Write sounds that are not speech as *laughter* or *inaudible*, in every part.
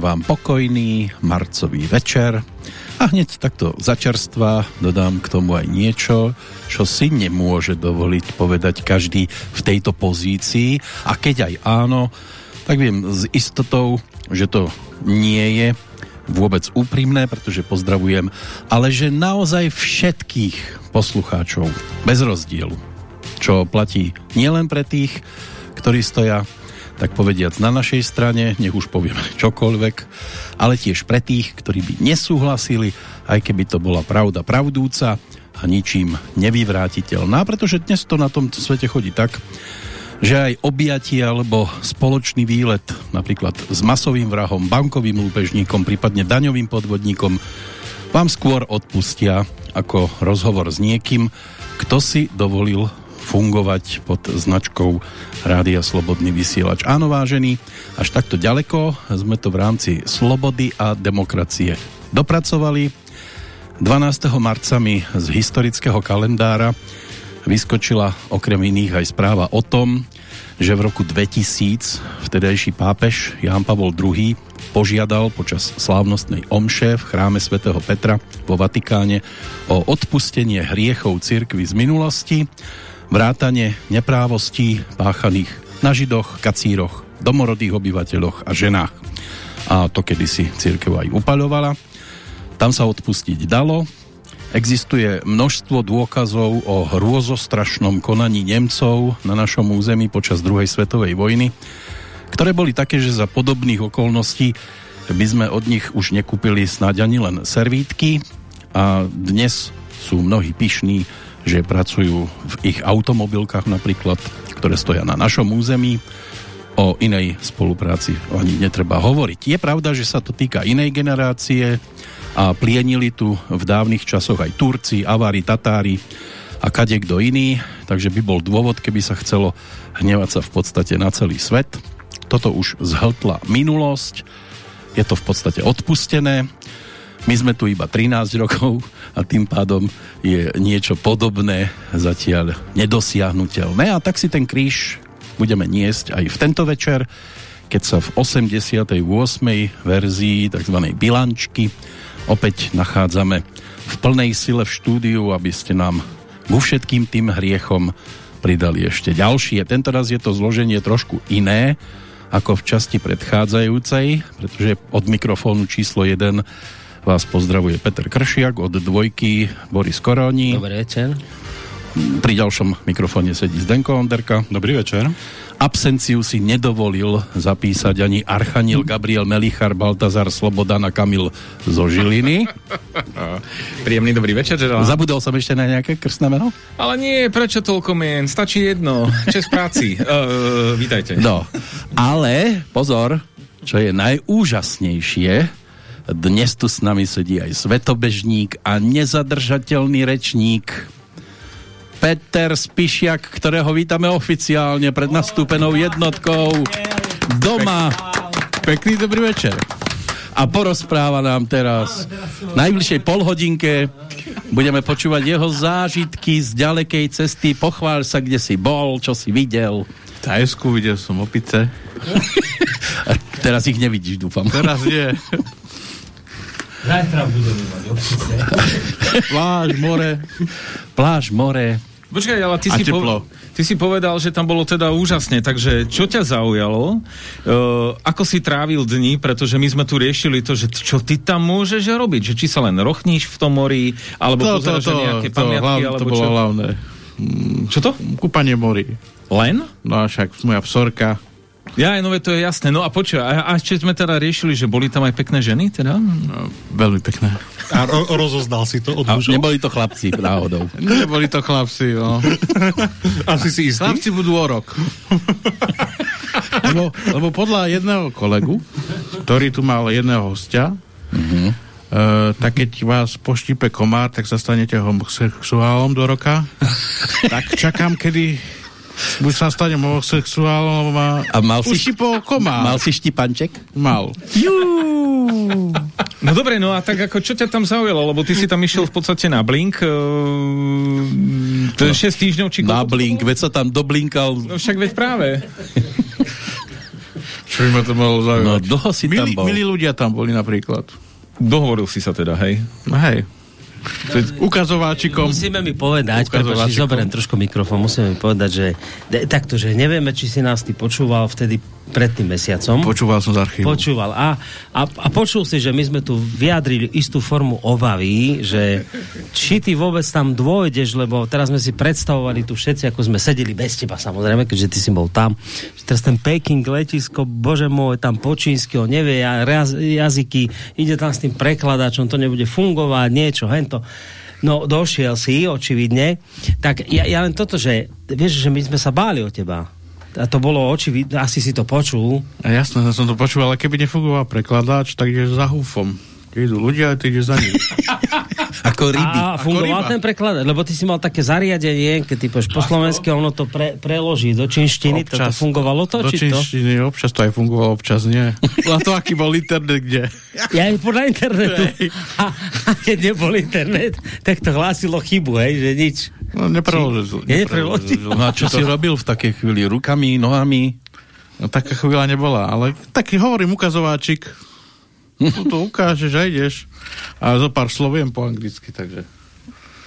Vám pokojný marcový večer. A hneď takto začerstva dodám k tomu aj niečo, čo si nemôže dovoliť povedať každý v tejto pozícii. A keď aj áno, tak viem s istotou, že to nie je vôbec úprimné, pretože pozdravujem, ale že naozaj všetkých poslucháčov bez rozdielu, čo platí nielen pre tých, ktorí stoja tak povediac na našej strane, nech už povieme čokoľvek, ale tiež pre tých, ktorí by nesúhlasili, aj keby to bola pravda pravdúca a ničím nevyvrátiteľná, pretože dnes to na tom svete chodí tak, že aj objatie alebo spoločný výlet napríklad s masovým vrahom, bankovým lúpežníkom, prípadne daňovým podvodníkom vám skôr odpustia ako rozhovor s niekým, kto si dovolil fungovať pod značkou Rádia Slobodný vysielač. Áno, vážený, až takto ďaleko sme to v rámci slobody a demokracie dopracovali. 12. marca mi z historického kalendára vyskočila okrem iných aj správa o tom, že v roku 2000 vtedajší pápež Ján Pavol II požiadal počas slávnostnej omše v chráme svätého Petra vo Vatikáne o odpustenie hriechov cirkvy z minulosti vrátanie neprávostí páchaných na židoch, kacíroch, domorodých obyvateľoch a ženách. A to kedysi církev aj upaľovala. Tam sa odpustiť dalo. Existuje množstvo dôkazov o hrôzostrašnom konaní Nemcov na našom území počas druhej svetovej vojny, ktoré boli také, že za podobných okolností by sme od nich už nekúpili snáď ani len servítky a dnes sú mnohí pyšní že pracujú v ich automobilkách napríklad, ktoré stoja na našom území. O inej spolupráci ani netreba hovoriť. Je pravda, že sa to týka inej generácie a plienili tu v dávnych časoch aj Turci, Avári, Tatári a kade kto iný, takže by bol dôvod, keby sa chcelo hnevať sa v podstate na celý svet. Toto už zhltla minulosť, je to v podstate odpustené my sme tu iba 13 rokov a tým pádom je niečo podobné zatiaľ nedosiahnutelné a tak si ten kríž budeme niesť aj v tento večer, keď sa v 88. verzii tzv. bilančky opäť nachádzame v plnej sile v štúdiu, aby ste nám ku všetkým tým hriechom pridali ešte ďalšie. Tento raz je to zloženie trošku iné ako v časti predchádzajúcej, pretože od mikrofónu číslo 1 vás pozdravuje Peter Kršiak od dvojky Boris Koroni. Dobrý večer. Pri ďalšom mikrofóne sedí Zdenko Onderka. Dobrý večer. Absenciu si nedovolil zapísať ani Archaniel Gabriel Melichar, Baltazar Slobodan a Kamil zo Žiliny. *laughs* Príjemný dobrý večer. Želám. Zabudol som ešte na nejaké krstné meno? Ale nie, prečo toľko mien? Stačí jedno. Čes práci. uh, *laughs* vítajte. No, ale pozor, čo je najúžasnejšie, dnes tu s nami sedí aj svetobežník a nezadržateľný rečník Peter Spišiak, ktorého vítame oficiálne pred nastúpenou jednotkou doma. Pekný dobrý večer. A porozpráva nám teraz v najbližšej polhodinke budeme počúvať jeho zážitky z ďalekej cesty. Pochvál sa, kde si bol, čo si videl. V Tajsku videl som opice. *laughs* teraz ich nevidíš, dúfam. Teraz nie. Zajtra budeme mať občice. *laughs* Pláž, more. Pláž, more. Počkaj, ale ty si, po, ty si povedal, že tam bolo teda úžasne, takže čo ťa zaujalo? Uh, ako si trávil dni? Pretože my sme tu riešili to, že čo ty tam môžeš robiť? Že či sa len rochníš v tom mori, alebo to, pozeráš to, to, nejaké to, pamiatky? Hlavne, alebo to bolo čo? hlavné. Čo to? Kúpanie mori. Len? No a však moja vsorka. Ja, no to je jasné. No a počuj, a, a ešte sme teda riešili, že boli tam aj pekné ženy, teda? No, veľmi pekné. A ro rozoznal si to od A mužov? neboli to chlapci náhodou. *laughs* Neboli to chlapci, no. *laughs* Asi si istý? Chlapci budú o rok. *laughs* lebo, lebo podľa jedného kolegu, ktorý tu mal jedného hostia, uh-huh. Uh, tak keď vás poštípe komár, tak sa stanete homosexuálom do roka. tak čakám, kedy buď sa stane homosexuálom, alebo má... A mal si, Ušipol komár. mal si štipanček? Mal. No dobre, no a tak ako čo ťa tam zaujalo? Lebo ty si tam išiel v podstate na Blink. Uh, to je 6 týždňov či Na blink, veď sa tam doblinkal. No však veď práve. Čo by ma to malo zaujímať? No, dlho si tam milí, bol. Milí ľudia tam boli napríklad. Dohovoril si sa teda, hej? No hej. Ukazováčikom. Musíme mi povedať, si zoberiem trošku mikrofón, musíme mi povedať, že takto, že nevieme, či si nás ty počúval vtedy pred tým mesiacom. Počúval som z archívu. Počúval. A, a, a počul si, že my sme tu vyjadrili istú formu obavy, že či ty vôbec tam dôjdeš, lebo teraz sme si predstavovali tu všetci, ako sme sedeli bez teba samozrejme, keďže ty si bol tam. Že teraz ten Peking letisko, bože môj, tam po čínsky, on nevie raz- jazyky, ide tam s tým prekladačom, to nebude fungovať, niečo, hento. No, došiel si, očividne. Tak ja, ja len toto, že vieš, že my sme sa báli o teba. A to bolo očividné, asi si to počul. A jasné, som to počul, ale keby nefungoval prekladač, tak ideš za húfom. Keď idú ľudia, ty ideš za nimi. *laughs* Ako ryby. A fungoval ten preklad? Lebo ty si mal také zariadenie, keď ty povieš po slovensky, ono to pre, preloží do čínštiny, to, to fungovalo to, do či to? čínštiny, občas to aj fungovalo, občas nie. *laughs* A to, aký bol internet, kde. Ja aj podľa internetu. A, a keď nebol internet, tak to hlásilo chybu, hej, že nič. No, nepreložil. Je nepreložil? No a čo si robil v takej chvíli? Rukami, nohami? No, taká chvíľa nebola, ale taký hovorím ukazováčik. Tu to ukážeš a ideš. A zo pár slov viem po anglicky, takže...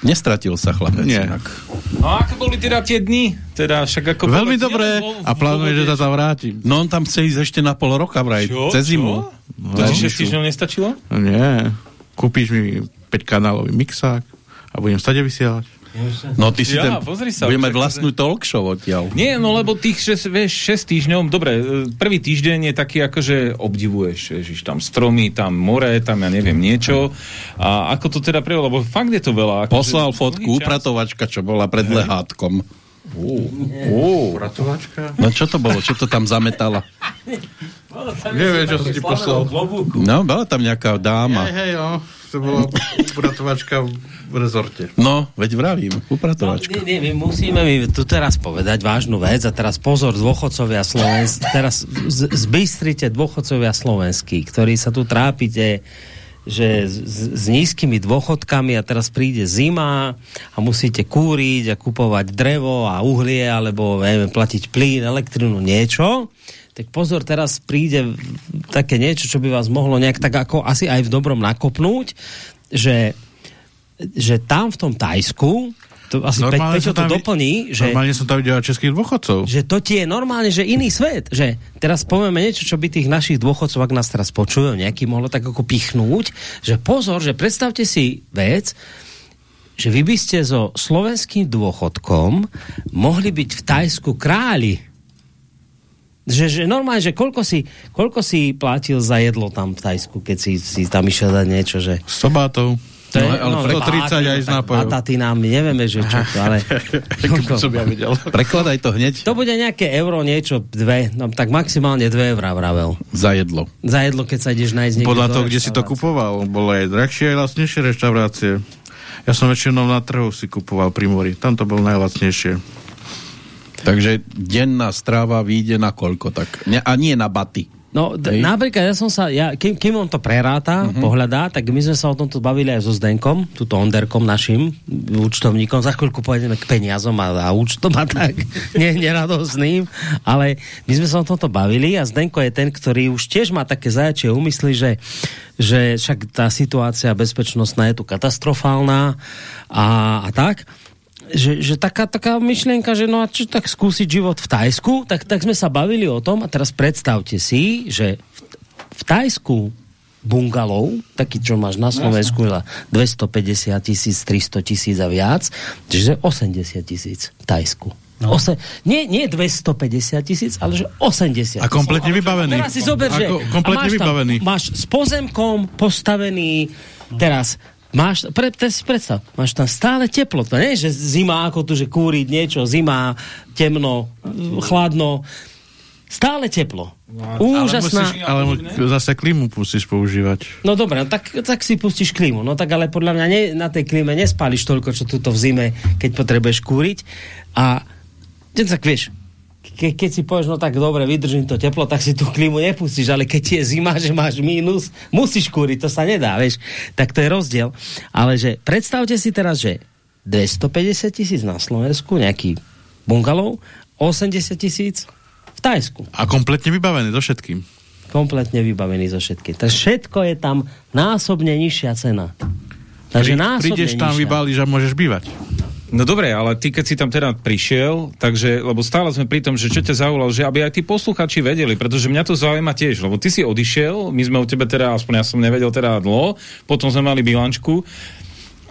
Nestratil sa chlapec. Nie. inak. No a ako boli teda tie dni? Teda však ako... Veľmi v a plánuje, že sa tam vrátim. No on tam chce ísť ešte na pol roka vraj. Čo? Cez Čo? zimu. To ti 6 týždňov nestačilo? No nie. Kúpíš mi 5 kanálový mixák a budem stade vysielať. No ty si Ja, ten... pozri sa, Budeme však- vlastnú talk show odtiaľ. Nie, no lebo tých, že, vieš, 6 týždňov, dobre, e, prvý týždeň je taký, akože obdivuješ, ježiš, tam stromy, tam more, tam ja neviem niečo. A ako to teda pre, lebo fakt je to veľa. Akože Poslal fotku, čas. upratovačka, čo bola pred lehátkom. Pratovačka? No čo to bolo? Čo to tam zametala? Neviem, čo som ti poslal. No, bola tam nejaká dáma. Hej, hej, no. To bola upratovačka v rezorte. No, veď vravím, No, upratovačka. nie, nie, my musíme mi tu teraz povedať vážnu vec a teraz pozor dôchodcovia slovenskí, teraz zbystrite dôchodcovia slovenskí, ktorí sa tu trápite že s, s- nízkymi dôchodkami a teraz príde zima a musíte kúriť a kupovať drevo a uhlie alebo neviem, platiť plyn, elektrinu, niečo. Tak pozor, teraz príde také niečo, čo by vás mohlo nejak tak ako asi aj v dobrom nakopnúť, že že tam v tom Tajsku, to asi Pe- Peťo to tam doplní, že, Normálne som tam videl českých dôchodcov. že to ti je normálne, že iný svet. Že teraz povieme niečo, čo by tých našich dôchodcov, ak nás teraz počujú, nejaký mohlo tak ako pichnúť, že pozor, že predstavte si vec, že vy by ste so slovenským dôchodkom mohli byť v Tajsku králi. Že, že normálne, že koľko si, koľko si platil za jedlo tam v Tajsku, keď si, si tam išiel dať niečo, že... S sobátou. To No, je, ale pre- 130 aj nápojom. Bataty nám, nevieme, že čo to, ale... *laughs* Som ja videl. *laughs* Prekladaj to hneď To bude nejaké euro, niečo, dve, no tak maximálne dve eurá vravel. za jedlo. Za jedlo, keď sa ideš nájsť niekde Podľa toho, kde si to kupoval. Bolo aj drahšie, aj lacnejšie reštaurácie. Ja som väčšinou na trhu si kupoval pri mori. Tam to bolo najlacnejšie. Takže denná stráva vyjde na koľko? Tak, a nie na baty. No, d- napríklad ja som sa, ja, kým, kým on to preráta, uh-huh. pohľadá, tak my sme sa o tomto bavili aj so Zdenkom, túto Onderkom našim účtovníkom. Za chvíľku pôjdeme k peniazom a, a účtom a tak, *laughs* nie, neradosným, ale my sme sa o tomto bavili a Zdenko je ten, ktorý už tiež má také zajačie úmysly, že, že však tá situácia bezpečnostná je tu katastrofálna a, a tak že, že taká, taká myšlienka, že no a čo tak skúsiť život v Tajsku, tak, tak sme sa bavili o tom a teraz predstavte si, že v, v Tajsku bungalov, taký, čo máš na Slovensku, za 250 tisíc, 300 tisíc a viac, čiže 80 tisíc v Tajsku. No. Ose, nie, nie 250 tisíc, ale že 80 A kompletne vybavený. Teraz si zober, že Ako kompletne a máš tam- vybavený. Máš s pozemkom postavený teraz Máš, pre, te si predstav, máš tam stále teplo. To nie je, že zima ako tu, že kúriť niečo, zima, temno, chladno. Stále teplo. Úžasná. Ale, musíš, ale zase klímu musíš používať. No dobre, no tak, tak si pustíš klímu. No tak ale podľa mňa ne, na tej klíme nespáliš toľko, čo tuto v zime, keď potrebuješ kúriť. A tak vieš, ke, keď si povieš, no tak dobre, vydržím to teplo, tak si tú klímu nepustíš, ale keď je zima, že máš mínus, musíš kúriť, to sa nedá, vieš. Tak to je rozdiel. Ale že predstavte si teraz, že 250 tisíc na Slovensku, nejaký bungalov, 80 tisíc v Tajsku. A kompletne vybavený so všetkým. Kompletne vybavený so všetkým. Takže všetko je tam násobne nižšia cena. Takže Pri, násobne prídeš tam, nižšia. vybalíš a môžeš bývať. No dobre, ale ty keď si tam teda prišiel, takže, lebo stále sme pri tom, že čo ťa zaujalo, že aby aj tí posluchači vedeli, pretože mňa to zaujíma tiež, lebo ty si odišiel, my sme o tebe teda, aspoň ja som nevedel teda dlho, potom sme mali bilančku,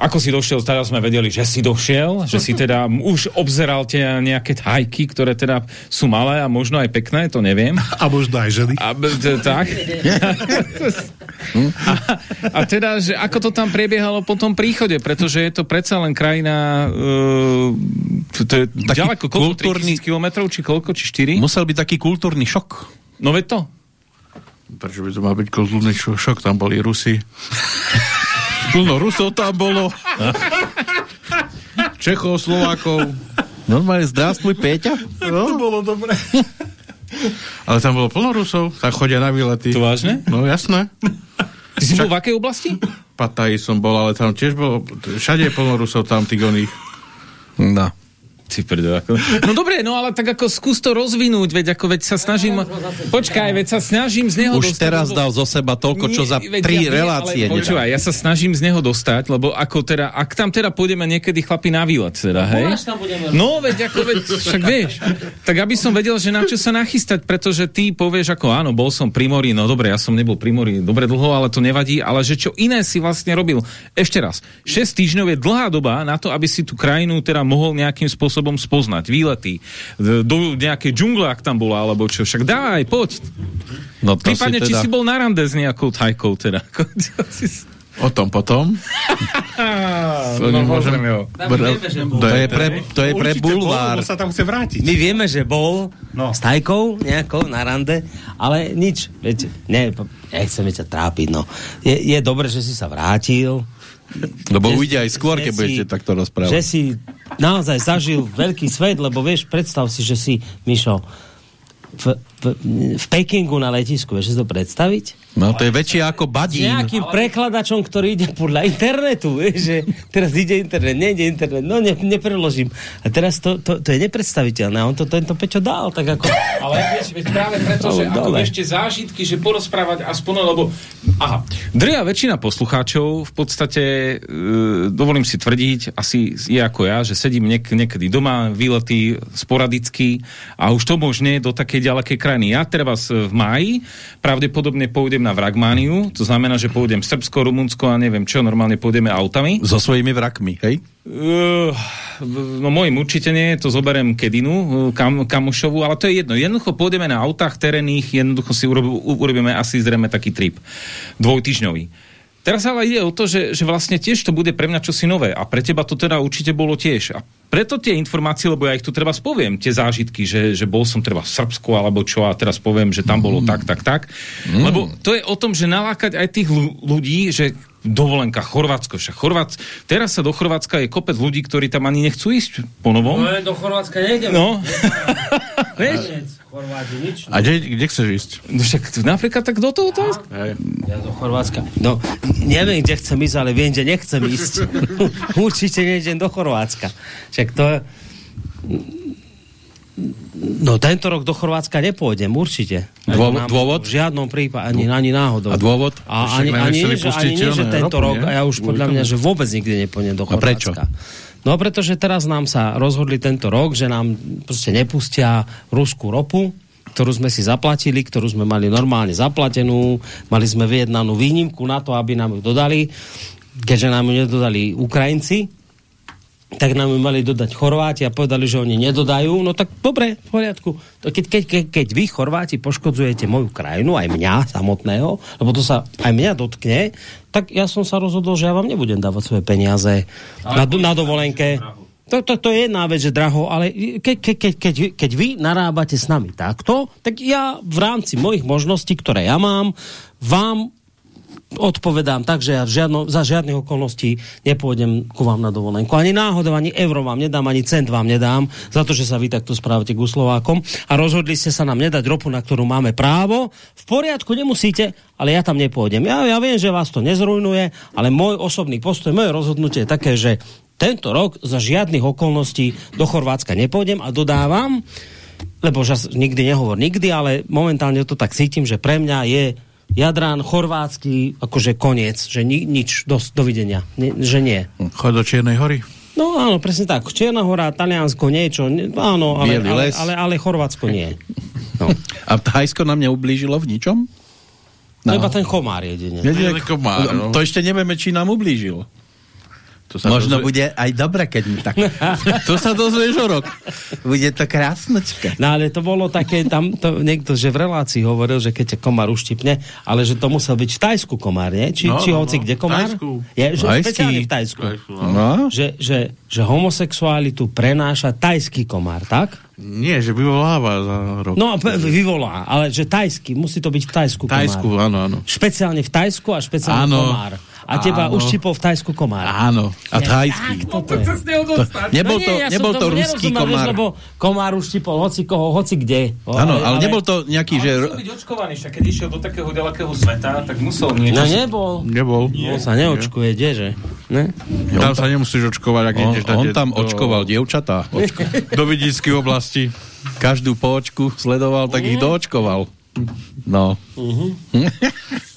ako si došiel, teraz sme vedeli, že si došiel, že si teda už obzeral tie nejaké hajky, ktoré teda sú malé a možno aj pekné, to neviem. A možno aj ženy. A, t- tak. a, a teda, že ako to tam prebiehalo po tom príchode, pretože je to predsa len krajina uh, to, je Taký ďaleko, koľko? kultúrny- 3000 kilometrov, či koľko, či 4? Musel byť taký kultúrny šok. No veď to. Prečo by to mal byť kultúrny šo- šok? Tam boli Rusi. Plno Rusov tam bolo. Čechov, Slovákov. Normálne, zdravstvuj, Péťa. To bolo dobre. Ale tam bolo plno Rusov. Tak chodia na výlety. To vážne? No jasné. Ty si bol v akej oblasti? Pataji som bol, ale tam tiež bolo, všade je plno Rusov tam, tých oných. No. Ty prdo, ako... No dobre, no ale tak ako skús to rozvinúť, veď ako veď sa snažím... Počkaj, veď sa snažím z neho Už dostať, teraz lebo- dal zo seba toľko, čo za Nie, veď tri ja relácie ale. Počúvaj, ja sa snažím z neho dostať, lebo ako teda, ak tam teda pôjdeme niekedy chlapi na výlet, teda, hej? Tam budeme- No, veď ako, veď, však vieš. Tak aby som vedel, že na čo sa nachystať, pretože ty povieš ako, áno, bol som pri mori, no dobre, ja som nebol pri mori dobre dlho, ale to nevadí, ale že čo iné si vlastne robil. Ešte raz, 6 týždňov je dlhá doba na to, aby si tú krajinu teda mohol nejakým spôsobom spoznať. Výlety, do nejakej džungle, ak tam bola, alebo čo. Však dávaj, poď. No to Prípadne, si či teda... si bol na rande s nejakou tajkou, teda. O tom potom. *laughs* To nemôžem- Br- To je pre, to je pre bol, bulvár. lebo sa tam chce vrátiť. My vieme, že bol No. no. s Tajkou nejakou na rande, ale nič. Viete, ne, nechceme ťa trápiť, no. Je, je dobre, že si sa vrátil. Lebo Že- ujde aj skôr, keď si- budete takto rozprávať. Že si naozaj zažil veľký svet, lebo vieš, predstav si, že si, Mišo, v, v, Pekingu na letisku, vieš si to predstaviť? No to je väčšie ako S badín. nejakým prekladačom, ktorý ide podľa internetu, vieš, že teraz ide internet, nejde internet, no ne, nepreložím. A teraz to, to, to je nepredstaviteľné. A on to tento Peťo dal, tak ako... Ale vieš, veď práve preto, že ako vieš tie zážitky, že porozprávať aspoň, lebo aha, drvia väčšina poslucháčov v podstate, e, dovolím si tvrdiť, asi je ako ja, že sedím niek- niekedy doma, výlety sporadicky a už to možné do takej ďalekej krajiny. Ja teraz v máji pravdepodobne pôjdem na Vragmániu, to znamená, že pôjdem Srbsko, Rumunsko a neviem čo, normálne pôjdeme autami. So svojimi vrakmi, hej? Uh, no mojim určite nie, to zoberiem Kedinu, uh, kam, Kamušovu, ale to je jedno. Jednoducho pôjdeme na autách terénnych, jednoducho si urobíme asi zrejme taký trip dvojtyžňový. Teraz ale ide o to, že, že vlastne tiež to bude pre mňa čosi nové a pre teba to teda určite bolo tiež. A preto tie informácie, lebo ja ich tu treba spoviem, tie zážitky, že, že bol som treba v Srbsku alebo čo a teraz poviem, že tam bolo tak, tak, tak. Lebo to je o tom, že nalákať aj tých ľu- ľudí, že dovolenka Chorvátsko, však Chorvác, teraz sa do Chorvátska je kopec ľudí, ktorí tam ani nechcú ísť po novom. do Chorvátska nejdeme. No. *laughs* Vieš? Chorváti nič. A kde, kde chceš ísť? No však napríklad tak do toho to Hej. Ja do Chorvátska. No, neviem, kde chcem ísť, ale viem, že nechcem ísť. *laughs* Určite nejdem do Chorvátska. Však to... No, tento rok do Chorvátska nepôjdem, určite. Nám- dôvod? V žiadnom prípade, ani, ani náhodou. A dôvod? A ani, ani, že, pustiť ani nie, že tento ropu, rok, nie? a ja už podľa mňa, že vôbec nikdy nepôjdem do A prečo? Chorvátska. No pretože teraz nám sa rozhodli tento rok, že nám proste nepustia ruskú ropu, ktorú sme si zaplatili, ktorú sme mali normálne zaplatenú, mali sme vyjednanú výnimku na to, aby nám ju dodali, keďže nám ju nedodali Ukrajinci, tak nám ju mali dodať Chorváti a povedali, že oni nedodajú, no tak dobre, v poriadku. Keď, keď, keď, keď vy, Chorváti, poškodzujete moju krajinu, aj mňa samotného, lebo to sa aj mňa dotkne, tak ja som sa rozhodol, že ja vám nebudem dávať svoje peniaze na, na dovolenke. To, to, to je jedna vec, že draho, ale keď, keď, keď, keď, keď vy narábate s nami takto, tak ja v rámci mojich možností, ktoré ja mám, vám odpovedám tak, že ja žiadno, za žiadnych okolností nepôjdem ku vám na dovolenku. Ani náhodou, ani euro vám nedám, ani cent vám nedám za to, že sa vy takto správate ku Slovákom a rozhodli ste sa nám nedať ropu, na ktorú máme právo. V poriadku, nemusíte, ale ja tam nepôjdem. Ja, ja viem, že vás to nezrujnuje, ale môj osobný postoj, moje rozhodnutie je také, že tento rok za žiadnych okolností do Chorvátska nepôjdem a dodávam, lebo že nikdy nehovor nikdy, ale momentálne to tak cítim, že pre mňa je Jadrán chorvátsky akože koniec, že ni, nič, dos, dovidenia, ne, že nie. Chod do Čiernej hory. No áno, presne tak. Čierna hora, Taliansko, niečo, ne, áno, ale, ale, ale, ale Chorvátsko nie. No. *laughs* A Thajsko nám neublížilo v ničom? No. Iba ten chomár jedine. Jedine, komár, no. to ešte nevieme, či nám ublížil. To sa Možno dozvie- bude aj dobre, keď mi tak... *laughs* to sa dozvieš o rok. Bude to krásnočka. No ale to bolo také, tam to niekto, že v relácii hovoril, že keď ťa komár uštipne, ale že to musel byť v Tajsku komár, nie? Či, No, či no, hoci no. kde komár? Tajsku. Je, že Tajský. špeciálne v Tajsku. No, Že, že, že homosexualitu prenáša tajský komár, tak? Nie, že vyvoláva za rok. No, vyvolá, ale že tajský, musí to byť v Tajsku Tajsku, komár. áno, áno. Špeciálne v Tajsku a špeciálne Áno. komár. A teba Áno. uštipol v Tajsku komár. Áno. a thajský. Toto je. Nebol No to, nie, ja nebol to ruský komár. Lebo komár uštipol hoci koho, hoci kde. Áno, ale nebol to nejaký, že... Musel byť očkovaný, však keď išiel do takého ďalekého sveta, tak musel niečo... No nebol. Nebol. On sa neočkuje, kdeže? Ne? Tam sa nemusíš očkovať, ak On, on tam do, očkoval dievčatá. Očko, *laughs* do vidíckých oblastí. každú počku sledoval, tak ich doočkoval. No. *laughs*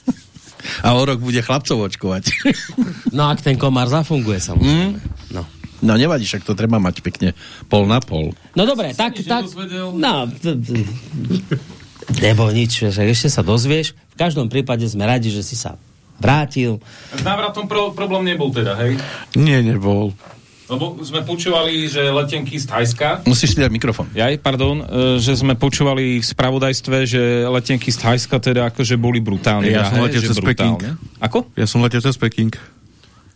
A o rok bude chlapcov očkovať. *laughs* No ak ten komár zafunguje, samozrejme. No. No nevadí, však to treba mať pekne pol na pol. No dobre, tak, tak, no, nebo nič, vieš, ešte sa dozvieš. V každom prípade sme radi, že si sa vrátil. S návratom pro, problém nebol teda, hej? Nie, nebol. Lebo sme počúvali, že letenky z Thajska, Musíš si dať mikrofón. Jaj, pardon, e, že sme počúvali v spravodajstve, že letenky z Thajska teda akože boli brutálne. Ja som drahé, letel že cez. Peking. Ako? Ja som letel cez Peking.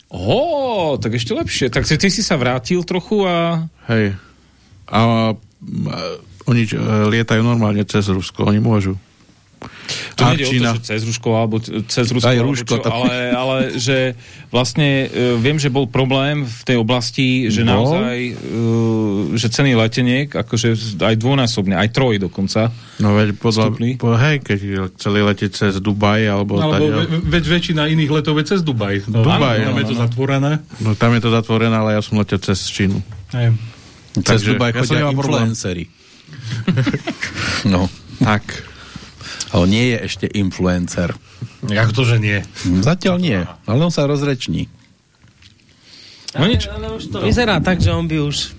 Ó, tak ešte lepšie. Tak ty si sa vrátil trochu a... Hej. A, a oni e, lietajú normálne cez Rusko, oni môžu. To nie je o to, že cez Rusko, alebo cez Rusko, Aj alebo Rusko čo, ale, ale že vlastne e, viem, že bol problém v tej oblasti, že Bol? naozaj, e, že ceny leteniek, akože aj dvojnásobne, aj troj dokonca. No veď podľa, po, hej, keď chceli letieť cez Dubaj, alebo, Alebo tady, ve, veď väčšina iných letov je cez Dubaj. No, Dubaj, Tam je áno, to áno. zatvorené. no tam je to zatvorené, ale ja som letel cez Čínu. Cez Takže Dubaj ja chodia influencery. *laughs* no. Tak. A on nie je ešte influencer. Jak to, že nie? Zatiaľ nie, ale on sa rozreční. No nič. Ale už to vyzerá tak, že on by už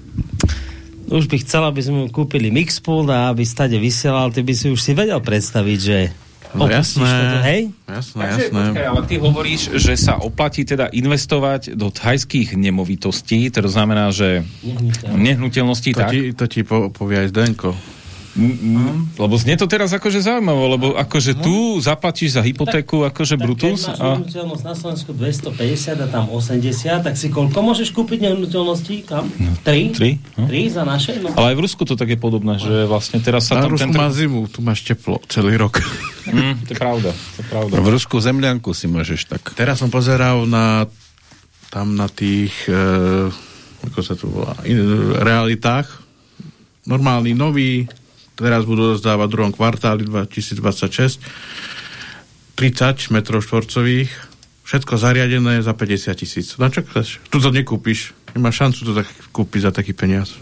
už by chcel, aby sme mu kúpili mixpool a aby stade vysielal, ty by si už si vedel predstaviť, že No jasné. toto, hej? Jasné, Takže, jasné. počkaj, ale ty hovoríš, že sa oplatí teda investovať do thajských nemovitostí, to znamená, že nehnuteľností, To tak? ti, to ti po, povie aj Zdenko. Mm, Lebo znie to teraz akože zaujímavo, lebo akože tu zaplatíš za hypotéku akože Brutus Tak keď máš a... nehnuteľnosť na Slovensku 250 a tam 80, tak si koľko môžeš kúpiť nehnuteľností? Kam? Tri? tri, no. Tri za naše? No. Ale aj v Rusku to tak je podobné, že vlastne teraz sa Na tam Rusku ten... má zimu, tu máš teplo celý rok. *laughs* Mm, to je pravda, to je pravda. V Rusku zemľanku si môžeš tak. Teraz som pozeral na tam na tých e, ako sa to volá in, realitách normálny nový teraz budú rozdávať v druhom kvartáli 2026 30 metrov štvorcových všetko zariadené za 50 tisíc. Na čo chceš? Tu to nekúpiš. Nemáš šancu to tak kúpiť za taký peniaz.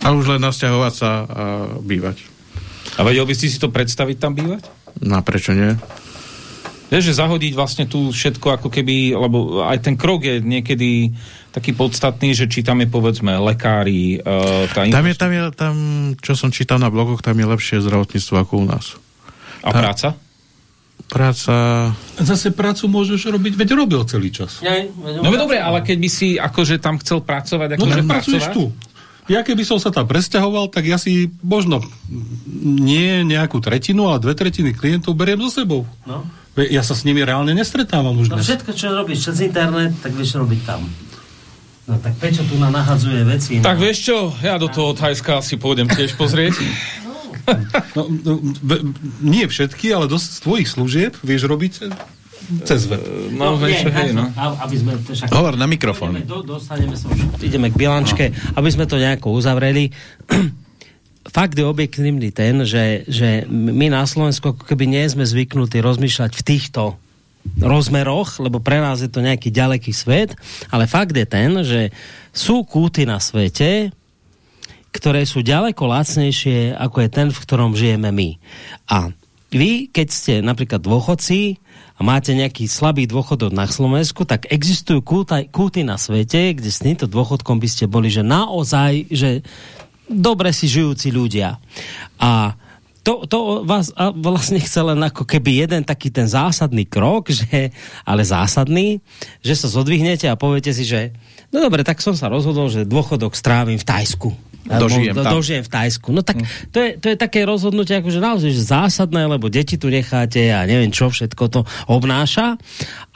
A už len nasťahovať sa a bývať. A vedel by si si to predstaviť tam bývať? No prečo nie? Vieš, že zahodiť vlastne tu všetko ako keby, lebo aj ten krok je niekedy taký podstatný, že či tam je povedzme lekári, uh, tá Tam je, tam je, tam, čo som čítal na blogoch, tam je lepšie zdravotníctvo ako u nás. a práca? Práca... Zase prácu môžeš robiť, veď robil celý čas. No veď dobre, ale keď by si akože tam chcel pracovať, No akože tak pracuješ pracovať, tu. Ja keby som sa tam presťahoval, tak ja si možno nie nejakú tretinu, ale dve tretiny klientov beriem so sebou. No. Ja sa s nimi reálne nestretávam už no dnes. všetko, čo robíš cez internet, tak vieš robiť tam. No tak Pečo tu na nahadzuje veci. Tak no. vieš čo, ja do toho Thajska si pôjdem tiež pozrieť. *laughs* No, no, nie všetky, ale dosť z tvojich služieb vieš robiť cez web. No, nie, niečo, hej, no. Aby sme to však... Hovor na mikrofón. Ideme, do, dostaneme sa už, ideme k bilančke, aby sme to nejako uzavreli. *clears throat* Fakt je objektívny ten, že, že my na Slovensku keby nie sme zvyknutí rozmýšľať v týchto rozmeroch, lebo pre nás je to nejaký ďaleký svet, ale fakt je ten, že sú kúty na svete, ktoré sú ďaleko lacnejšie, ako je ten, v ktorom žijeme my. A vy, keď ste napríklad dôchodci a máte nejaký slabý dôchodok na Slovensku, tak existujú kúta, kúty na svete, kde s týmto dôchodkom by ste boli, že naozaj, že dobre si žijúci ľudia. A to, to vás vlastne chce len ako keby jeden taký ten zásadný krok, že, ale zásadný, že sa zodvihnete a poviete si, že no dobre, tak som sa rozhodol, že dôchodok strávim v Tajsku. Dožijem do, dožijem v Tajsku. No tak to, je, to je také rozhodnutie, akože naozaj že zásadné, lebo deti tu necháte a neviem čo všetko to obnáša,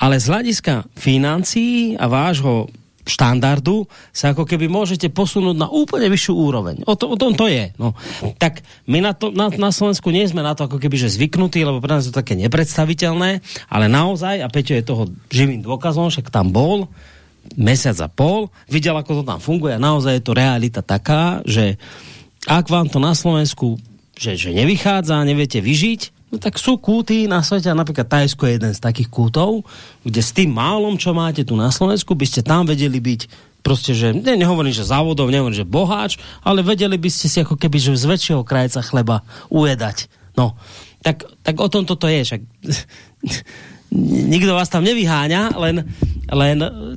ale z hľadiska financií a vášho štandardu sa ako keby môžete posunúť na úplne vyššiu úroveň. O, to, o tom to je. No. Tak my na, to, na, na Slovensku nie sme na to ako keby že zvyknutí, lebo pre nás je to také nepredstaviteľné, ale naozaj, a Peťo je toho živým dôkazom, však tam bol, mesiac a pol, videl, ako to tam funguje a naozaj je to realita taká, že ak vám to na Slovensku že, že nevychádza, neviete vyžiť, no tak sú kúty na svete napríklad Tajsko je jeden z takých kútov, kde s tým málom, čo máte tu na Slovensku, by ste tam vedeli byť proste, že ne, nehovorím, že závodov, nehovorím, že boháč, ale vedeli by ste si ako keby, že z väčšieho krajca chleba ujedať. No, tak, tak o tom toto je, však *laughs* nikto vás tam nevyháňa, len, len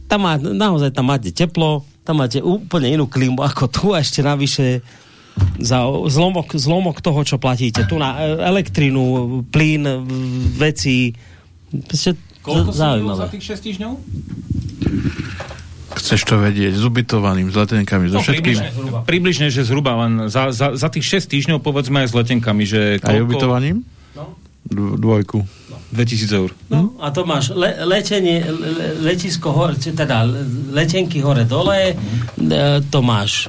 tam má, naozaj tam máte teplo, tam máte úplne inú klimu ako tu a ešte navyše za zlomok, zlomok toho, čo platíte. Tu na elektrinu, plyn, veci. Koľko za tých 6 týždňov? Chceš to vedieť, s ubytovaným, s letenkami, so no, všetkým. Približne, približne, že zhruba len za, za, za tých 6 týždňov povedzme aj s letenkami, že koľko... Aj ubytovaním? No. Dvojku. 2000 eur. No, a to máš le, letenie, le, letisko hore, teda letenky hore dole, e, to máš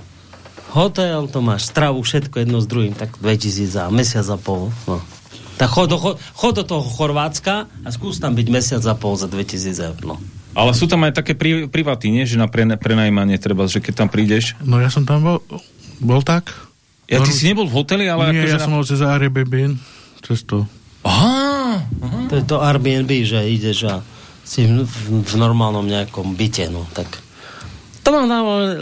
hotel, to máš stravu, všetko jedno s druhým, tak 2000 za mesiac a pol. No. Tak chod do, chod do toho Chorvátska a skús tam byť mesiac a pol za 2000 eur. No. Ale sú tam aj také pri, privaty, nie? Že na pre, prenajímanie treba, že keď tam prídeš. No ja som tam bol, bol tak. Ja, ty si nebol v hoteli, ale... Nie, akože ja na... som bol cez Airbnb, cez to. Aha, aha. To je to Airbnb, že ideš a si v, v, v normálnom nejakom byte, no, tak to mám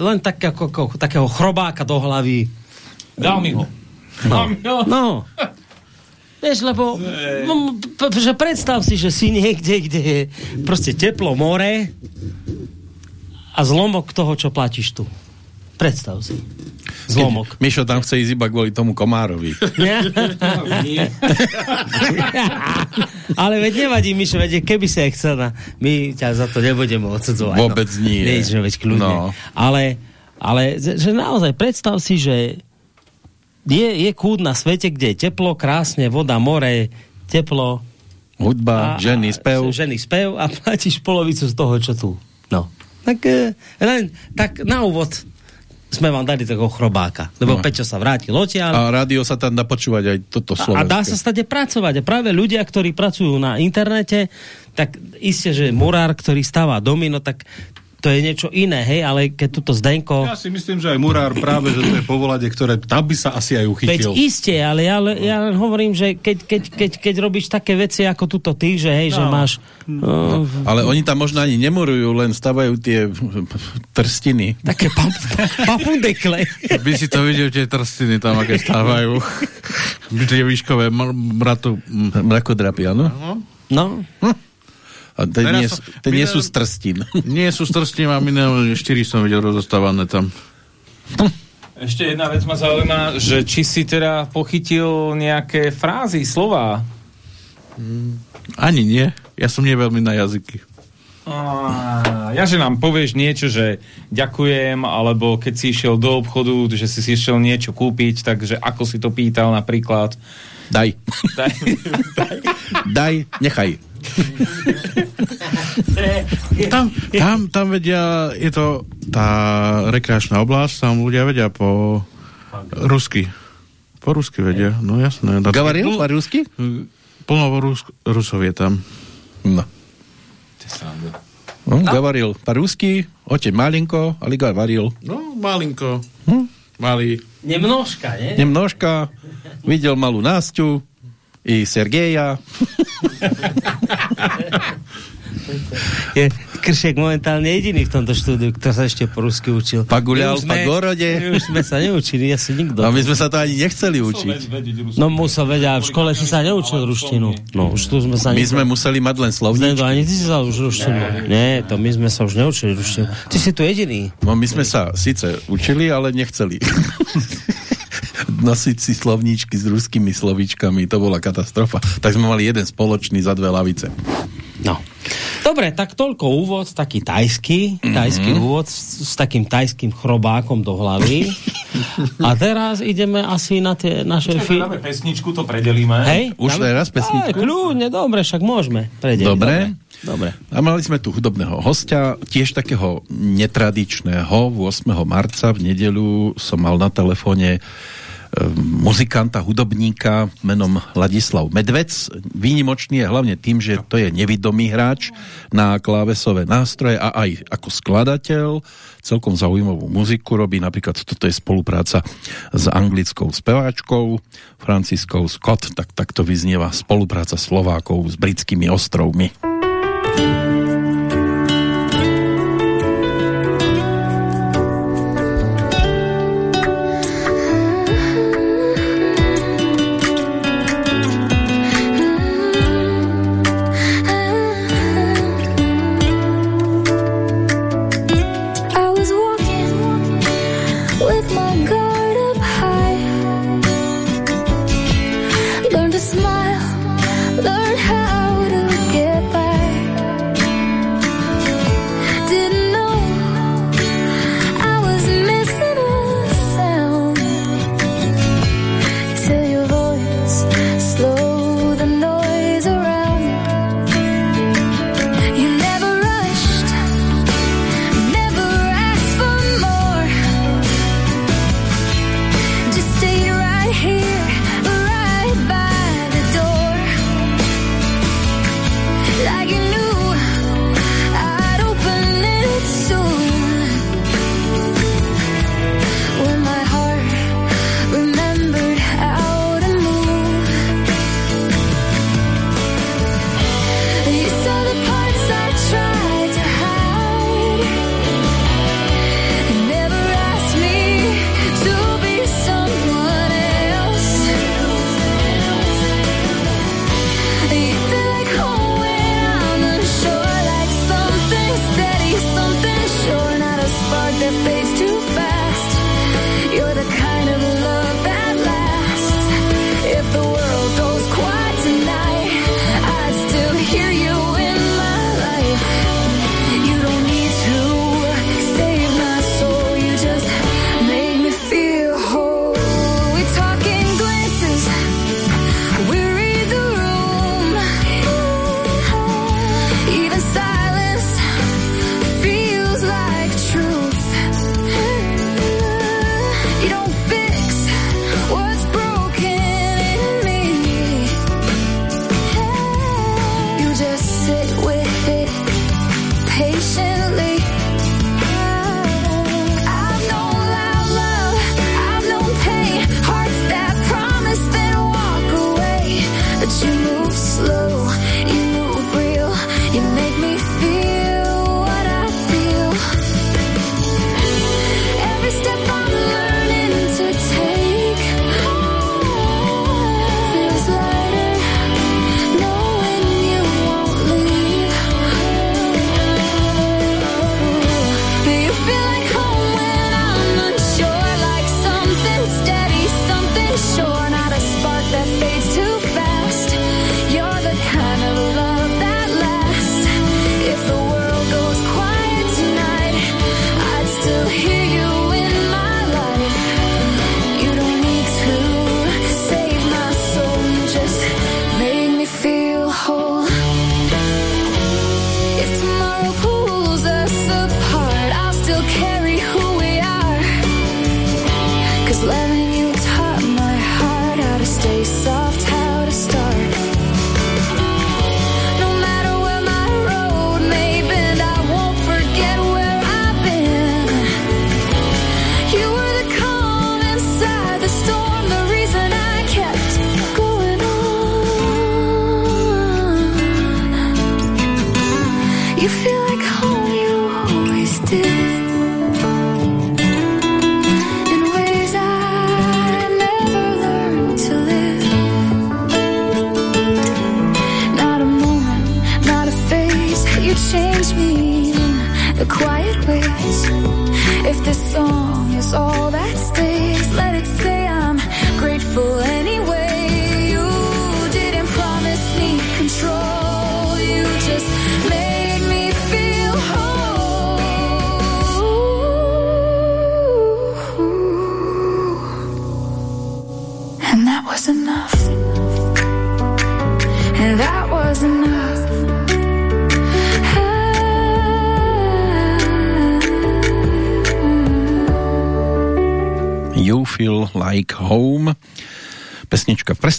len tak, ako, ako, takého chrobáka do hlavy. Dal mi ho. No. no. Vieš, lebo no, že predstav si, že si niekde, kde je proste teplo more a zlomok toho, čo platíš tu. Predstav si. Zlomok. Keď Mišo tam chce ísť iba kvôli tomu komárovi. Ale veď nevadí, Mišo, veď keby sa chcel, na... my ťa za to nebudeme odsudzovať. Vôbec no. nie. Veď kľudne. No. Ale, ale že naozaj predstav si, že je, je kút na svete, kde je teplo, krásne, voda, more, teplo. Hudba, a, ženy, spev. Ženy, spev a *laughs* platíš polovicu z toho, čo tu. No. Tak, len, tak na úvod sme vám dali takého chrobáka. Lebo no. Peťo sa vrátil odtiaľ. A rádio sa tam dá počúvať aj toto slovenské. A dá sa stade pracovať. A práve ľudia, ktorí pracujú na internete, tak isté, že murár, ktorý stáva domy, no tak to je niečo iné, hej, ale keď tuto Zdenko... Ja si myslím, že aj murár práve, že to je povolanie, ktoré tam by sa asi aj uchytil. Veď isté, ale ja, ja len hovorím, že keď, keď, keď, keď robíš také veci ako tuto ty, že hej, no. že máš... No, uh, ale oni tam možno ani nemurujú, len stavajú tie trstiny. Také pap, papundekle. by si to videl, tie trstiny tam, aké stávajú. tie výškové. Mrakodrapy, áno? No. Hm. A te nie, som, te *laughs* nie sú z trstín. Nie sú z trstín a minulé 4 som videl rozostávané tam. Ešte jedna vec ma zaujíma, že či si teda pochytil nejaké frázy, slova. Mm, ani nie. Ja som nie veľmi na jazyky. A, ja, že nám povieš niečo, že ďakujem, alebo keď si išiel do obchodu, že si si išiel niečo kúpiť, takže ako si to pýtal napríklad. Daj. Daj. Daj. *laughs* Daj, nechaj *laughs* tam, tam, tam vedia, je to tá rekreačná oblasť, tam ľudia vedia po rusky. Po rusky vedia, no jasné. Gavaril po rusky? Plno Rus, Rusov je tam. No. No, gavaril po rusky, oteň malinko, ale gavaril. No, malinko. Hm? Malý. Nemnožka, nie? Nemnožka. Videl malú Násťu i Sergeja. Je, Kršek momentálne jediný v tomto štúdiu, kto sa ešte po rusky učil. Paguľal, pagorode. My už sme sa neučili, asi nikto. No my sme sa to ani nechceli učiť. No musel vedieť, a v škole si sa neučil ruštinu. No už tu sme sa... My sme museli mať len slovníčky. Ani ty si sa už ruštinu. Nie, to my sme sa už neučili ruštinu. Ty si tu jediný. No my sme sa síce učili, ale nechceli. *laughs* *laughs* nosiť si slovníčky s ruskými slovíčkami, to bola katastrofa. Tak sme mali jeden spoločný za dve lavice. No. Dobre, tak toľko úvod, taký tajský, tajský mm-hmm. úvod s, s takým tajským chrobákom do hlavy. *laughs* A teraz ideme asi na tie naše... Fi... Dáme pesničku, to predelíme. Hej? Už dáme... teraz pesničku? Aj, kľúdne, dobre, však môžeme. Predeliť. Dobre. dobre. A mali sme tu hudobného hostia, tiež takého netradičného. 8. marca v nedelu som mal na telefóne muzikanta, hudobníka menom Ladislav Medvec. Výnimočný je hlavne tým, že to je nevidomý hráč na klávesové nástroje a aj ako skladateľ. Celkom zaujímavú muziku robí, napríklad toto je spolupráca s anglickou speváčkou Franciskou Scott, tak takto vyznieva spolupráca Slovákov s britskými ostrovmi.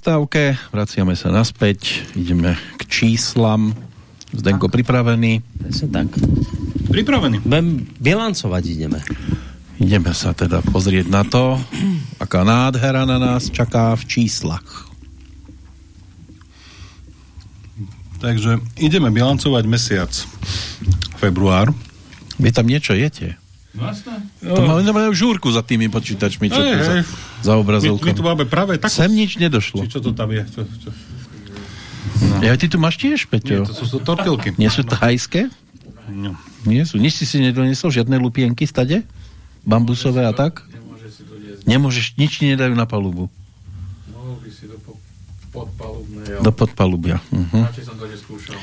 Prestávke, vraciame sa naspäť, ideme k číslam. Zdenko pripravený? Presne tak. Pripravený. Budem bilancovať ideme. Ideme sa teda pozrieť na to, aká nádhera na nás čaká v číslach. Takže ideme bilancovať mesiac február. Vy tam niečo jete? Vlastne? To máme, máme žúrku za tými počítačmi, čo Ej, tu za, za My, my tu máme práve takú... Sem nič nedošlo. Či čo to tam je? Čo, čo? Ja, ty tu máš tiež, Nie, Peťo? to sú, tortilky. Nie sú thajské? No. Nie sú. Nič si si nedoniesol? Žiadne lupienky stade? Bambusové a tak? Nemôžeš, nič ti nedajú na palubu. Mohol by si do podpalubnej, Do podpalubia. Uh-huh. radšej som to neskúšal.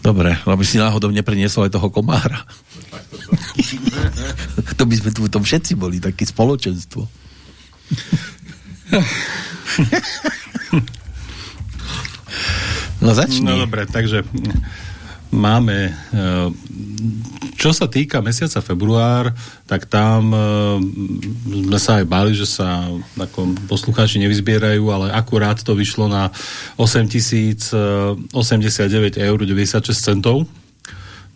Dobre, aby si náhodou nepriniesol aj toho komára. *laughs* to by sme tu tom všetci boli, taký spoločenstvo. *laughs* no začni. No dobre, takže máme, eh, čo sa týka mesiaca február, tak tam eh, sme sa aj báli, že sa ako poslucháči nevyzbierajú, ale akurát to vyšlo na 8089 eur 96 centov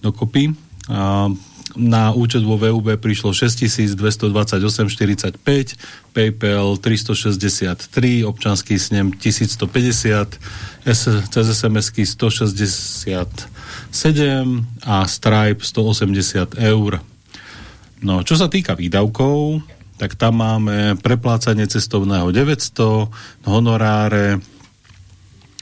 dokopy. A na účet vo VUB prišlo 6228,45, PayPal 363, občanský snem 1150, S- cez SMS-ky 167 a Stripe 180 eur. No, čo sa týka výdavkov, tak tam máme preplácanie cestovného 900, honoráre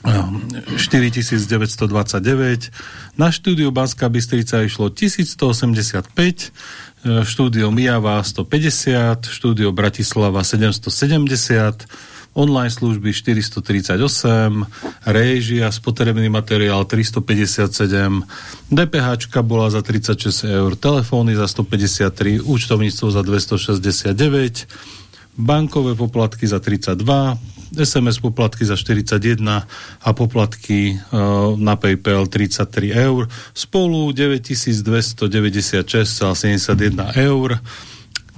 4929. Na štúdiu Banská Bystrica išlo 1185, e, štúdio Mijava 150, štúdio Bratislava 770, online služby 438, réžia, spotrebný materiál 357, DPH bola za 36 eur, telefóny za 153, účtovníctvo za 269, bankové poplatky za 32, SMS poplatky za 41 a poplatky uh, na PayPal 33 eur. Spolu 9296,71 eur.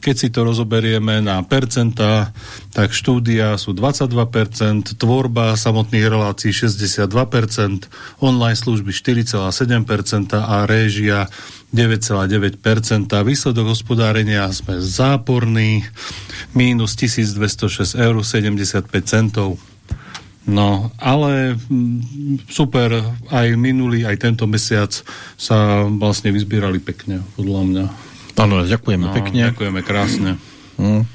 Keď si to rozoberieme na percentá, tak štúdia sú 22%, tvorba samotných relácií 62%, online služby 4,7% a réžia 9,9%. Výsledok hospodárenia sme záporní, mínus 1206 eur 75 centov. No, ale mm, super, aj minulý, aj tento mesiac sa vlastne vyzbierali pekne, podľa mňa. Áno, ďakujeme No, pekne. Ďakujeme krásne. Hm.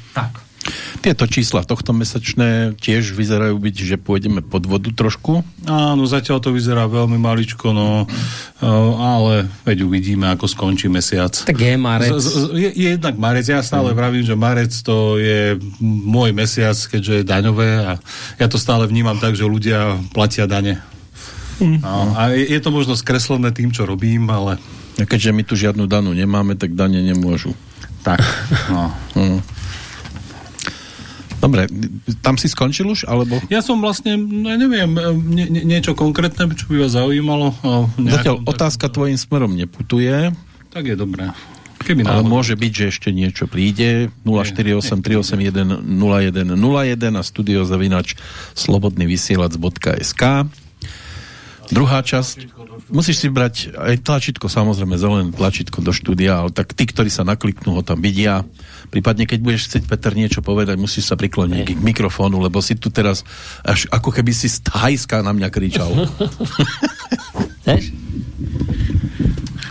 Tieto čísla tohto mesačné tiež vyzerajú byť, že pôjdeme pod vodu trošku. Áno, zatiaľ to vyzerá veľmi maličko, no, eh, ale veď uvidíme, ako skončí mesiac. Tak je marec. Z, z, je, je jednak marec, ja stále vravím, že marec to je môj mesiac, keďže je daňové a ja to stále vnímam tak, že ľudia platia dane. No, a je, je to možno skreslené tým, čo robím, ale A keďže my tu žiadnu danu nemáme, tak dane nemôžu. tak. *laughs* No. Hm. Dobre, tam si skončil už, alebo... Ja som vlastne, no neviem, nie, nie, niečo konkrétne, čo by vás zaujímalo. nejakom Zatiaľ otázka tvojim smerom neputuje, Tak je dobré. Keby ale náhodou. môže byť, že ešte niečo príde. 048 381 0101 a studiozavinač slobodnyvysielac.sk Druhá časť, musíš si brať aj tlačítko, samozrejme, zelené tlačítko do štúdia, ale tak tí, ktorí sa nakliknú, ho tam vidia. Prípadne, keď budeš chcieť, Peter, niečo povedať, musíš sa prikloniť k mikrofónu, lebo si tu teraz až ako keby si z Thajska na mňa kričal. *laughs* Chceš?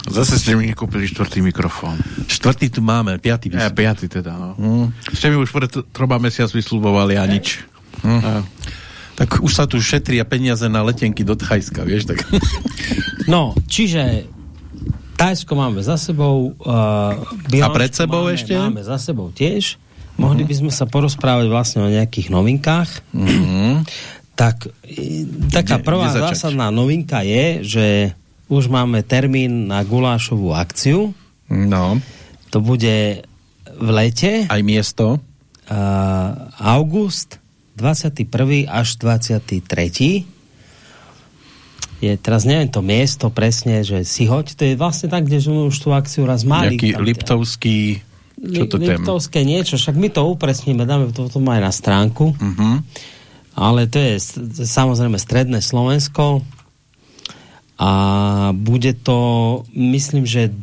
Zase ste mi nekúpili štvrtý mikrofón. Štvrtý tu máme, piatý. Ja, by som- piatý teda, no. Mm. Ste mi už pred troba mesiac vyslúbovali a nič. Mm. Tak už sa tu šetria peniaze na letenky do Thajska, vieš, tak... No, čiže Tajsko máme za sebou. Uh, A pred sebou máme, ešte? Máme za sebou tiež. Mohli by sme sa porozprávať vlastne o nejakých novinkách. Mhm. Tak e, taká Kde- prvá kde zásadná novinka je, že už máme termín na gulášovú akciu. No, To bude v lete, aj miesto. uh, august 21. až 23. Je, teraz neviem to miesto presne, že si hoď, to je vlastne tak, kde sme už tú akciu raz mali. Nejaký tam, Liptovský... Čo to tém? Liptovské niečo, však my to upresníme, dáme to, to aj na stránku. Uh-huh. Ale to je samozrejme stredné Slovensko a bude to, myslím, že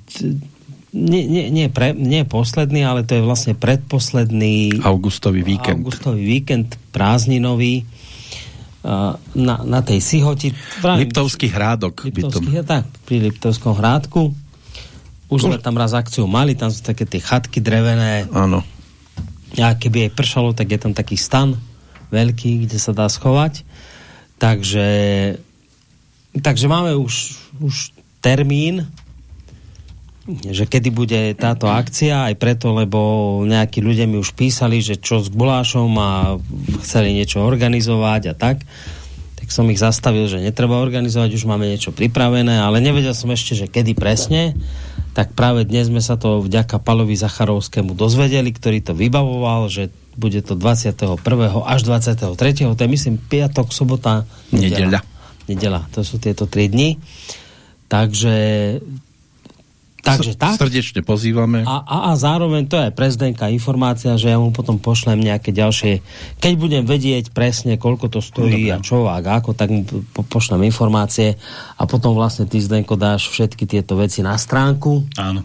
nie, nie, nie, pre, nie posledný, ale to je vlastne predposledný Augustový víkend. augustový víkend, prázdninový na, na tej Sihoti. Vravím, Liptovský hrádok. by to... Liptovský, tak, pri Liptovskom hrádku. Už sme tam raz akciu mali, tam sú také tie chatky drevené. Áno. A keby aj pršalo, tak je tam taký stan veľký, kde sa dá schovať. Takže, takže máme už, už termín, že kedy bude táto akcia, aj preto, lebo nejakí ľudia mi už písali, že čo s gulášom a chceli niečo organizovať a tak. Tak som ich zastavil, že netreba organizovať, už máme niečo pripravené, ale nevedel som ešte, že kedy presne. Tak práve dnes sme sa to vďaka Palovi Zacharovskému dozvedeli, ktorý to vybavoval, že bude to 21. až 23. To je myslím piatok, sobota, Nedeľa. Nedela, to sú tieto tri dni. Takže Takže tak. Srdečne pozývame. A, a, a zároveň to je prezidentka informácia, že ja mu potom pošlem nejaké ďalšie, keď budem vedieť presne, koľko to stojí a čo a ako, tak mu po, pošlem informácie a potom vlastne ty Zdenko dáš všetky tieto veci na stránku Áno.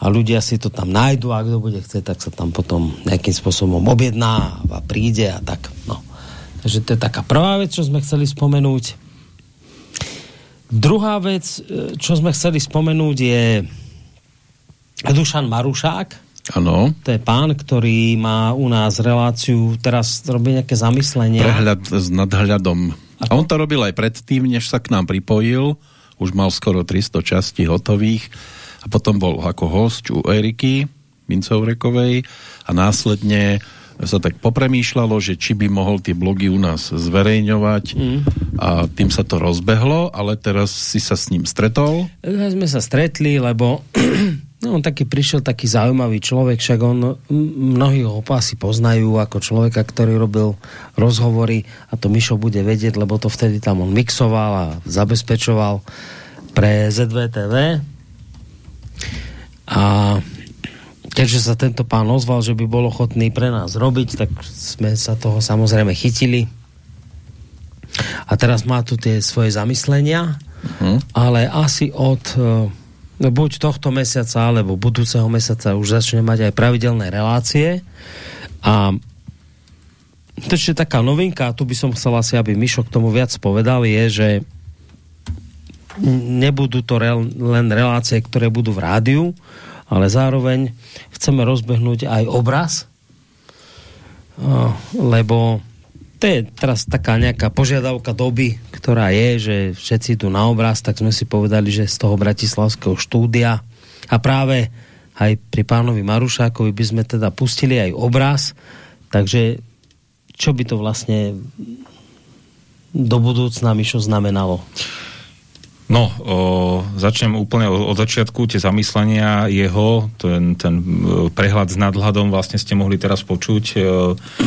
a ľudia si to tam nájdu a kto bude chcieť, tak sa tam potom nejakým spôsobom objedná a príde a tak. No. Takže to je taká prvá vec, čo sme chceli spomenúť. Druhá vec, e, čo sme chceli spomenúť je Dušan Marušák. Áno. To je pán, ktorý má u nás reláciu, teraz robí nejaké zamyslenia. Prehľad s nadhľadom. A on to robil aj predtým, než sa k nám pripojil. Už mal skoro 300 častí hotových. A potom bol ako host u Eriky Mincovrekovej a následne sa tak popremýšľalo, že či by mohol tie blogy u nás zverejňovať mm. a tým sa to rozbehlo, ale teraz si sa s ním stretol. My sme sa stretli, lebo *clears throat* no, on taký prišiel taký zaujímavý človek, však on, mnohí ho asi poznajú ako človeka, ktorý robil rozhovory a to Mišo bude vedieť, lebo to vtedy tam on mixoval a zabezpečoval pre ZVTV. A keďže sa tento pán ozval, že by bol ochotný pre nás robiť, tak sme sa toho samozrejme chytili. A teraz má tu tie svoje zamyslenia, Hm? ale asi od eh, no buď tohto mesiaca, alebo budúceho mesiaca už začne mať aj pravidelné relácie. A to ešte taká novinka, a tu by som chcel asi, aby Mišo k tomu viac povedal, je, že nebudú to rel, len relácie, ktoré budú v rádiu, ale zároveň chceme rozbehnúť aj obraz, eh, lebo to je teraz taká nejaká požiadavka doby, ktorá je, že všetci idú na obraz, tak sme si povedali, že z toho bratislavského štúdia a práve aj pri pánovi Marušákovi by sme teda pustili aj obraz, takže čo by to vlastne do budúcna Mišo znamenalo? No, o, začnem úplne od, od začiatku, tie zamyslenia jeho, ten, ten e, prehľad s nadhľadom vlastne ste mohli teraz počuť e,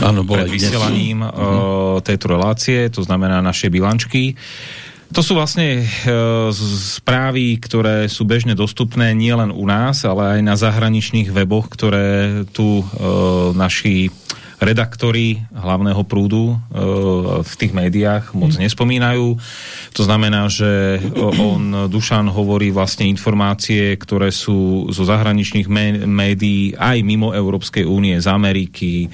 Áno, bol pred dnes. vysielaním e, tejto relácie, to znamená naše bilančky. To sú vlastne e, správy, ktoré sú bežne dostupné nielen u nás, ale aj na zahraničných weboch, ktoré tu e, naši redaktori hlavného prúdu e, v tých médiách moc nespomínajú. To znamená, že on, Dušan, hovorí vlastne informácie, ktoré sú zo zahraničných mé- médií aj mimo Európskej únie, z Ameriky,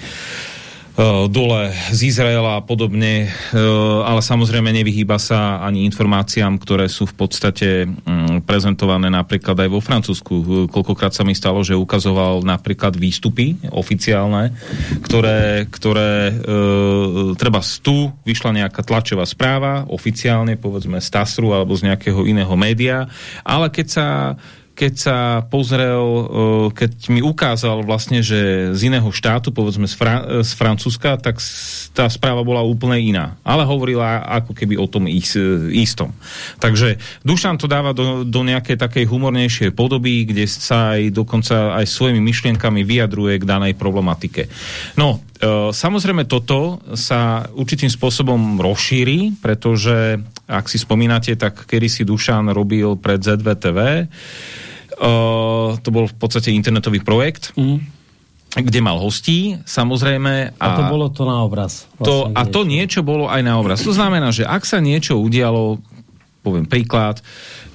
dole z Izraela a podobne, e, ale samozrejme nevyhýba sa ani informáciám, ktoré sú v podstate mm, prezentované napríklad aj vo Francúzsku. E, Koľkokrát sa mi stalo, že ukazoval napríklad výstupy oficiálne, ktoré, ktoré e, treba z tu vyšla nejaká tlačová správa, oficiálne, povedzme z TASRu alebo z nejakého iného média, ale keď sa keď sa pozrel, e, keď mi ukázal vlastne, že z iného štátu, povedzme z, Fra- z Francúzska, tak tá správa bola úplne iná. Ale hovorila ako keby o tom is, istom. Takže Dušan to dáva do, do nejakej takej humornejšej podoby, kde sa aj dokonca aj svojimi myšlienkami vyjadruje k danej problematike. No, e, samozrejme toto sa určitým spôsobom rozšíri, pretože ak si spomínate, tak kedy si Dušan robil pred ZVTV, Uh, to bol v podstate internetový projekt, mm. kde mal hostí, samozrejme. A, a to bolo to na obraz. Vlastne to, a to niečo bolo aj na obraz. To znamená, že ak sa niečo udialo, poviem príklad,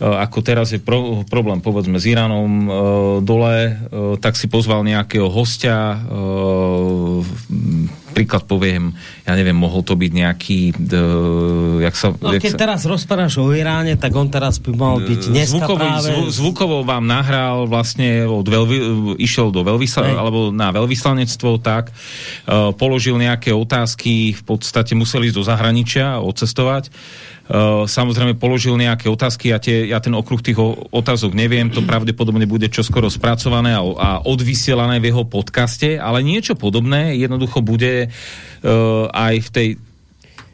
ako teraz je pro, problém povedzme s Iránom uh, dole, uh, tak si pozval nejakého hostia, uh, príklad poviem, ja neviem, mohol to byť nejaký... Uh, jak sa, no, jak keď sa... teraz rozprávaš o Iráne, tak on teraz by mal byť dneska zvukový, práve... Zvu, zvukovo vám nahral vlastne, od veľvy, išiel do veľvysla, alebo na veľvyslanectvo, tak uh, položil nejaké otázky, v podstate museli ísť do zahraničia, odcestovať. Uh, samozrejme položil nejaké otázky, ja, tie, ja ten okruh tých otázok neviem, to pravdepodobne bude čoskoro spracované a, a odvysielané v jeho podcaste, ale niečo podobné jednoducho bude uh, aj v tej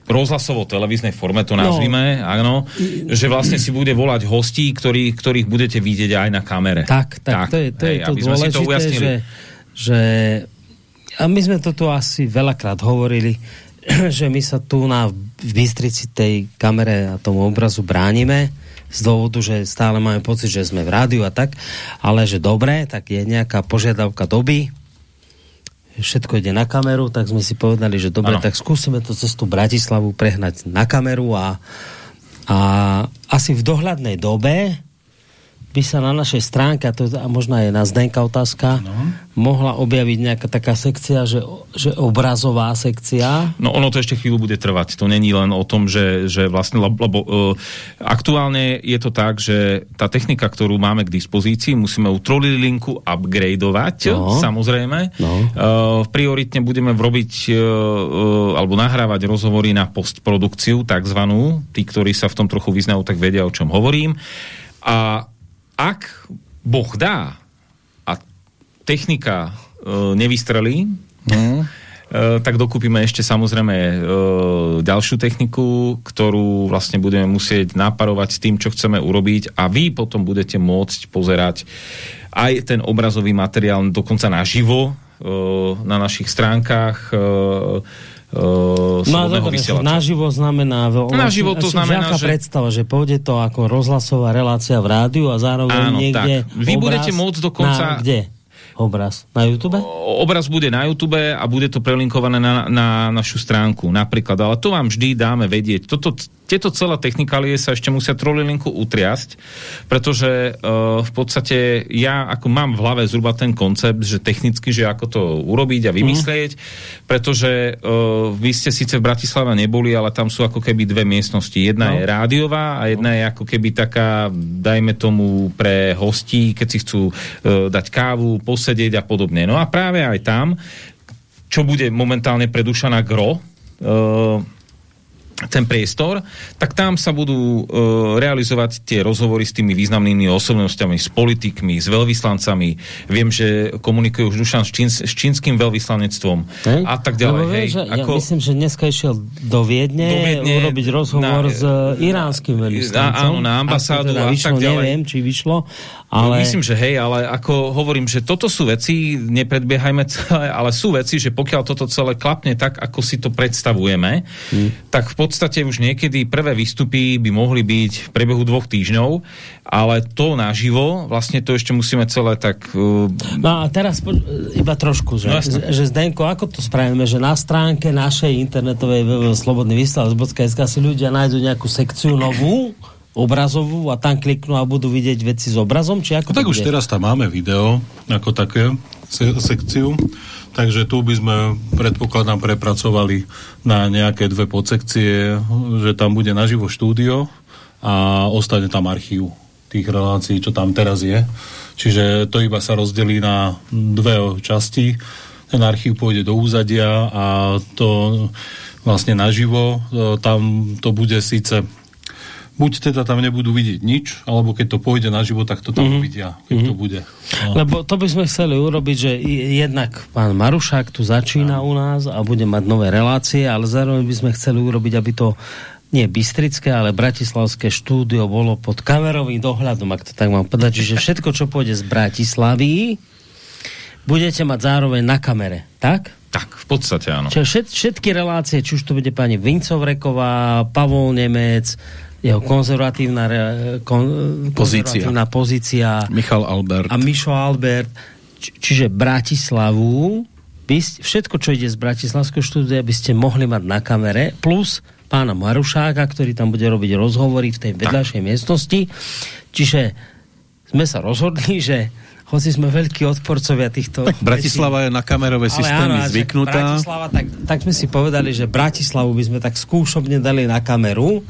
rozhlasovo-televíznej forme to no. nazvime, no. áno, že vlastne si bude volať hostí, ktorý, ktorých budete vidieť aj na kamere. Tak, tak, tak to je to, hej, je to dôležité, to že, že a my sme to tu asi veľakrát hovorili, *clears throat* že my sa tu na v Bystrici tej kamere a tomu obrazu bránime z dôvodu, že stále máme pocit, že sme v rádiu a tak, ale že dobre, tak je nejaká požiadavka doby, všetko ide na kameru, tak sme si povedali, že dobre, ano. tak skúsime to cestu Bratislavu prehnať na kameru a, a asi v dohľadnej dobe by sa na našej stránke, a to a možno je na Zdenka otázka, no. mohla objaviť nejaká taká sekcia, že, že obrazová sekcia? No ono to ešte chvíľu bude trvať. To není len o tom, že, že vlastne, lebo uh, aktuálne je to tak, že tá technika, ktorú máme k dispozícii, musíme u linku upgradeovať, no. samozrejme. No. Uh, prioritne budeme robiť uh, uh, alebo nahrávať rozhovory na postprodukciu, takzvanú. Tí, ktorí sa v tom trochu vyznajú, tak vedia, o čom hovorím. A ak Boh dá a technika e, nevystrelí, mm. e, tak dokúpime ešte samozrejme e, ďalšiu techniku, ktorú vlastne budeme musieť naparovať s tým, čo chceme urobiť a vy potom budete môcť pozerať aj ten obrazový materiál dokonca naživo e, na našich stránkach e, uh, slobodného no, vysielača. Naživo znamená... Naživo to znamená, že... predstava, že pôjde to ako rozhlasová relácia v rádiu a zároveň Áno, niekde tak. Vy budete môcť dokonca... Na, kde? Obraz? Na YouTube? O, obraz bude na YouTube a bude to prelinkované na, na našu stránku napríklad, ale to vám vždy dáme vedieť. Toto tieto celé technikálie sa ešte musia trolilinku utriasť, pretože uh, v podstate ja ako mám v hlave zhruba ten koncept, že technicky, že ako to urobiť a vymyslieť, mm. pretože uh, vy ste síce v Bratislave neboli, ale tam sú ako keby dve miestnosti. Jedna no. je rádiová a jedna no. je ako keby taká, dajme tomu pre hostí, keď si chcú uh, dať kávu, posedieť a podobne. No a práve aj tam, čo bude momentálne predušaná gro, uh, ten priestor, tak tam sa budú e, realizovať tie rozhovory s tými významnými osobnostiami, s politikmi, s veľvyslancami. Viem, že komunikujú už Dušan s, čín, s čínskym veľvyslanectvom hej? a tak ďalej. No, hej, že, ako... Ja myslím, že dneska išiel do Viedne, do Viedne urobiť rozhovor na, s e, iránskym veľvyslancom. Áno, na ambasádu teda a tak ďalej. Neviem, či vyšlo, ale... Myslím, že hej, ale ako hovorím, že toto sú veci, nepredbiehajme celé, ale sú veci, že pokiaľ toto celé klapne tak, ako si to predstavujeme, hmm. tak v podstate už niekedy prvé výstupy by mohli byť v priebehu dvoch týždňov, ale to naživo, vlastne to ešte musíme celé tak... Uh... No a teraz po, iba trošku, že, no, že Zdenko, ako to spravíme, že na stránke našej internetovej slobodný vystav.sk si ľudia nájdú nejakú sekciu novú, obrazovú a tam kliknú a budú vidieť veci s obrazom? Či ako no, tak už teraz tam máme video ako také se sekciu. Takže tu by sme, predpokladám, prepracovali na nejaké dve podsekcie, že tam bude naživo štúdio a ostane tam archív tých relácií, čo tam teraz je. Čiže to iba sa rozdelí na dve časti. Ten archív pôjde do úzadia a to vlastne naživo, tam to bude síce buď teda tam nebudú vidieť nič, alebo keď to pôjde na život, tak to tam mm-hmm. uvidia, keď mm-hmm. to bude. No. Lebo to by sme chceli urobiť, že jednak pán Marušák tu začína u nás a bude mať nové relácie, ale zároveň by sme chceli urobiť, aby to nie Bystrické, ale Bratislavské štúdio bolo pod kamerovým dohľadom, ak to tak mám povedať. Čiže všetko, čo pôjde z Bratislavy, budete mať zároveň na kamere, tak? Tak, v podstate áno. Čiže všet, všetky relácie, či už to bude pani Vincovreková, Pavol Nemec, jeho konzervatívna, kon, Pozícia. konzervatívna pozícia Michal Albert. a Mišo Albert, či, čiže Bratislavu, by všetko, čo ide z Bratislavského štúdia, by ste mohli mať na kamere, plus pána Marušáka, ktorý tam bude robiť rozhovory v tej vedľajšej miestnosti. Čiže sme sa rozhodli, že hoci sme veľkí odporcovia týchto Bratislava je na kamerové systémy že zvyknutá. Bratislava, tak, tak sme si povedali, že Bratislavu by sme tak skúšobne dali na kameru.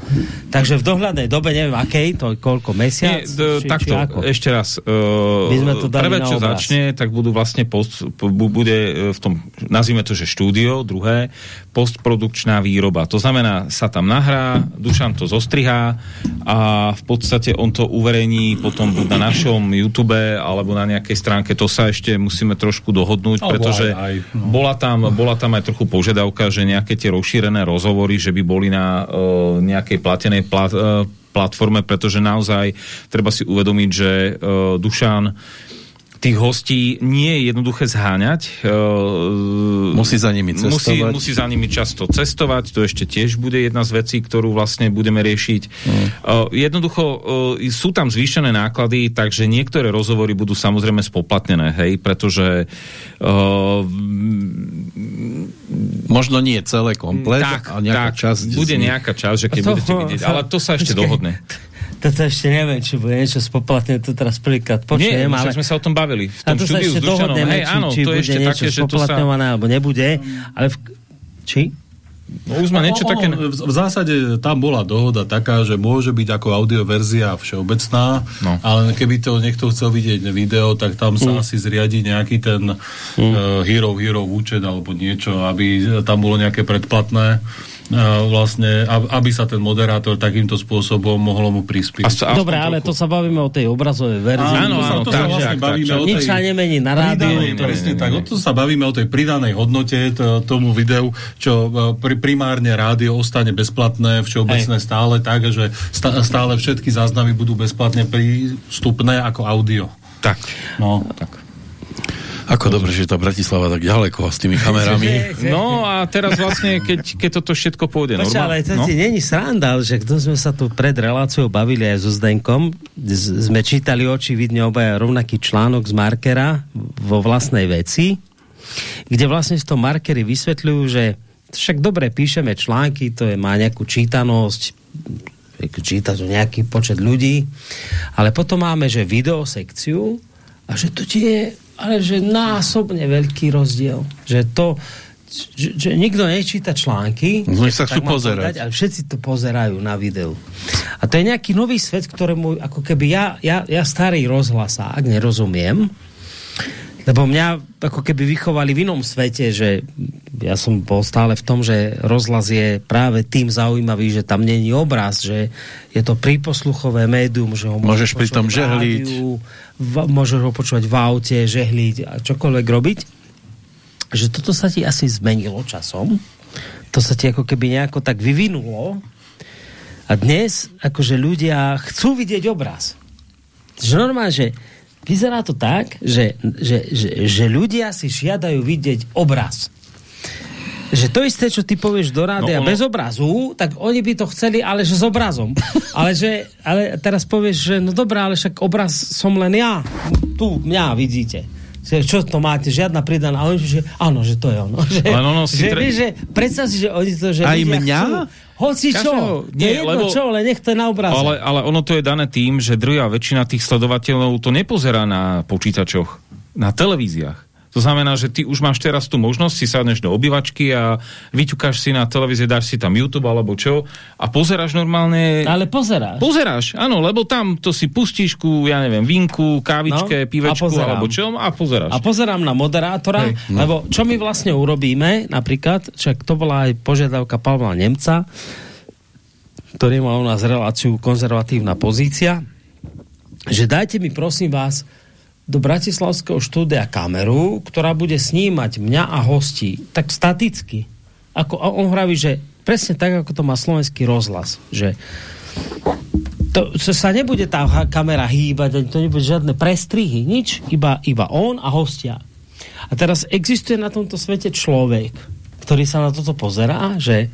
Takže v dohľadnej dobe, neviem akej, to koľko, mesiac? Nie, či, takto, či ako? ešte raz. Uh, My sme to dali prvé, čo začne, tak budú vlastne post, bu- bude e, v tom, nazvime to, že štúdio, druhé, postprodukčná výroba. To znamená, sa tam nahrá, Dušan to zostrihá a v podstate on to uverejní potom buď na našom YouTube alebo na nejakej stránke. To sa ešte musíme trošku dohodnúť, Alebo pretože aj- aj, no. bola, tam, bola tam aj trochu požiadavka, že nejaké tie rozšírené rozhovory, že by boli na uh, nejakej platenej plat, uh, platforme, pretože naozaj treba si uvedomiť, že uh, Dušan tých hostí nie je jednoduché zháňať. Uh, Musí za nimi musí, cestovať. musí za nimi často cestovať, to ešte tiež bude jedna z vecí, ktorú vlastne budeme riešiť. Mm. Uh, jednoducho uh, sú tam zvýšené náklady, takže niektoré rozhovory budú samozrejme spoplatnené, hej, pretože Možno nie celé komplet, tak, a nejaká tak, časť bude z nejaká časť, že keď To- budete vidieť, ale to sa ešte *laughs* dohodne. Toto ešte neviem, či bude niečo spoplatné, to teraz prvýkrát Nie, počujem, ale... ale... sme sa o tom bavili. V A tom to sa ešte dohodneme, Hej, či, áno, či to bude ešte niečo také, že to sa... spoplatňované, alebo nebude. Ale v... Či? No, už má niečo No, také... v, v zásade tam bola dohoda taká, že môže byť ako audioverzia všeobecná, No. ale keby to niekto chcel vidieť video, tak tam sa asi zriadi nejaký ten uh, hero hero účet alebo niečo, aby tam bolo nejaké predplatné vlastne, ab- aby sa ten moderátor takýmto spôsobom mohlo mu prispieť. Aspoň Dobre, ale to sa bavíme o tej obrazovej verzii. Áno, to sa- áno, to tak, sa vlastne tak, bavíme tak, o Nič tej sa nemení na rádiu. pridanej, to- presne tak. O to sa bavíme o tej pridanej hodnote t- tomu videu, čo e, pri, primárne rádio ostane bezplatné, všeobecné stále tak, že stále všetky záznamy budú bezplatne prístupné ako audio. Tak. No. tak. Ako dobre, že tá Bratislava tak ďaleko s tými *laughs* kamerami. No a teraz vlastne, keď, keď toto všetko pôjde Počkaj, ale to normálne... ti není sranda, že kto sme sa tu pred reláciou bavili aj so Zdenkom, z, sme čítali očividne obaja rovnaký článok z Markera vo vlastnej veci, kde vlastne v tom Markeri vysvetľujú, že však dobre píšeme články, to je, má nejakú čítanosť, číta to nejaký počet ľudí, ale potom máme, že videosekciu a že to ti je ale že násobne veľký rozdiel. Že to, že, že nikto nečíta články, No, sa chcú pozerať. povedať, ale všetci to pozerajú na videu. A to je nejaký nový svet, ktorému ako keby ja, ja, ja starý rozhlasák nerozumiem, lebo mňa ako keby vychovali v inom svete, že ja som bol stále v tom, že rozhlas je práve tým zaujímavý, že tam není obraz, že je to príposluchové médium, že ho Môžeš pri tom žehliť. rádiu, v, môžeš ho počúvať v aute, žehliť a čokoľvek robiť. Že toto sa ti asi zmenilo časom. To sa ti ako keby nejako tak vyvinulo. A dnes akože ľudia chcú vidieť obraz. Že normálne, že vyzerá to tak, že, že, že, že ľudia si žiadajú vidieť obraz. Že to isté, čo ty povieš do rádia No, no, ono- bez obrazu, tak oni by to chceli, ale že s obrazom. *laughs* ale, že, ale teraz povieš, že no dobrá, ale však obraz som len ja. Tu mňa vidíte. Čo to máte? Žiadna pridaná. Ale že áno, že to je ono. *laughs* Že, Len ono si že, tre- vieš, že predstav si, že oni to, že Aj mňa? Chcú, hoci čo. Každého- Nie, nie, jedno lebo- čo, ale nech to je na obraze. Ale, ale ono to je dané tým, že druhá väčšina tých sledovateľov to nepozerá na počítačoch, na televíziách. To znamená, že ty už máš teraz tú možnosť, si sadneš do obývačky a vyťukáš si na televízie, dáš si tam YouTube alebo čo a pozeráš normálne... Ale pozeráš. Pozeráš, áno, lebo tam to si pustíš ku, ja neviem, vinku, No, kávičke, a pivečku alebo čo a pozeráš. A pozerám na moderátora, Hej, no. lebo čo my vlastne urobíme, napríklad, však to bola aj požiadavka Pavla Nemca, ktorý má u nás reláciu konzervatívna pozícia, že dajte mi prosím vás do Bratislavského štúdia kameru, ktorá bude snímať mňa a hostí, tak staticky. Ako, a on hovorí, že presne tak, ako to má slovenský rozhlas, že to, to sa nebude tá kamera hýbať, to nebude žiadne prestrihy, nič, iba, iba on a hostia. A teraz existuje na tomto svete človek, ktorý sa na toto pozerá, že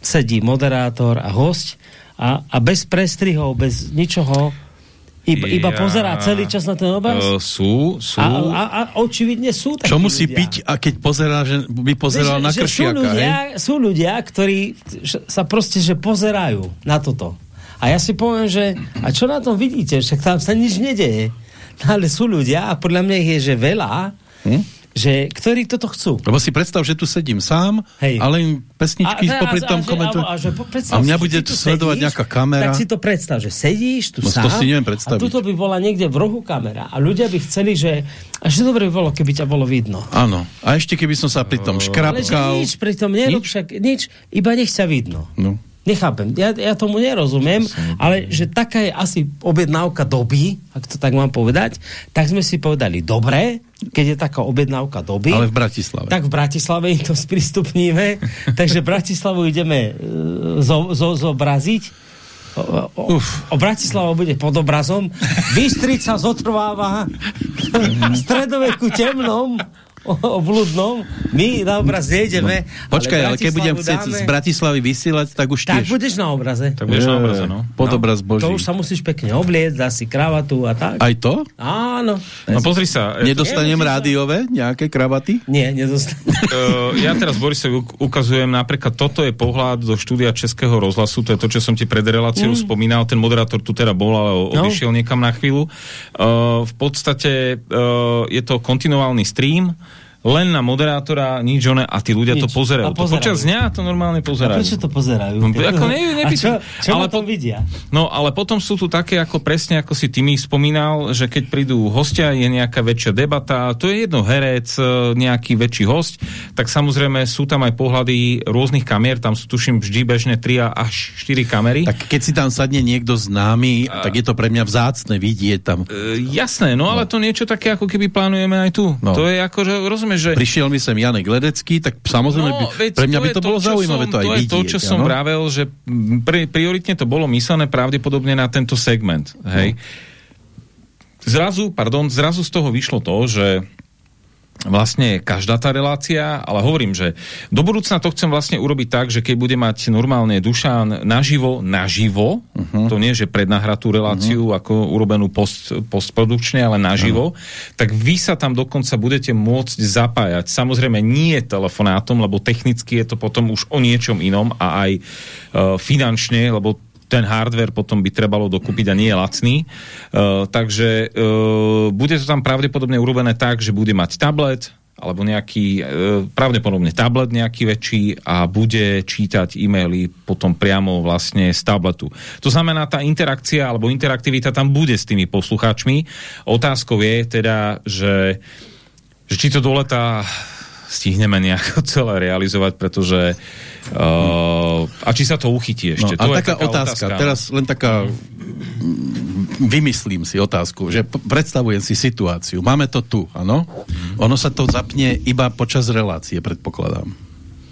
sedí moderátor a host a, a bez prestrihov, bez ničoho, iba, iba pozerá celý čas na ten obraz. Uh, sú, sú. A, a, a očividne sú takí Čo musí ľudia. piť, a keď pozerá, že by pozeral na že sú kršiaka, ľudia, hej? sú ľudia, ktorí sa proste že pozerajú na toto. A ja si poviem, že a čo na tom vidíte? Však tam sa nič nedeje. No, ale sú ľudia, a podľa mňa ich je, že veľa, Hm? Že, ktorí toto chcú. Lebo si predstav, že tu sedím sám, Hej. ale im pesničky A- a- popri a- tom a komentujú. A, a, že po- predstav A mňa si, bude tu sledovať sedíš, nejaká kamera. Tak si to predstav, že sedíš tu No, to sám si neviem a predstaviť. tuto by bola niekde v rohu kamera a ľudia by chceli, že a že dobre by bolo, keby ťa bolo vidno. Áno. A ešte keby som sa pri tom Ale škrapkal. nič, pritom nerob Nič? však nič, iba nech ťa vidno. No. Nechápem, ja, ja tomu nerozumiem, ale že taká je asi objednávka doby, ak to tak mám povedať, tak sme si povedali, dobre, keď je taká objednávka doby, Ale v Bratislave. tak v Bratislave im to *laughs* sprístupníme, takže Bratislavu ideme e, zo, zo, zobraziť. O, o, o, o Bratislava bude pod obrazom. Bystrica zotrváva v *laughs* stredoveku temnom, o, o bludnom. My na obraz nejdeme. Počkaj, ale, keď budem chcieť dáme- z Bratislavy vysielať, tak už Tak tiež. budeš na obraze. Tak budeš na obraze, no. Pod obraz Boží. To už sa musíš pekne obliecť, dá si kravatu a tak. Aj to? Áno. No pozri sa. e, Nedostanem rádiové nejaké kravaty? Nie, nedostane. Uh, *laughs* ja teraz Borisovi uk- ukazujem napríklad, toto je pohľad do štúdia Českého rozhlasu, to je to, čo som ti pred reláciou mm. spomínal, ten moderátor tu teda bol, ale No. odišiel niekam na chvíľu. Uh, v podstate uh, je to kontinuálny stream, len na moderátora, nič one, a tí ľudia Nič. to pozerajú. A To pozerajú. počas dňa to normálne A pozerajú. prečo to pozerajú? No, ako ne- a nepíšu. čo, čo Ale po- vidia? No, ale potom sú tu také, ako presne, ako si ty mi spomínal, že keď prídu hostia, je nejaká väčšia debata, to je jedno herec, e, nejaký väčší host, tak samozrejme sú tam aj pohľady rôznych kamier, tam sú tuším vždy bežne 3 až 4 kamery. Tak keď si tam sadne niekto známy, tak je to pre mňa vzácne vidieť tam. E, jasné, no, ale to niečo také, ako keby plánujeme aj tu. No. To je ako, že rozumieš, že... Prišiel mi sem Janek Ledecký, tak samozrejme, by, veď pre mňa by je to bolo zaujímavé som, to aj to vidieť. je to, čo som áno? vravel, že pri, prioritne to bolo myslené pravdepodobne na tento segment. Hej. Zrazu, pardon, zrazu z toho vyšlo to, že vlastne každá tá relácia, ale hovorím, že do budúcna to chcem vlastne urobiť tak, že keď bude mať normálne Dušan naživo, naživo, uh-huh. to nie, že prednahratú reláciu uh-huh. ako urobenú post, postprodukčne, ale naživo, uh-huh. tak vy sa tam dokonca budete môcť zapájať. Samozrejme nie telefonátom, lebo technicky je to potom už o niečom inom a aj uh, finančne, lebo ten hardware potom by trebalo dokúpiť a nie je lacný. Uh, takže uh, bude to tam pravdepodobne urobené tak, že bude mať tablet, alebo nejaký, uh, pravdepodobne tablet nejaký väčší a bude čítať e-maily potom priamo vlastne z tabletu. To znamená, tá interakcia alebo interaktivita tam bude s tými poslucháčmi. Otázkou je teda, že, že či to do leta stihneme nejako *laughs* celé realizovať, pretože uh, a či sa to uchytí ešte. No, to a je taká, otázka, no. teraz len taká vymyslím si otázku, že predstavujem si situáciu. Máme to tu, áno? Mhm. Ono sa to zapne iba počas relácie, predpokladám.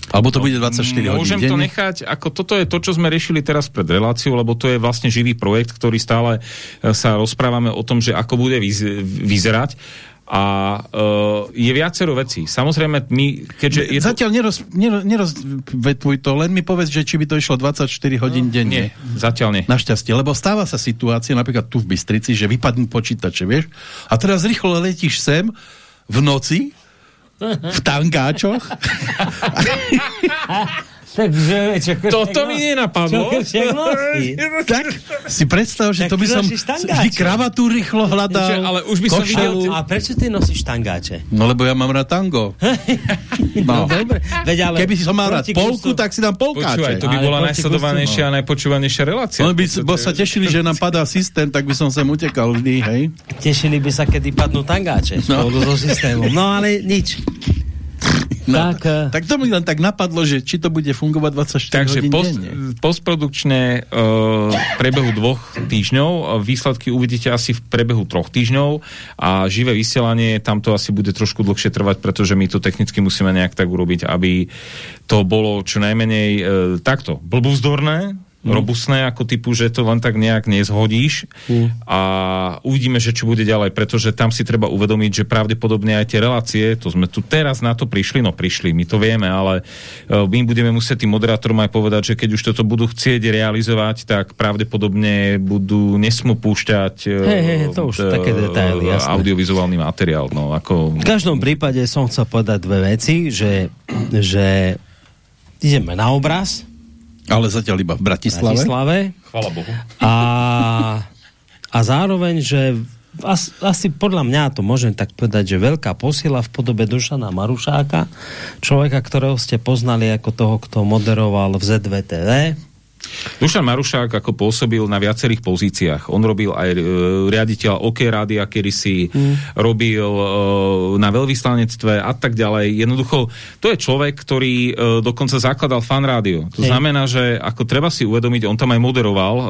Alebo to bude 24 hodín No, Môžem to denne? nechať, ako toto je to, čo sme riešili teraz pred reláciou, lebo to je vlastne živý projekt, ktorý stále e, sa rozprávame o tom, že ako bude vyz- vyzerať. A uh, je viacero vecí. Samozrejme, my, keďže... Je to... Zatiaľ neroz, neroz, nerozvetvuj to, len mi povedz, že či by to išlo 24 hodín denne. Nie, zatiaľ nie. Našťastie, lebo stáva sa situácia, napríklad tu v Bystrici, že vypadnú počítače, vieš? A teraz rýchlo letíš sem v noci, v tangáčoch. *laughs* *laughs* Takže, čo, Toto mi nenapadlo. Tak si predstav, že Tak to by som vždy kravatu rýchlo hľadal. Čo, ale už by som košelu. videl- A prečo ty nosíš tangáče? No lebo ja mám rád tango. *laughs* No, No. dobre. Veď, ale Keby som mal rád polku, tak si dám Počúvaj, polkáče. to by Ale bola najsledovanejšia a najpočúvanejšia relácia. No by, bo sa tešili, že nám padá systém, tak by som sem utekal vždy, hej? Tešili by sa, kedy padnú tangáče No. spolu so systémom. No ale nič. *laughs* No, Tak, eh, tak to mi len tak napadlo, že či to bude fungovať 24 Takže hodín post, denne. postprodukčne uh, v priebehu dvoch týždňov, výsledky uvidíte asi v priebehu troch týždňov a živé vysielanie, tam to asi bude trošku dlhšie trvať, pretože my to technicky musíme nejak tak urobiť, aby to bolo čo najmenej uh, takto blbúzdorné, mm. robustné, ako typu, že to len tak nejak nezhodíš mm. a uvidíme, že čo bude ďalej, pretože tam si treba uvedomiť, že pravdepodobne aj tie relácie, to sme tu teraz na to prišli, no prišli, my to vieme, ale uh, my budeme musieť tým moderátorom aj povedať, že keď už toto budú chcieť realizovať, tak pravdepodobne budú, nesmú púšťať Hej, hej, to už také detaily, jasné. audiovizuálny materiál, no ako... V každom prípade som chcel povedať dve veci, že, že ideme na obraz Ale zatiaľ iba v Bratislave. Bratislave Chvala Bohu. a, a zároveň, že as, asi podľa mňa to môžem tak povedať, že veľká posila v podobe Dušana Marušáka, človeka, ktorého ste poznali ako toho, kto moderoval v ZVTV, Dušan Marušák ako pôsobil na viacerých pozíciách. On robil aj e, riaditeľ OK rádia, kedy si mm. robil e, na veľvyslanectve a tak ďalej. Jednoducho, to je človek, ktorý e, dokonca zakladal fan rádio. To Hej. znamená, že ako treba si uvedomiť, on tam aj moderoval e,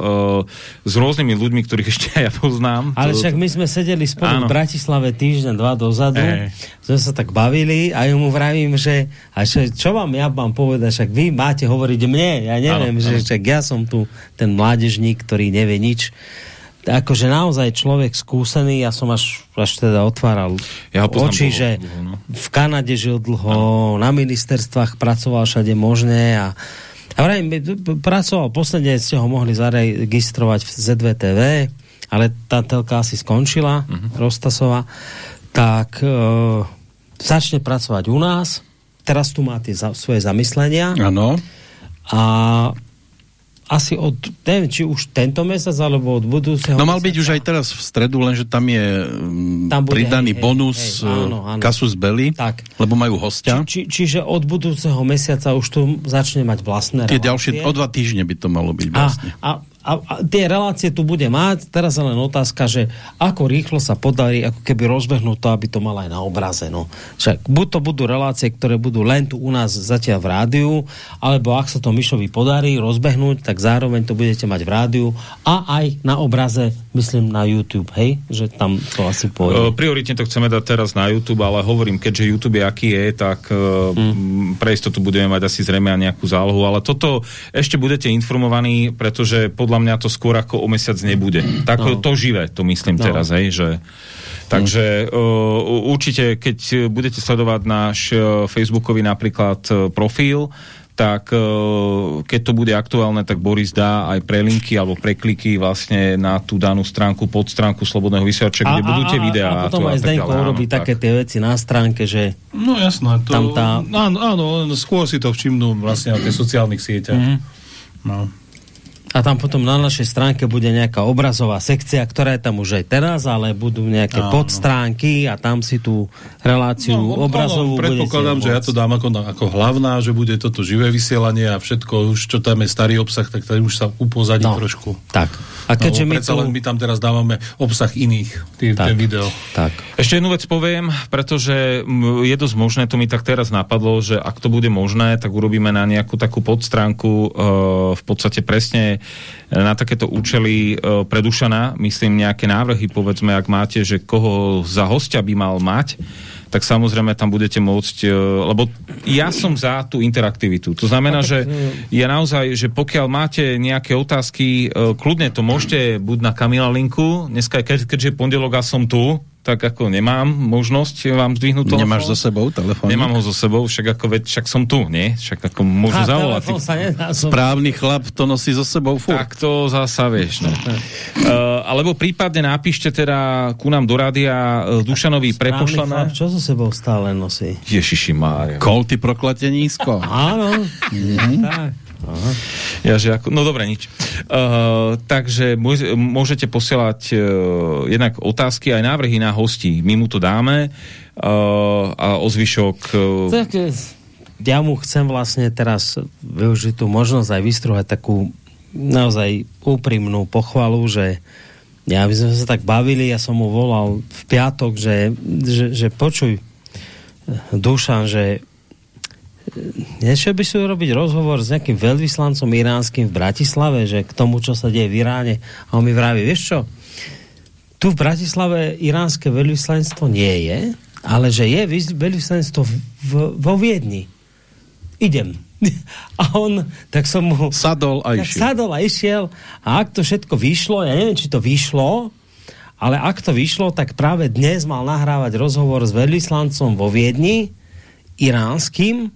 s rôznymi ľuďmi, ktorých *laughs* ešte ja poznám. Ale však my sme sedeli spolu Áno. v Bratislave týždeň, dva dozadu, Ej. sme sa tak bavili a mu vravím, že a čo, čo vám ja mám povedať, však vy máte hovoriť mne, ja neviem, Áno, že áno. Však ja som tu ten mládežník, ktorý nevie nič. Akože naozaj človek skúsený, ja som až, až teda otváral Ja oči, dlho, že dlho, no. v Kanade žil dlho, na ministerstvách pracoval všade možné a a vrajím, pracoval, posledne ste ho mohli zaregistrovať v ZVTV, ale tá telka asi skončila, uh-huh. Rostasova, tak e, začne pracovať u nás, teraz tu má tie za, svoje zamyslenia Áno. a asi od, neviem, či už tento mesiac, alebo od budúceho No mal byť mesiaca. už aj teraz v stredu, lenže tam je mm, Tam bude, pridaný hej, hej, bonus hej, eh, áno, áno. Kasus Belli, Tak. lebo majú hostia. Či, čiže od budúceho mesiaca už tu začne mať vlastné Tie relácie. ďalšie, o dva týždne by to malo byť vlastne. a, a, a tie relácie tu bude mať, teraz je len otázka, že ako rýchlo sa podarí ako keby rozbehnúť to, aby to mal aj na obraze. No. Však buď to budú relácie, ktoré budú len tu u nás zatiaľ v rádiu, alebo ak sa to Mišovi podarí rozbehnúť, tak zároveň to budete mať v rádiu a aj na obraze, myslím na YouTube, hej? Že tam to asi E, pôjde. Prioritne to chceme dať teraz na YouTube, ale hovorím, keďže YouTube je aký je, tak mm. pre istotu budeme mať asi zrejme aj nejakú zálohu, ale toto ešte budete informovaní, pretože podľa mňa to skôr ako o mesiac nebude. Tak No. to živé, to myslím No. teraz, hej, že Takže uh, určite, keď budete sledovať náš uh, facebookový napríklad uh, profil, tak uh, keď to bude aktuálne, tak Boris dá aj prelinky alebo prekliky vlastne na tú danú stránku, pod stránku Slobodného vysielača, kde budú tie videá. a potom to aj tak Zdenko urobí Áno, také tak. tie veci na stránke, že No jasné. To, Tam tá- Áno, áno, skôr si to všimnú vlastne na tých sociálnych sieťach. Mm-hmm. No. A tam potom na našej stránke bude nejaká obrazová sekcia, ktorá je tam už aj teraz, ale budú nejaké Áno. podstránky a tam si tú reláciu No, obrazovú áno, predpokladám, že ja to dám ako, ako hlavná, že bude toto živé vysielanie a všetko, už čo tam je starý obsah, tak to už sa upozadí No, trošku. Tak. A keďže no, my tu... len my tam teraz dávame obsah iných, tý, Tak. ten video. Tak. Ešte jednu vec poviem, pretože je dosť možné, to mi tak teraz napadlo, že ak to bude možné, tak urobíme na nejakú takú podstránku e, v podstate presne na takéto účely e, pre Dušana, myslím nejaké návrhy, povedzme, ak máte, že koho za hostia by mal mať, tak samozrejme tam budete môcť, e, lebo ja som za tú interaktivitu. To znamená, že je naozaj, že pokiaľ máte nejaké otázky, e, kľudne to môžete buď na Kamila linku, dneska, keď, keďže pondelok a som tu, tak ako nemám možnosť vám zdvihnúť telefón. Nemáš so sebou telefón? Nemám ho so sebou, však ako veď, však som tu, nie? Však ako môžu A zavolať. sa nedá som... Správny chlap to nosí so sebou furt. Tak to zasa vieš, no. uh, alebo prípadne napíšte teda ku nám do rádia uh, Dušanovi Správny chlap. Čo so sebou stále nosí? Ježiši Mária. Kolty prokletenísko. Áno. tak. Aha. Ja, že ako, no dobre, nič. Uh, takže môž, môžete posielať uh, jednak otázky aj návrhy na hostí. My mu to dáme uh, a o. Uh, Tak, e, ja mu chcem vlastne teraz využiť tú možnosť aj vystruhať takú naozaj úprimnú pochvalu, že ja by sme sa tak bavili, ja som mu volal v piatok, že, že, že počuj, Dušan, že Niečo by si urobiť rozhovor s nejakým veľvyslancom iránskym v Bratislave, že k tomu, čo sa deje v Iráne. A on mi vraví, vieš čo, tu v Bratislave iránske veľvyslanectvo nie je, ale že je vys- veľvyslanectvo v, v, vo Viedni. Idem. *laughs* A on, tak som mu... Sadol a išiel. sadol a išiel. A ak to všetko vyšlo, ja neviem, či to vyšlo, ale ak to vyšlo, tak práve dnes mal nahrávať rozhovor s veľvyslancom vo Viedni, iránskym.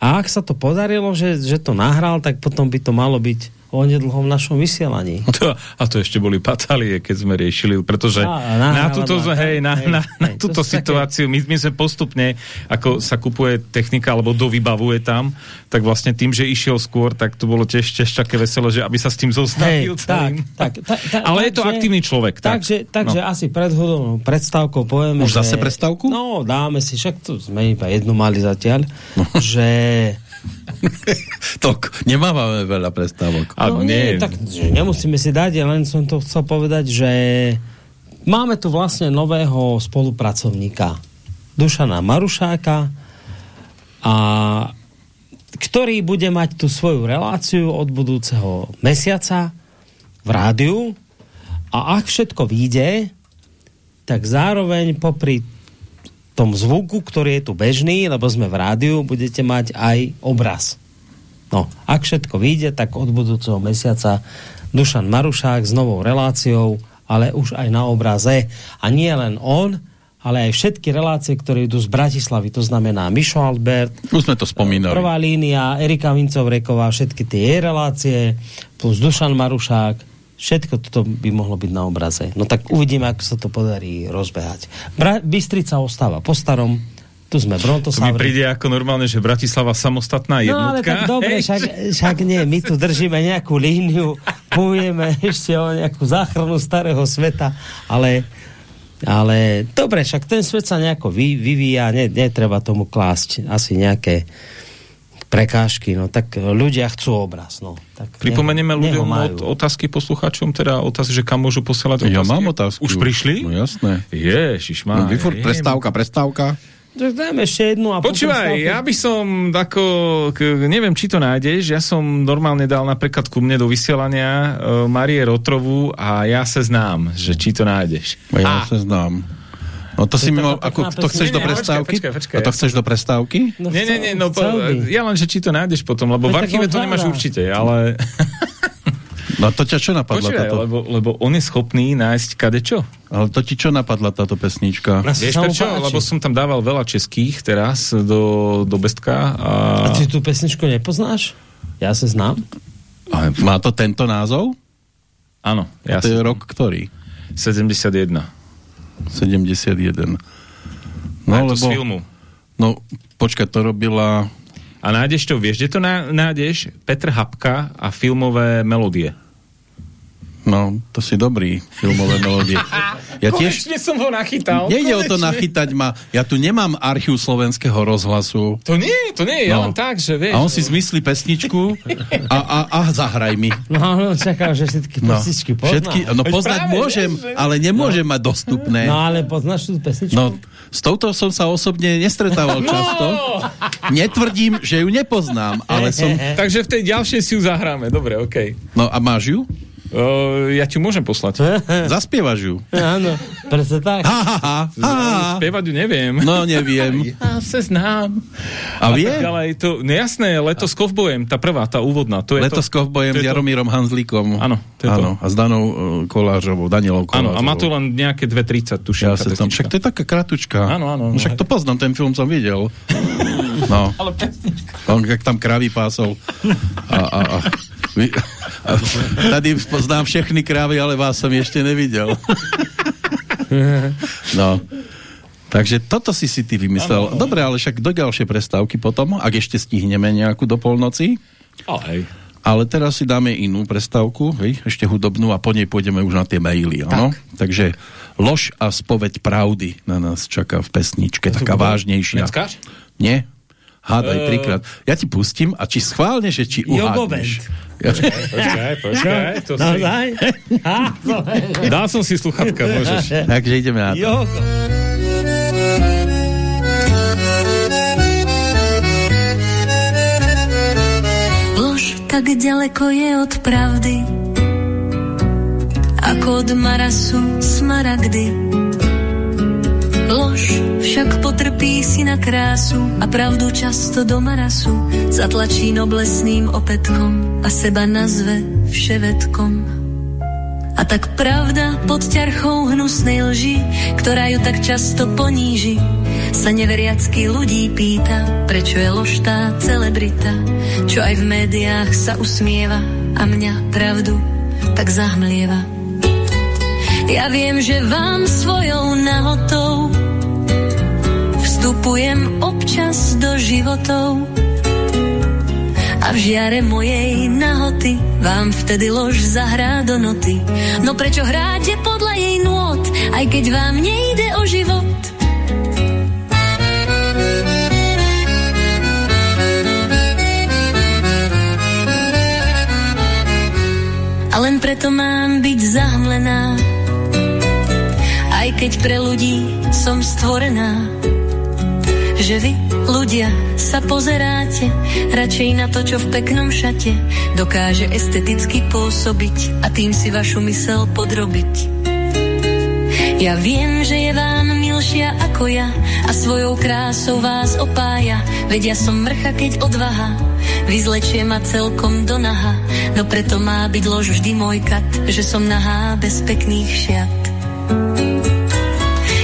A ak sa to podarilo, že, že to nahral, tak potom by to malo byť onedlho v našom vysielaní. *laughs* To, a to ešte boli patálie, keď sme riešili, pretože A, a na, nahrávať túto, ma- hej, na, hej, na, na hej, to túto sú také- situáciu, my, my sme postupne, ako sa kupuje technika, alebo dovybavuje tam, tak vlastne tým, že išiel skôr, tak to bolo tiež, tiež také veselé, že aby sa s tým zostavil Hej, tak, tak, tak, tak, *laughs* Ale je to takže- aktívny človek. Tak. Takže, takže no. asi pred hudobnou predstavkou povieme, Už že... zase prestávku? No, dáme si, však tu sme iba jednu mali zatiaľ, že... *laughs* *laughs* Tok, nemávame veľa prestávok. No, nie, tak že nemusíme si dať, ja len som to chcel povedať, že máme tu vlastne nového spolupracovníka Dušana Marušáka a ktorý bude mať tú svoju reláciu od budúceho mesiaca v rádiu a ak všetko vyjde, tak zároveň popri tom zvuku, ktorý je tu bežný, lebo sme v rádiu, budete mať aj obraz. No, ak všetko vyjde, tak od budúceho mesiaca Dušan Marušák s novou reláciou, ale už aj na obraze. A nie len on, ale aj všetky relácie, ktoré idú z Bratislavy, to znamená Mišo Albert, Už sme to spomínali. Prvá línia, Erika Vincovreková, všetky tie jej relácie, plus Dušan Marušák, všetko toto by mohlo byť na obraze. No tak uvidíme, ako sa to podarí rozbehať. Bra- Bystrica ostáva po starom, tu sme To mi príde ako normálne, že Bratislava samostatná No ale jednotka. tak dobre, Hej. však, však nie, my tu držíme nejakú líniu, povieme ešte o nejakú záchranu starého sveta, ale, ale dobre, však ten svet sa nejako vy, vyvíja, ne, netreba tomu klásť asi nejaké prekážky, no tak ľudia chcú obraz, no. Tak Pripomenieme ho ľuďom od, otázky poslucháčom, teda otázky, že kam môžu posielať otázky. Ja mám otázku. Už prišli? No jasné. Ježiš, No, má. vy furt prestávka, prestávka. Tak dajme ešte jednu a Počúvaj, ja by som ako, k, neviem, či to nájdeš, ja som normálne dal napríklad ku mne do vysielania uh, Marie Rotrovu a ja sa znám, že či to nájdeš. Ja sa znám. No to, si mi mal, ako, to chceš do Nie, nie, prestávky? počkaj, počkaj, A to chceš do prestávky? No, nie, nie, nie, no po, ja len, že či to nájdeš potom, lebo No v archíve to on nemáš určite, ale No to ťa čo napadla počúvaj, táto? lebo, lebo on je schopný nájsť kadečo. Ale to ti čo napadla táto pesnička? Asi Vieš prečo? páči. Lebo som tam dával veľa českých teraz do, do Bestka a... A ty tú pesničku nepoznáš? Ja sa znám. a Má to tento názov? áno, Ja to je rok ktorý? 71. 71. No, to z lebo, filmu. no, počkaj, to robila... A nájdeš to, vieš, kde to ná, nájdeš? Petr Hapka a filmové melódie. No, to si dobrý, filmové melódie. Ja tiež... Konečne som ho nachytal. Nejde o to nachytať ma. Ja tu nemám archív slovenského rozhlasu. To nie, to nie, ja No. len tak, že vieš. A on si zmyslí pesničku a, a, a zahraj mi. No, no čakám, že všetky No, pesničky pozná. všetky, no poznať práve, môžem, že- ale nemôžem mať dostupné. No ale poznáš tú pesničku? No, s touto som sa osobne nestretával často. Netvrdím, že ju nepoznám, ale som... *laughs* Takže v tej ďalšej si ju zahráme, dobre, okej. No a máš ju? Uh, ja ti môžem poslať. *laughs* Zaspievaš ju? Áno, presne tak. Ha, ha, ha, ha. Spievať ju neviem. No, neviem. *laughs* Ja sa znám. A vie? tak ďalej, to, no jasné, leto s kovbojem, tá prvá, tá úvodná. To je Leto to, s kovbojem, to je to. Jaromírom Hanzlíkom. Áno, to je to. Áno, a s Danou uh, Kolářovou, Danielou Áno, Kolářovou. a má to len nejaké 2.30, tuším. Ja sa tam, však to je taká kratučka. Áno, áno, No, však to poznám, ten film som videl. No. *laughs* Ale pesnička. On jak tam kravy pásol. A, a, a, vy, a *laughs* tady poznám všechny krávy, ale vás som ešte nevidel. *laughs* No. Takže toto si si ty vymyslel. Dobre, ale však do ďalšej prestávky potom, ak ešte stihneme nejakú do polnoci. Ale. Ale teraz si dáme inú prestávku, hej, ešte hudobnú a po nej pôjdeme už na tie maily, áno? Takže lož a spoveď pravdy na nás čaká v pesničke, taká vážnejšia. Neckáš? Nie? Hádaj Eh. trikrát. Ja ti pustím a či schválne, že či uhádneš. Ja, Počkaj, počkaj, počkaj. To si... Dal som si sluchatka, môžeš. Takže ideme na to. Lož tak ďaleko je od pravdy, ako od Marasu smaragdy Lož však potrpí si na krásu a pravdu často do marasu zatlačí noblesným opätkom a seba nazve vševedkom. A tak pravda pod ťarchou hnusnej lži, ktorá ju tak často poníži, sa neveriacky ľudí pýta, prečo je lož tá celebrita, čo aj v médiách sa usmieva a mňa pravdu tak zahmlieva. Ja viem, že vám svojou nahotou vstupujem občas do životov, a v žiare mojej nahoty vám vtedy lož zahrá do noty. No prečo hráte podľa jej nôd, aj keď vám nejde o život? A len preto mám byť zahmlená, aj keď pre ľudí som stvorená že vy, ľudia, sa pozeráte radšej na to, čo v peknom šate dokáže esteticky pôsobiť a tým si vašu mysel podrobiť. Ja viem, že je vám milšia ako ja a svojou krásou vás opája, veď ja som mrcha, keď odvaha vyzlečie ma celkom do naha, no preto má byť lož vždy môj kat, že som nahá bez pekných šiat.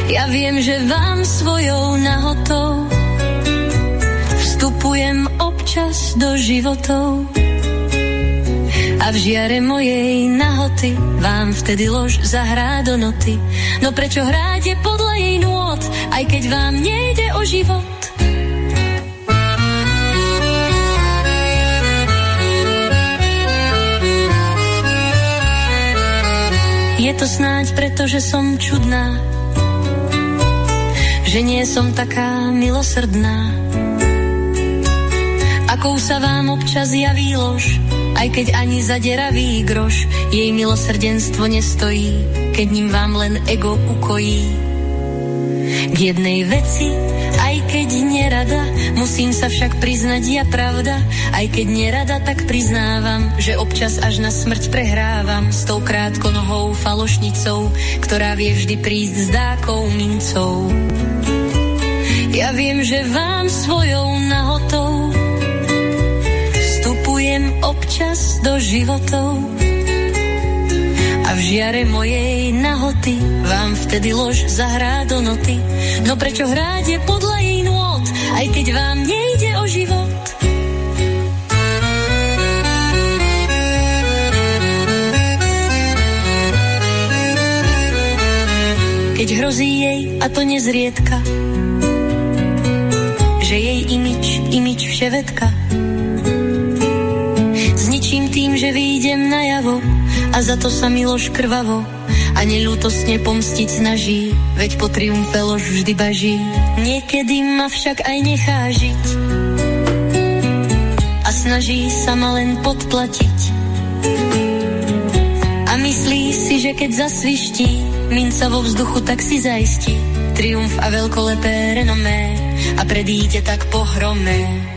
Ja viem, že vám svojou nahotou vstupujem občas do životov a v žiare mojej nahoty vám vtedy lož zahrá do noty. No prečo hráte podľa jej nôd, aj keď vám nejde o život? Je to snáď preto, že som čudná, že nie som taká milosrdná. Akou sa vám občas javí lož, aj keď ani zaderavý groš jej milosrdenstvo nestojí, keď ním vám len ego ukojí. K jednej veci, aj keď nerada, musím sa však priznať ja pravda, aj keď nerada, tak priznávam, že občas až na smrť prehrávam s tou krátkonohou falošnicou, ktorá vie vždy prísť s dákou mincov. Ja viem, že vám svojou nahotou občas do životov a v žiare mojej nahoty vám vtedy lož zahrá do noty. No prečo hráte podľa jej nôd, aj keď vám nejde o život? Keď hrozí jej, a to nezriedka, že jej imič, imič vševedka. Že vyjdem najavo a za to sa miloš krvavo a nelútosne pomstiť snaží, veď po triumfe lož vždy baží. Niekedy ma však aj nechá žiť a snaží sa ma len podplatiť. A myslí si, že keď zasviští minca vo vzduchu, tak si zaistí triumf a veľkolepé renomé a predíde tak pohromé.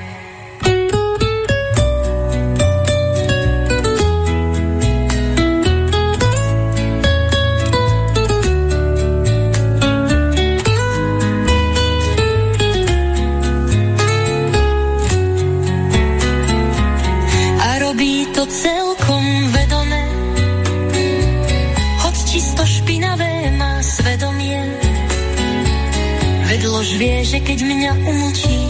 Mňa umlčí,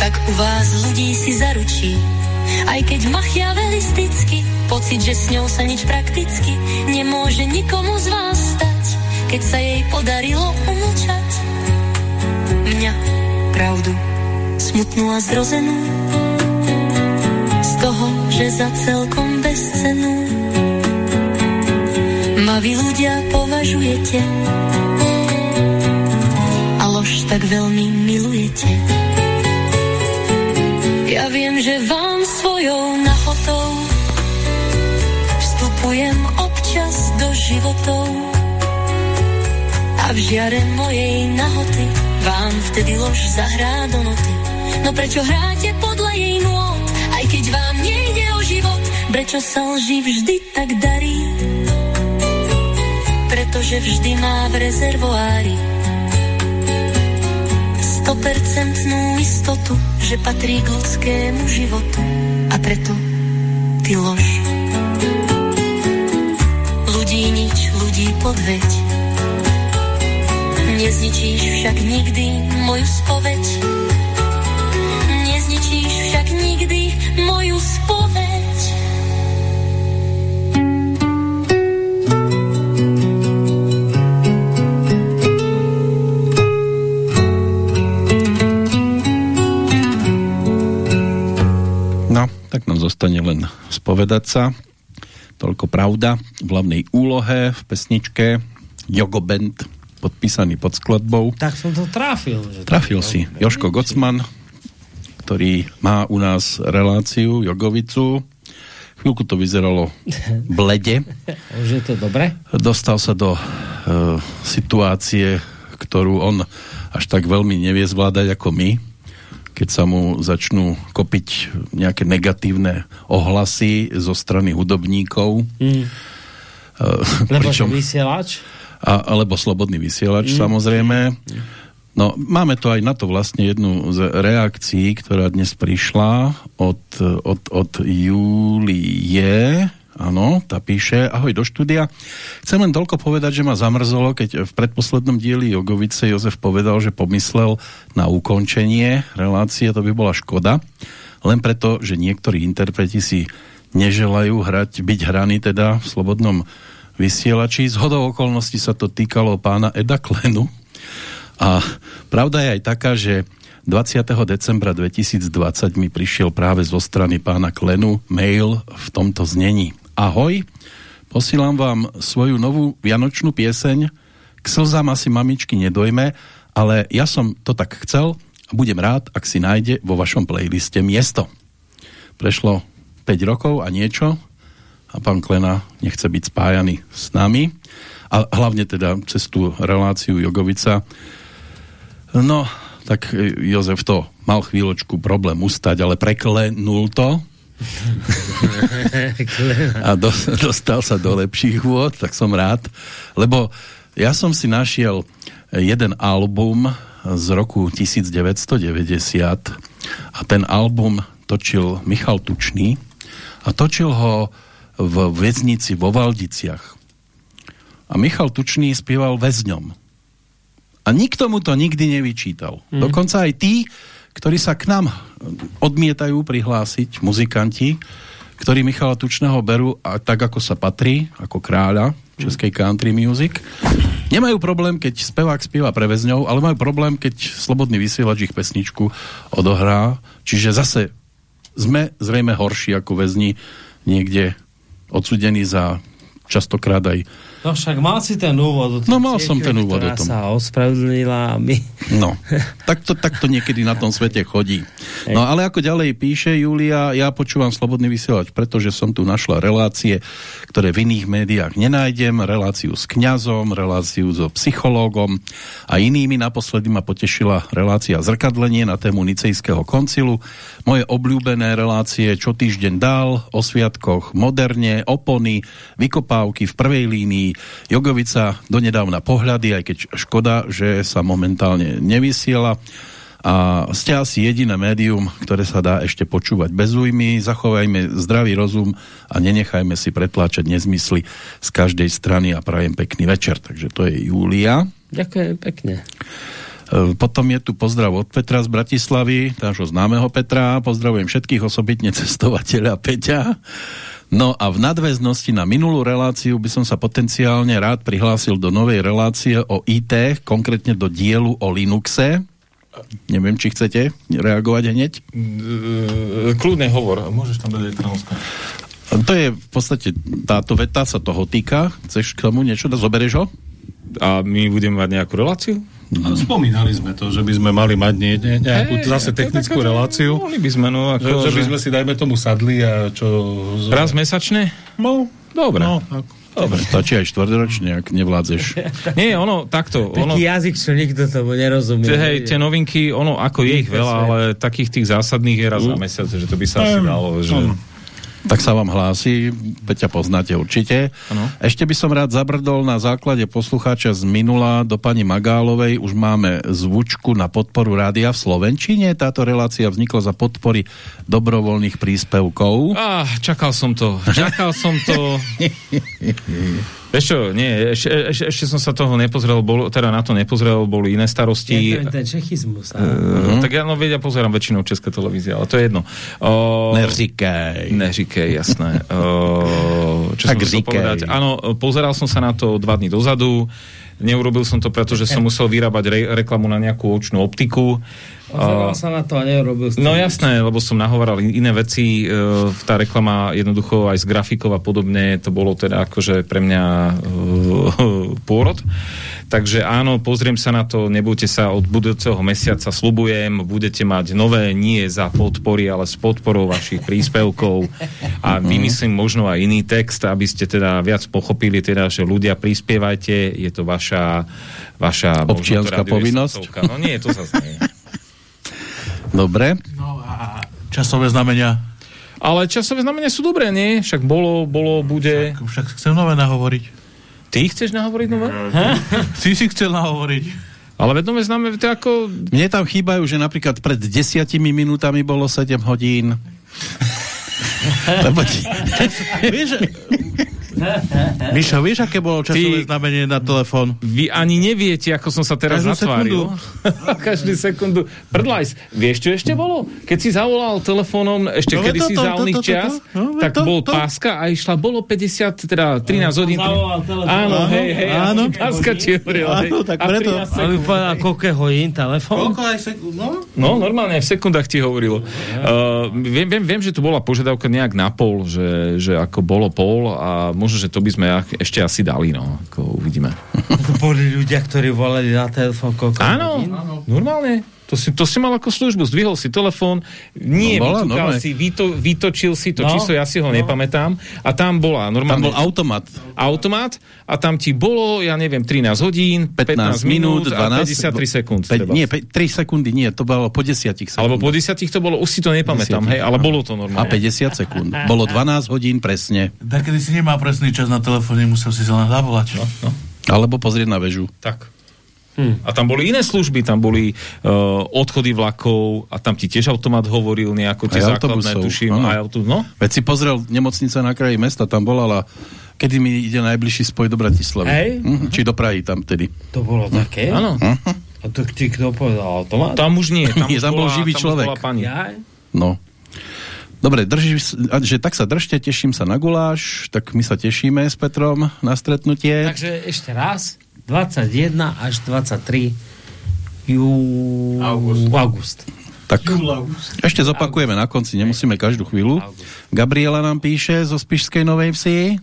tak u vás ľudí si zaručí. Aj keď machiavelisticky, pocit, že s ňou sa nič prakticky nemôže nikomu z vás stať, keď sa jej podarilo umlčať. Mňa, pravdu, smutnú a zrozenú, z toho, že za celkom bez cenu ma vy ľudia považujete veľmi milujete. Ja viem, že vám svojou nahotou vstupujem občas do životov a v žiare mojej nahoty vám vtedy lož zahrá do noty. No prečo hráte podľa jej nôd, aj prečo sa lži vždy tak darí? Pretože vždy má v rezervoári stopercentnú istotu, že patrí k ľudskému životu a preto ty lož. Ľudí nič, ľudí podveď. Nezničíš však nikdy moju spoveď. Zostane len spovedať sa. Toľko pravda v hlavnej úlohe v pesničke Jogo Band podpísaný pod skladbou. Tak som to trafil. Že trafil si. Joško Gocman, ktorý má u nás reláciu Jogovicu. Chvíľku to vyzeralo *laughs* blede. Už je to dobre? Dostal sa do e, situácie, ktorú on až tak veľmi nevie zvládať ako my keď sa mu začnú kopiť nejaké negatívne ohlasy zo strany hudobníkov. Mm. Lebo pričom, vysielač? A, alebo slobodný vysielač, mm. samozrejme. No, máme to aj na to vlastne jednu z reakcií, ktorá dnes prišla od, od, od Julie, Áno, tá píše, ahoj do štúdia. Chcem len toľko povedať, že ma zamrzolo, keď v predposlednom dieli Jogovice Jozef povedal, že pomyslel na ukončenie relácie, to by bola škoda. Len preto, že niektorí interpreti si neželajú hrať, byť hraní teda v slobodnom vysielači. Z hodou okolností sa to týkalo pána Eda Klenu. A pravda je aj taká, že 20. decembra 2020 mi prišiel práve zo strany pána Klenu mail v tomto znení. Ahoj, posílám vám svoju novú vianočnú pieseň. K slzám asi mamičky nedojme, ale ja som to tak chcel a budem rád, ak si nájde vo vašom playliste miesto. Prešlo 5 rokov a niečo a pán Klena nechce byť spájaný s nami a hlavne teda cez tú reláciu Jogovica. No, tak Jozef to mal chvíľočku problém ustať, ale preklenul to a do, dostal sa do lepších vôd, tak som rád, lebo ja som si našiel jeden album z roku 1990 a ten album točil Michal Tučný a točil ho v väznici vo Valdiciach. A Michal Tučný spieval väzňom. A nikto mu to nikdy nevyčítal. Mm. Dokonca aj tí, ktorí sa k nám odmietajú prihlásiť, muzikanti, ktorí Michala Tučného berú a tak, ako sa patrí, ako kráľa českej country music. Nemajú problém, keď spevák spieva pre väzňov, ale majú problém, keď slobodný vysielač ich pesničku odohrá. Čiže zase sme zrejme horší ako väzni niekde odsudení za častokrát aj No však mal si ten úvod. No mal som ten úvod o tom. sa ospravedlnila a my... No, takto, takto niekedy na tom svete chodí. No ale ako ďalej píše Julia, ja počúvam Slobodný vysielač, pretože som tu našla relácie, ktoré v iných médiách nenájdem, reláciu s kňazom, reláciu so psychológom a inými. Naposledy ma potešila relácia Zrkadlenie na tému Nicejského koncilu. Moje obľúbené relácie Čo týždeň dál, o sviatkoch moderne, opony, vykopávky v prvej línii, Jogovica donedávna pohľady, aj keď škoda, že sa momentálne nevysiela a ste asi jediné médium, ktoré sa dá ešte počúvať bez újmy. Zachovajme zdravý rozum a nenechajme si pretláčať nezmysly z každej strany a prajem pekný večer. Takže to je Júlia. Ďakujem pekne. E, potom je tu pozdrav od Petra z Bratislavy, nášho známeho Petra. Pozdravujem všetkých, osobitne cestovateľa Peťa. No a v nadväznosti na minulú reláciu by som sa potenciálne rád prihlásil do novej relácie o IT, konkrétne do dielu o Linuxe. Neviem, či chcete reagovať hneď? Kľudne hovor, môžeš tam dať To je v podstate, táto veta sa toho týka. Chceš k tomu niečo? Zoberieš ho? A my budeme mať nejakú reláciu? No, spomínali sme to, že by sme mali mať nie, nie, nejakú hey, zase technickú tak, reláciu. Mohli by sme, no. Ako, že, že by sme si, dajme tomu, sadli a čo... Raz mesačne? No. Dobre. No, tak. Dobre, stačí aj štvrťročne, ak nevládzeš. *laughs* Nie, ono, takto. Taký ono, jazyk, čo nikto tomu nerozumie. Hej, tie novinky, ono, ako je ich veľa, ale takých tých zásadných je raz za mesiac, že to by sa asi dalo, že... Tak sa vám hlási, Peťa poznáte určite. Ano. Ešte by som rád zabrdol na základe poslucháča z minula do pani Magálovej. Už máme zvučku na podporu rádia v Slovenčine. Táto relácia vznikla za podpory dobrovoľných príspevkov. Ah, čakal som to. Čakal som to. *laughs* Vieš čo, nie, ešte, ešte, ešte som sa toho nepozrel, bol, teda na to nepozrel, boli iné starosti. Ja, ten čechizmus. Uh, uh-huh. Tak ja no vedia, pozerám väčšinou České televízie, ale to je jedno. Uh, neříkej. Neříkej, jasné. Uh, čo tak som povedať? Áno, pozeral som sa na to dva dní dozadu. Neurobil som to, pretože som musel vyrábať re reklamu na nejakú očnú optiku. Pozeral sa na to a neurobil No jasné, lebo som nahovaral iné veci, uh, tá reklama jednoducho aj z grafikov a podobne, to bolo teda akože pre mňa uh, pôrod. Takže áno, pozriem sa na to, nebudete sa od budúceho mesiaca, slubujem, budete mať nové nie za podpory, ale s podporou vašich príspevkov a vymyslím možno aj iný text, aby ste teda viac pochopili teda, že ľudia prispievajte, je to vaša, vaša občianská povinnosť. No nie, to zase nie. *laughs* Dobre. No a časové znamenia? Ale časové znamenia sú dobré, nie? Však bolo, bolo, bude... Však, však chcem nové nahovoriť. Ty chceš nahovoriť nové? Ty si chcel nahovoriť. Ale vedome známe, to ako... Mne tam chýbajú, že napríklad pred desiatimi minútami bolo 7 hodín. *laughs* Lebo ti... vieš, *laughs* Mišo, vieš, aké bolo časové Ty, znamenie na telefón? Vy ani neviete, ako som sa teraz Každú natváril. *laughs* Každú sekundu. Prdlajs, vieš, čo ešte bolo? Keď si zavolal telefónom, ešte no, kedy to, čas, to, to, no, tak to, bol to. páska a išla, bolo 50, teda 13 hodín. Áno, hej, hej, áno, *laughs* páska ti hovorila. Áno, tak preto. Ale povedal, koľko hodín telefón? Koľko aj sekund, no? No, normálne, v sekundách ti hovorilo. Uh, viem, viem, viem, že to bola požiadavka nejak na pol, že, že ako bolo pol a možno, že to by sme ešte asi dali, no, ako uvidíme. Boli ľudia, ktorí volali na telefón koľko Áno, normálne. To si, to si mal ako službu, zdvihol si telefón, nie, no, bola, si, vyto, vytočil si to no, číslo, ja si ho no. nepamätám, a tam bola normálne... Tam bol automat. Automat a tam ti bolo, ja neviem, 13 hodín, 15, 15 minút 12, a 53 sekúnd. 5, nie, 5, 3 sekundy, nie, to bolo po 10 sekúnd. Alebo po 10 to bolo, už si to nepamätám, 10, hej, ale bolo to normálne. A 50 sekúnd. Bolo 12 hodín presne. Tak, keď si nemá presný čas na telefóne, musel si sa len zavolať. No, no. Alebo pozrieť na väžu. Tak. Hmm. A tam boli iné služby, tam boli uh, odchody vlakov a tam ti tiež automat hovoril nejako tie aj základné, tuším. Ano. Aj autobus, no? Veď si pozrel nemocnica na kraji mesta, tam bola, ale kedy mi ide najbližší spoj do Bratislavy. Hej? Hm, či do Prahy tam tedy. To bolo hm. také? Áno. Hm. A to ti kto povedal? Automat? Tam už nie. Tam, *laughs* nie, tam bol živý tam človek. Pani. No. Dobre, drží, že tak sa držte, teším sa na guláš, tak my sa tešíme s Petrom na stretnutie. Takže ešte raz, 21 až 23 jú... august. august. Tak ešte zopakujeme na konci, nemusíme každú chvíľu. Gabriela nám píše zo Spišskej Novej Vsi.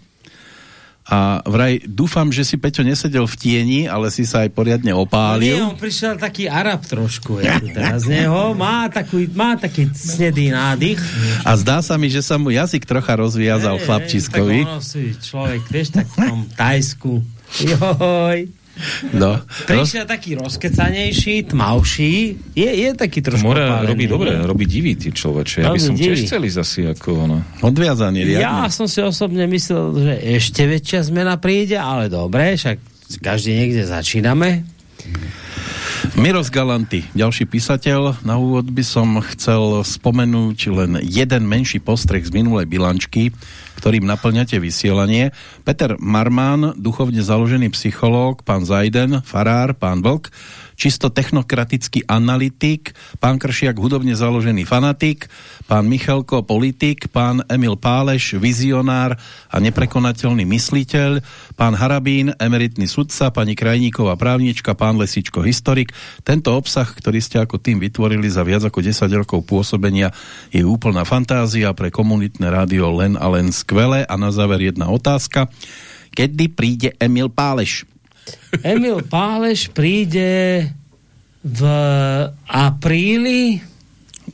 A vraj dúfam, že si Peťo nesedel v tieni, ale si sa aj poriadne opálil. No nie, on prišiel taký Arab trošku. Ja teraz neho. Má, taký, má taký snedý nádych. A zdá sa mi, že sa mu jazyk trocha rozviazal hey, chlapčiskovi. Tak ono si človek, vieš, tak v tom Tajsku. Joj. No. Prišiel taký rozkecanejší, tmavší. Je, je taký trošku More robí dobre, robí divý ty človeče. Ja by som divý. tiež chcel ísť asi ako ono. Odviazaný, riadne. Ja som si osobne myslel, že ešte väčšia zmena príde, ale dobre, však každý niekde začíname. Miros Galanty, ďalší písateľ. Na úvod by som chcel spomenúť len jeden menší postreh z minulej bilančky, ktorým naplňate vysielanie. Peter Marman, duchovne založený psychológ, pán Zajden, farár, pán Vlk, čisto technokratický analytik, pán Kršiak hudobne založený fanatik, pán Michalko politik, pán Emil Páleš vizionár a neprekonateľný mysliteľ, pán Harabín emeritný sudca, pani Krajníková právnička, pán Lesičko historik. Tento obsah, ktorý ste ako tým vytvorili za viac ako 10 rokov pôsobenia, je úplná fantázia pre komunitné rádio len a len skvelé. A na záver jedna otázka. Kedy príde Emil Páleš? Emil Páleš príde v apríli.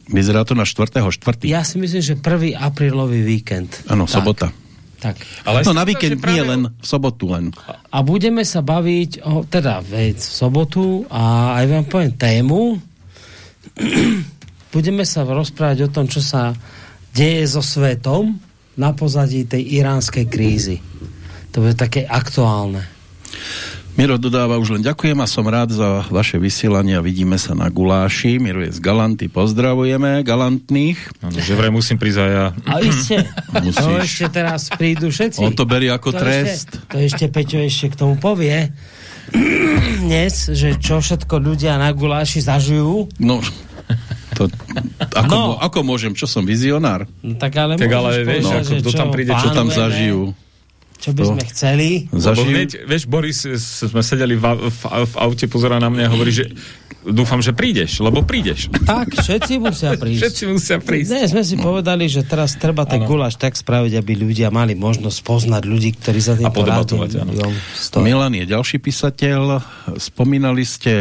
Vyzerá to na 4. 4. Ja si myslím, že 1. aprílový víkend. Áno, sobota. Tak. Ale no na víkend práve... nie len, v sobotu len. A budeme sa baviť, o, teda veď v sobotu a aj vám poviem tému. *clears throat* budeme sa rozprávať o tom, čo sa deje so svetom, na pozadí tej iránskej krízy. To bude také aktuálne. Miro dodáva už len ďakujem a som rád za vaše vysielanie a vidíme sa na guláši. Miro je z Galanty, pozdravujeme galantných. Ano, že vraj musím prísť aj ja. A iste, to *clears throat* ešte teraz prídu všetci. On to berie ako to trest. Ešte, to ešte Peťo ešte k tomu povie *clears throat* dnes, že čo všetko ľudia na guláši zažijú. No, to, ako, no. ako môžem, čo som vizionár? No, tak ale, tak ale vieš, no, ako, kto tam príde, čo tam zažijú čo by to sme chceli. Lebo hneď, vieš, Boris, sme sedeli v, v, v aute, pozera na mňa a hovorí, že dúfam, že prídeš, lebo prídeš. *laughs* Tak, všetci musia *laughs* prísť. všetci musia prísť. Ne, sme si povedali, že teraz treba ten guláš tak spraviť, aby ľudia mali možnosť poznať ľudí, ktorí za tým podebatovať. Milan je ďalší písateľ. Spomínali ste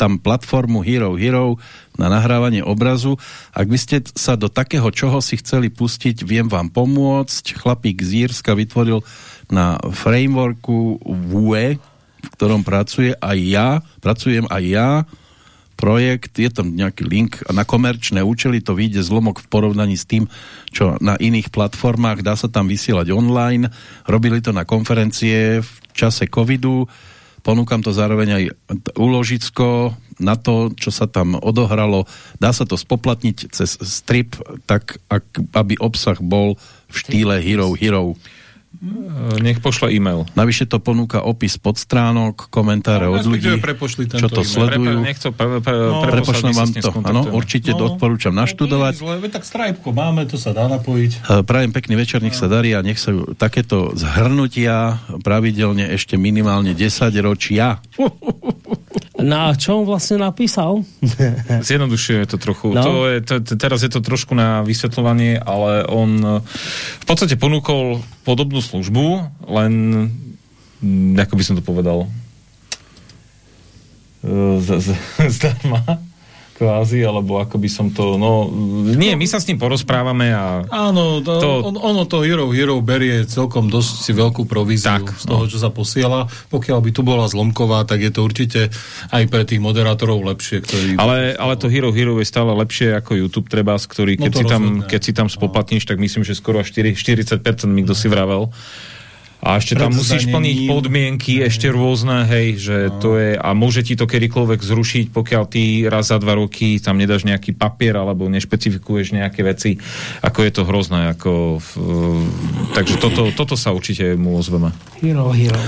tam platformu Hero Hero na nahrávanie obrazu. Ak by ste sa do takého čoho si chceli pustiť, viem vám pomôcť. Chlapík z Írska vytvoril na frameworku Vue, v ktorom pracuje aj ja, pracujem aj ja, projekt, je tam nejaký link a na komerčné účely to vyjde zlomok v porovnaní s tým, čo na iných platformách, dá sa tam vysielať online, robili to na konferencie v čase covidu, ponúkam to zároveň aj uložicko na to, čo sa tam odohralo, dá sa to spoplatniť cez strip, tak aby obsah bol v štýle Hero Hero. Eh, nech pošle e-mail. Navyše to ponúka opis podstránok, komentáre no, od ľudí, čo to sledujú. Nech to pre, pre, no, prepošlem vám to. Áno, určite no, odporúčam naštudovať. No, zle, tak Stripe máme, to sa dá napojiť. Eh, prajem pekný večer, nech sa darí a nech sa takéto zhrnutia pravidelne ešte minimálne 10 ročia. *laughs* No a čo on vlastne napísal? *laughs* Zjednodušuje to trochu. No. To je, to, teraz je to trošku na vysvetľovanie, ale on v podstate ponúkol podobnú službu, len ako by som to povedal z, *laughs* zdarma kvázi, alebo ako by som to, no, nie, my sa s ním porozprávame a... Áno, to, to... On, ono to Hero Hero berie celkom dosť si veľkú províziu tak, z toho, no. čo sa posiela. Pokiaľ by tu bola zlomková, tak je to určite aj pre tých moderátorov lepšie, ktorí... Ale, ale to Hero Hero je stále lepšie ako YouTube treba, ktorý, keď, no si, tam, keď si tam spoplatníš, tak myslím, že skoro 4, 40% mi kto si vravel. A ešte tam musíš plniť podmienky, hej. ešte rôzne, hej, že no. to je, a môže ti to kedykoľvek zrušiť, pokiaľ ty raz za dva roky tam nedáš nejaký papier, alebo nešpecifikuješ nejaké veci, ako je to hrozné, ako, v, takže toto, toto sa určite mu ozveme. Hero, hero.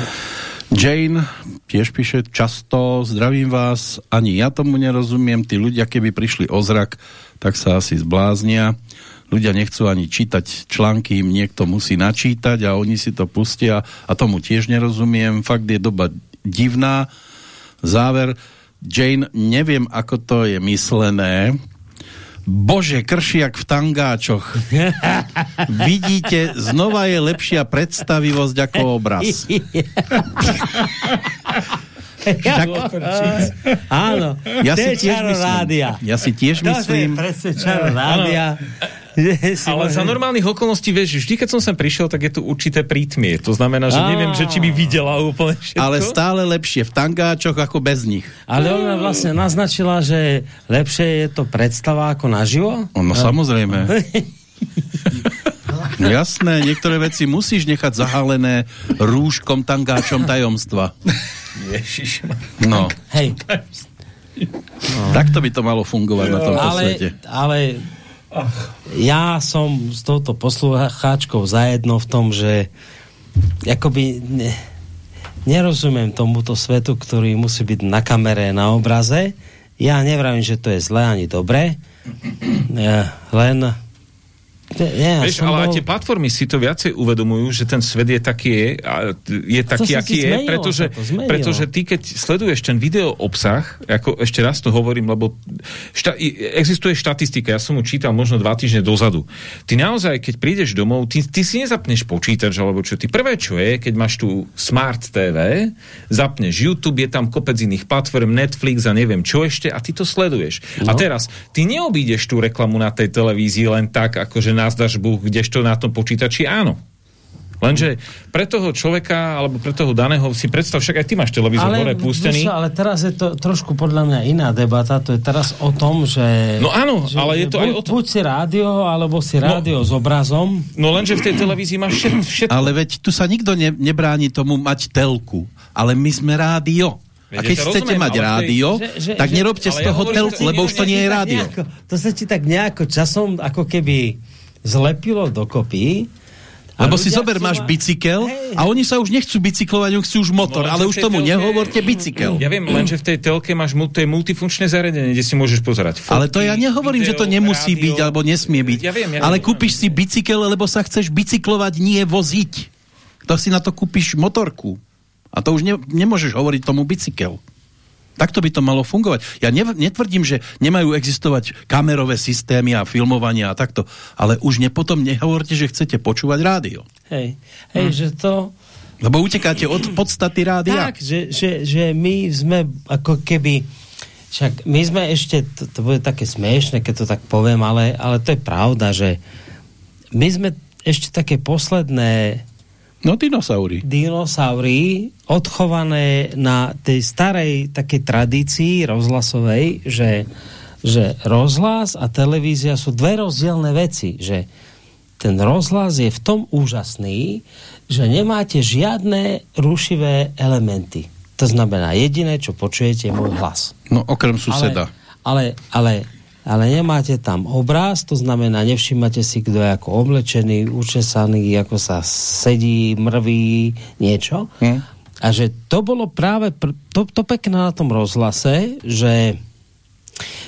Jane tiež píše často, zdravím vás, ani ja tomu nerozumiem, tí ľudia, keby prišli o zrak, tak sa asi zbláznia ľudia nechcú ani čítať články, im niekto musí načítať a oni si to pustia a tomu tiež nerozumiem. Fakt je doba divná. Záver, Jane, neviem, ako to je myslené, Bože, kršiak v tangáčoch. *laughs* Vidíte, znova je lepšia predstavivosť ako obraz. Však... Áno, ja si tiež myslím, ja si tiež myslím, to je presne čaro rádia. Ale za normálnych okolností, vieš, vždy, keď som sem prišiel, tak je tu určité prítmie. To znamená, že neviem, že či by videla úplne všetko. Ale stále lepšie v tangáčoch ako bez nich. Ale ona vlastne naznačila, že lepšie je to predstava ako naživo? No samozrejme. *laughs* No jasné, niektoré veci musíš nechať zahalené rúškom, tangáčom tajomstva. Ježiš. No. Hej. No. Takto by to malo fungovať na tomto ale, svete. Ale ja som s touto poslucháčkou zajedno v tom, že akoby ne, nerozumiem tomuto svetu, ktorý musí byť na kamere, na obraze. Ja nevravím, že to je zlé ani dobré, len nie, Vieš, ale bol... tie platformy si to viacej uvedomujú, že ten svet je taký, je taký, aký je, zmenilo, pretože, pretože ty, keď sleduješ ten video obsah, ako ešte raz to hovorím, lebo šta, existuje štatistika, ja som mu čítal možno dva týždne dozadu. Ty naozaj, keď prídeš domov, ty, ty si nezapneš počítač, alebo čo. Ty prvé, čo je, keď máš tu Smart TV, zapneš YouTube, je tam kopec iných platform, Netflix a neviem čo ešte, a ty to sleduješ. No. A teraz, ty neobídeš tú reklamu na tej televízii len tak, akože nazdaš Buch, kdežto na tom počítači áno. Lenže pre toho človeka, alebo pre toho daného, si predstav, však aj ty máš televízor ale, hore pustený. Čo, ale teraz je to trošku podľa mňa iná debata, to je teraz o tom, že... No áno, že, ale je to buď, aj o tom. Buď si rádio, alebo si rádio no, s obrazom. No lenže v tej televízii máš všetko. všetko. Ale veď tu sa nikto ne, nebráni tomu mať telku, ale my sme rádio. A keď chcete rozumiem, mať rádio, Že- že- tak že- nerobte z toho hovorím, telku, lebo už to nie je rádio. Nejako, to sa ti tak nejako časom ako keby zlepilo dokopy. Lebo si zober, máš ma- bicykel Hej. a oni sa už nechcú bicyklovať, oni chcú už motor, No, ale už tomu telke- nehovorte bicykel. Ja viem, lenže v tej telke máš mu, to je multifunkčné zariadenie, kde si môžeš pozerať fotky, Ale to ja nehovorím, že to video, nemusí rádio. byť alebo nesmie byť. Ja viem, ja ale kúpiš si bicykel, lebo sa chceš bicyklovať, nie voziť. To si na to kúpiš motorku. A to už ne, nemôžeš hovoriť tomu bicykel. Takto by to malo fungovať. Ja ne, netvrdím, že nemajú existovať kamerové systémy a filmovania a takto, ale už ne, potom nehovorte, že chcete počúvať rádio. Hej, hej Hm. že to... Lebo utekáte od podstaty rádia. Tak, že, že, že my sme ako keby... Však my sme ešte, to, to bude také smiešne, keď to tak poviem, ale, ale to je pravda, že my sme ešte také posledné No dinosaury. dinosaury odchované na tej starej takej tradícii rozhlasovej, že, že rozhlas a televízia sú dve rozdielne veci, že ten rozhlas je v tom úžasný, že nemáte žiadne rušivé elementy. To znamená, jediné, čo počujete, je môj hlas. No okrem suseda. Ale, ale, ale nemáte tam obraz, to znamená, nevšímate si, kto je ako oblečený, učesaný, ako sa sedí, mrví, niečo. Hm? A že to bolo práve pr- to, to pekné na tom rozhlase, že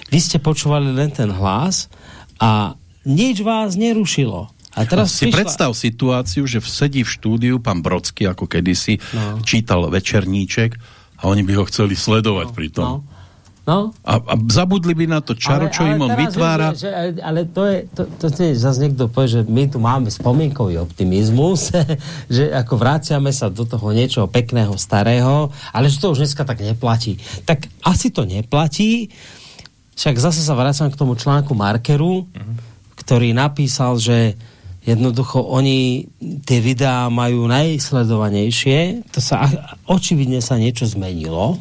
vy ste počúvali len ten hlas a nič vás nerušilo. A teraz si predstav situáciu, že sedí v štúdiu pán Brodsky, ako kedysi, No. čítal večerníček a oni by ho chceli sledovať pri tom. No. No, A, a zabudli by na to čaro, čo im on vytvára. Že, že, ale to je, to, to je zase niekto povie, že my tu máme spomienkový optimizmus, *laughs* že ako vraciame sa do toho niečoho pekného, starého, ale že to už dneska tak neplatí. Tak asi to neplatí, však zase sa vraciam k tomu článku Markeru, ktorý napísal, že jednoducho oni tie videá majú najsledovanejšie, to sa očividne sa niečo zmenilo,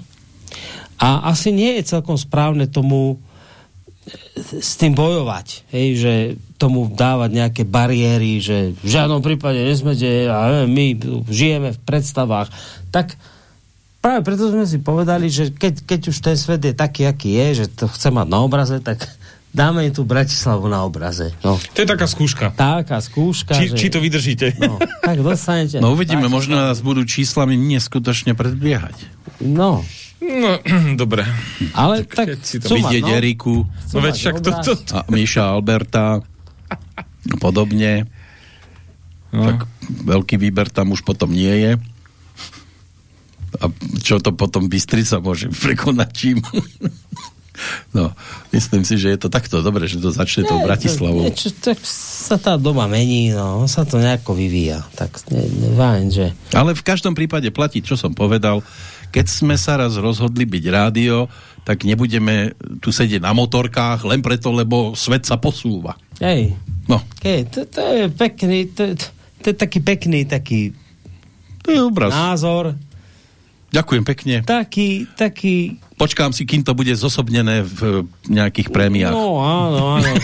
a asi nie je celkom správne tomu e, s tým bojovať, hej, že tomu dávať nejaké bariéry, že v žiadnom prípade nesmete a my žijeme v predstavách. Tak práve preto sme si povedali, že keď, keď už ten svet je taký, aký je, že to chce mať na obraze, tak dáme im tú Bratislavu na obraze. No. To je taká skúška. Taká skúška, Či, že... či to vydržíte. No, tak dostanete... No uvidíme, tak, možno nás budú číslami neskutočne predbiehať. No, No, *clears throat* dobre. ale tak... keď si to Vidieť no? Eriku No veď však to, to, to. a Míša Alberta a podobne. No. Však veľký výber tam už potom nie je. A čo to potom Bystrica môže prekonať čím? *laughs* No, myslím si, že je to takto dobre, že to začne tou Bratislavou. Niečo, tak sa tá doba mení, no, sa to nejako vyvíja. Tak ne, ne, fajn, že... Ale v každom prípade platí, čo som povedal. Keď sme sa raz rozhodli byť rádio, tak nebudeme tu sedieť na motorkách len preto, lebo svet sa posúva. Hej, No, okay, to, to je pekný, to, to, to je taký pekný taký to je obraz. názor, Ďakujem pekne. taký, taký... Počkám si, kým to bude zosobnené v nejakých prémiách. No, áno, áno. *laughs*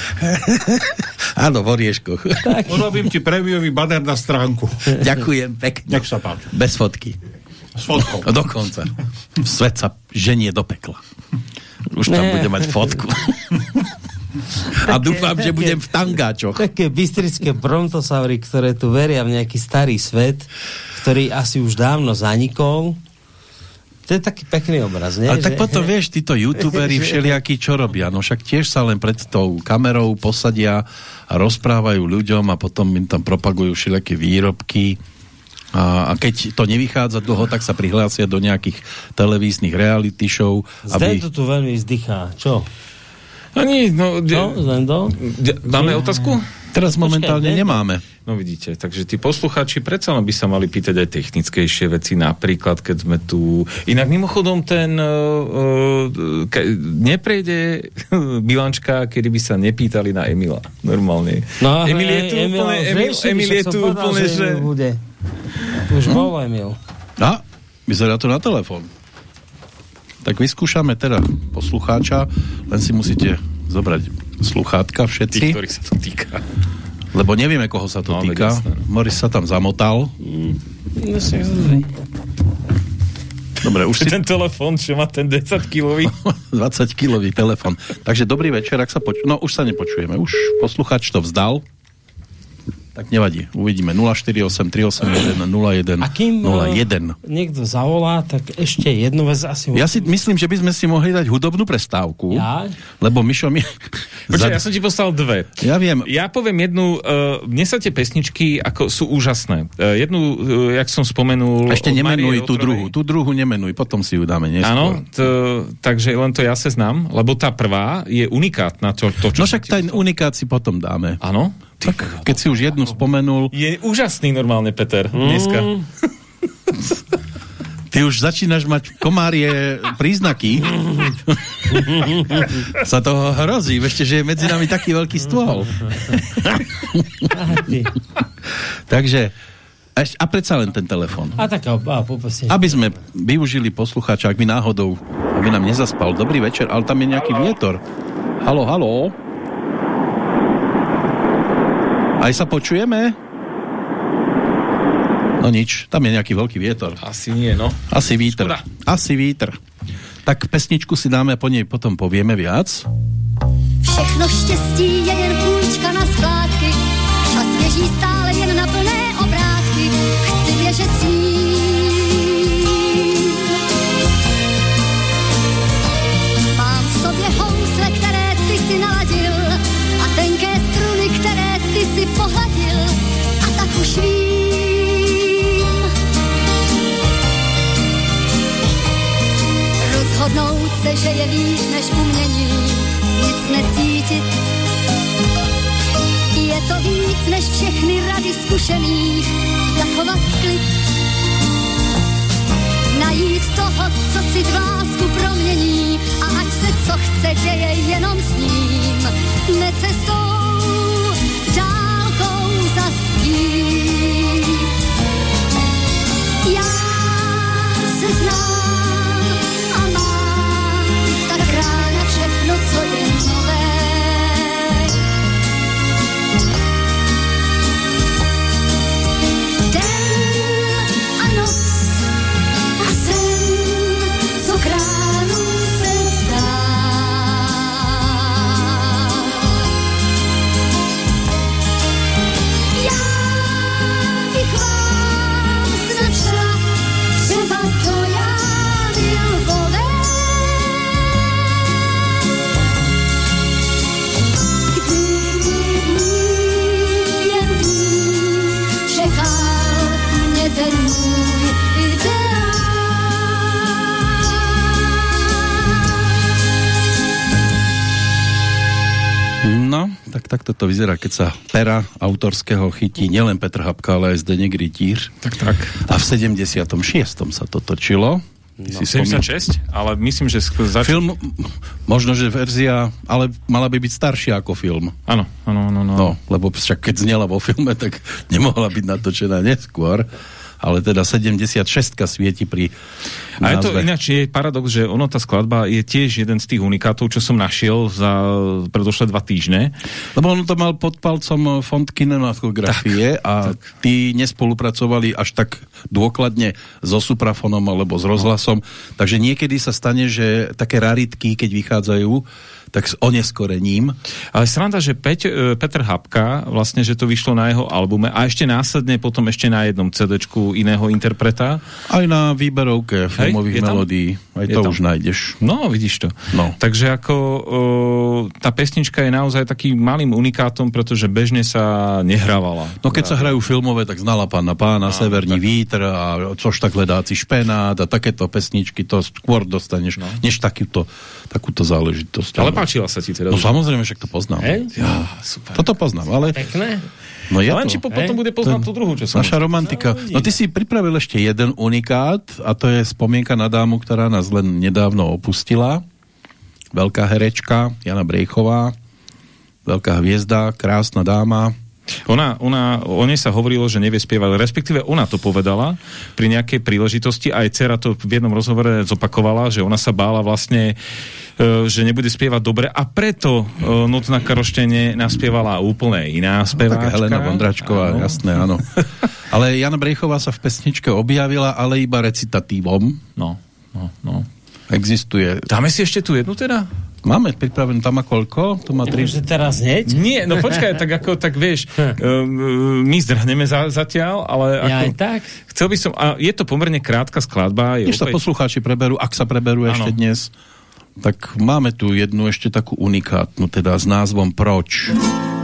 *laughs* Áno, v orieškoch. Urobím ti prémiový baner na stránku. Ďakujem pekne. Nech sa páči. Bez fotky. S fotkou. No, dokonca. Svet sa ženie do pekla. Už tam Ne. bude mať fotku. *laughs* A dúfam, že budem v tangáčoch. Také bystrické brontosaury, ktoré tu veria v nejaký starý svet, ktorý asi už dávno zanikol. To je taký pekný obraz, nie? Ale tak potom vieš, títo youtuberi *laughs* *laughs* všelijakí čo robia? No však tiež sa len pred tou kamerou posadia a rozprávajú ľuďom a potom im tam propagujú všelijaké výrobky. A, a keď to nevychádza dlho, tak sa prihlásia do nejakých televíznych reality show. Zdaj to tu veľmi vzdychá. Čo? Ani, no, No, Zendo? dáme otázku? Teraz momentálne Počkaj, nemáme. No vidíte, takže tí posluchači predsa len by sa mali pýtať aj technickejšie veci, napríklad keď sme tu... Inak mimochodom ten uh, ke, neprejde *laughs* bilančka, kedy by sa nepýtali na Emila. Normálne. No, Emil je tu Emil, úplne, Emil, Emil je tu povedal, úplne, že... Bude. Už bol Emil. A, vyzerá to na telefón. Tak vyskúšame teda poslucháča, len si musíte zobrať sluchátka Tých, všetci, ktorých sa to týka. Lebo nevieme, koho sa to No, týka. jasné. Moris sa tam zamotal. No, si zozri. Dobre, už si Ten telefon, čo má ten 10-kilový. 20-kilový *laughs* telefon. Takže dobrý večer, ak sa poč... No, už sa nepočujeme. Už posluchač to vzdal. Tak nevadí. Uvidíme. 048 381 01 A kým 01. niekto zavolá, tak ešte jednu vec asi... Ja si myslím, že by sme si mohli dať hudobnú prestávku. Ja? Lebo Mišo mi... Počkaj, ja som ti poslal dve. ja viem. Ja poviem jednu, uh, mne sa tie pesničky ako sú úžasné. Uh, jednu, uh, jak som spomenul... Ešte nemenuj Márie tú Rotrovej. druhú. Tú druhú nemenuj, potom si ju dáme neskôr. Áno, takže len to ja sa znám, lebo tá prvá je unikátna. To, to, čo No však ten unikát si potom dáme. Áno? Tak, keď si už jednu spomenul, Je úžasný normálne, Peter, dneska. ty už začínaš mať komárie príznaky. sa toho hrozí. Ešte, že je medzi nami taký veľký stôl. Takže, a predsa len ten telefon. A tak, a. Aby sme využili poslucháča, ak by náhodou, aby nám nezaspal. Dobrý večer, ale tam je nejaký vietor. Halo, halo. Aj sa počujeme? No nič, tam je nejaký veľký vietor. Asi nie, no. Asi vítr. Škoda. Asi vítr. Tak pesničku si dáme a po nej potom povieme viac. Všechno štěstí je jen půjčka na skládky, čas běží stále zkušených, zachovat klid. Najít toho, co si v lásku promění a ať se co chce děje jenom s ním. Necestou, tak takto to vyzerá, keď sa pera autorského chytí nielen Petr Habka, ale aj Zdeněk Rytíř. Tak, tak. A v 76. sa to točilo. Spomín- 76, ale myslím, že zač- Film, možno, že verzia, ale mala by byť staršia ako film. Áno, áno, áno. áno. No, lebo však keď znela vo filme, tak nemohla byť natočená neskôr. Ale teda 76 svieti pri A je to ináč je paradox, že ono, tá skladba je tiež jeden z tých unikátov, čo som našiel za predošlé dva týždne. Lebo on to mal pod palcom fond kinematografie a tí nespolupracovali až tak dôkladne so suprafonom alebo s rozhlasom. Takže niekedy sa stane, že také raritky, keď vychádzajú, tak s oneskorením. Ale sranda, že Peť, e, Petr Habka, vlastne, že to vyšlo na jeho albume a ešte následne potom ešte na jednom CD-čku iného interpreta. Aj na výberovke filmových tam? melódií. Aj Je to tam? už nájdeš. No, vidíš to. No. Takže ako o, tá pesnička je naozaj takým malým unikátom, pretože bežne sa nehrávala. No keď sa hrajú filmové, tak znala pána pána, Severní vítr a což tak ledáci špenát a takéto pesničky, to skôr dostaneš, No. než takúto, takúto záležitosť. Ale páčila sa ti teda? No samozrejme, však to poznám. Hej? Ja, super. Toto poznám, ale... Pekné. No je Len to. či po, potom bude poznať tú druhú, čo som... Naša romantika. No ty si pripravil ešte jeden unikát a to je spomienka na dámu, ktorá nás len nedávno opustila. Veľká herečka Jana Brejchová. Veľká hviezda, krásna dáma. Ona, ona, o nej sa hovorilo, že nevie spievať, respektíve ona to povedala pri nejakej príležitosti, aj dcera to v jednom rozhovore zopakovala, že ona sa bála vlastne, e, že nebude spievať dobre a preto e, Noc na karoštene naspievala úplne iná speváčka. Tak Helena Vondračková, Áno. jasné, áno. *laughs* Ale Jana Brejchová sa v pesničke objavila, ale iba recitatívom. No, no, no. Existuje. Dáme si ešte tú jednu teda? Máme pripravenú tam má koľko? To má tri... Takže teraz hneď? Nie, no počkaj, tak ako, tak vieš, um, my zdrhneme za, zatiaľ, ale ako, Ja aj tak. chcel by som, a je to pomerne krátka skladba. Je Než sa opäť- poslucháči preberú, ak sa preberú Áno. ešte dnes, tak máme tu jednu ešte takú unikátnu, teda s názvom Proč. Dálkou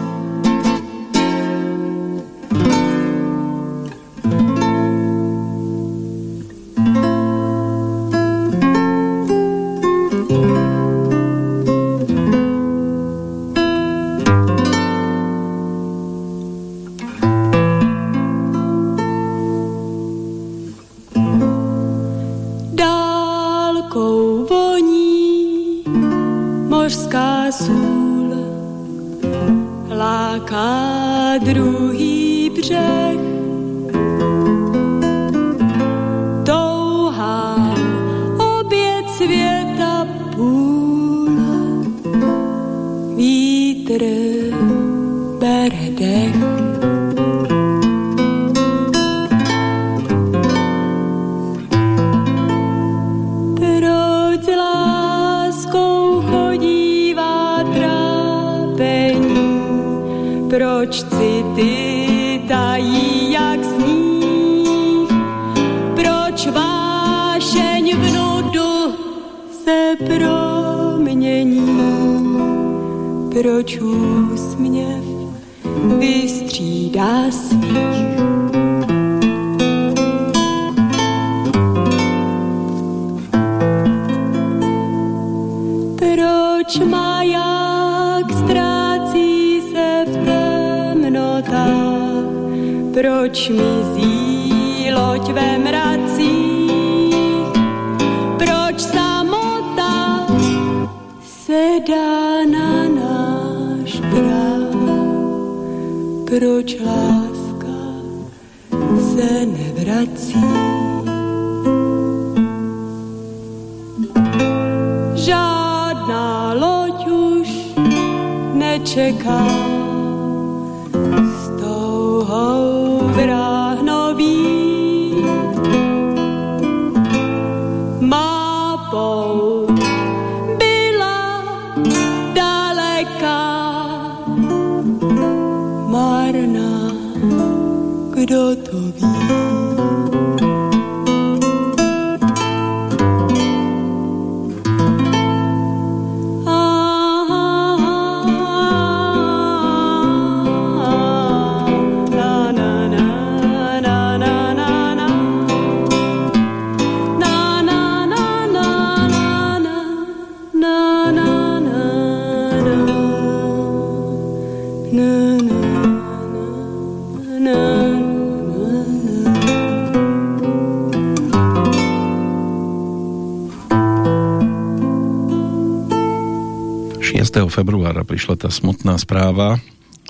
februára prišla tá smutná správa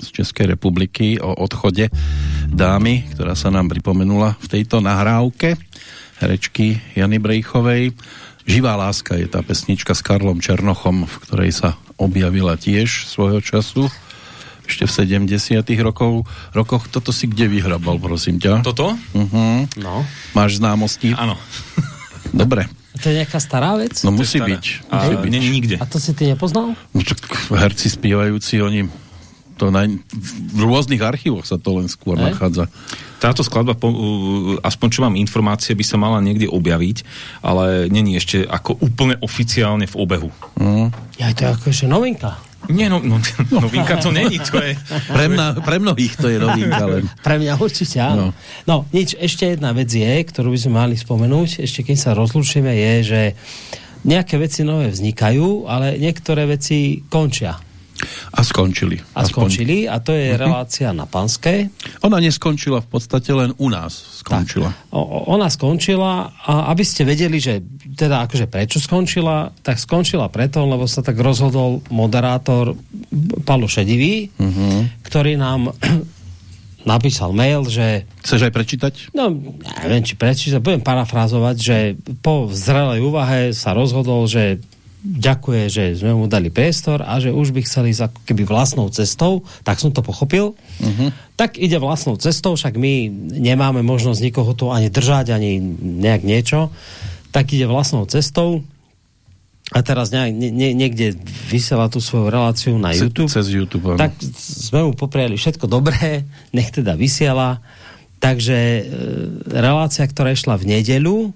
z Českej republiky o odchode dámy, ktorá sa nám pripomenula v tejto nahrávke herečky Jany Brejchovej. Živá láska je tá pesnička s Karlom Černochom, v ktorej sa objavila tiež svojho času ešte v 70 rokov, rokoch. Toto si kde vyhrabal, prosím ťa? Toto? Uh-huh. No. Máš známosti? Áno. Dobre. To je nejaká stará vec? No musí byť. A Musí byť. nie, nikde. A to si ty nepoznal? No, tak herci spievajúci, oni to na, v rôznych archívoch sa to len skôr Hej. nachádza. Táto skladba, po, uh, aspoň čo mám informácie, by sa mala niekde objaviť, ale není ešte ako úplne oficiálne v obehu. Mm. Ja, to je akože novinka. Nie, no, no *laughs* novinka to není, to je... Pre, mna, pre mnohých to je novinka len. *laughs* Pre mňa určite áno. No. no, nič, ešte jedna vec je, ktorú by sme mali spomenúť, ešte keď sa rozlúčime, je, že nejaké veci nové vznikajú, ale niektoré veci končia. A skončili. A skončili a to je uh-huh. relácia na Panskej. Ona neskončila v podstate len u nás skončila. Tak, o, ona skončila a aby ste vedeli, že teda akože prečo skončila, tak skončila preto, lebo sa tak rozhodol moderátor Palo Šedivý, uh-huh. ktorý nám *clears throat* napísal mail, že... Chceš aj prečítať? No, neviem, či prečítať, budem parafrázovať, že po zrelej úvahe sa rozhodol, že ďakuje, že sme mu dali priestor a že už by chceli ísť ako keby vlastnou cestou, tak som to pochopil. Uh-huh. Tak ide vlastnou cestou, však my nemáme možnosť nikoho tu ani držať, ani nejak niečo. Tak ide vlastnou cestou a teraz nejak, nie, nie, niekde vysiela tú svoju reláciu na YouTube. Cez YouTube. Tak sme mu popriali všetko dobré, nech teda vysiela. Takže e, relácia, ktorá išla v nedeľu,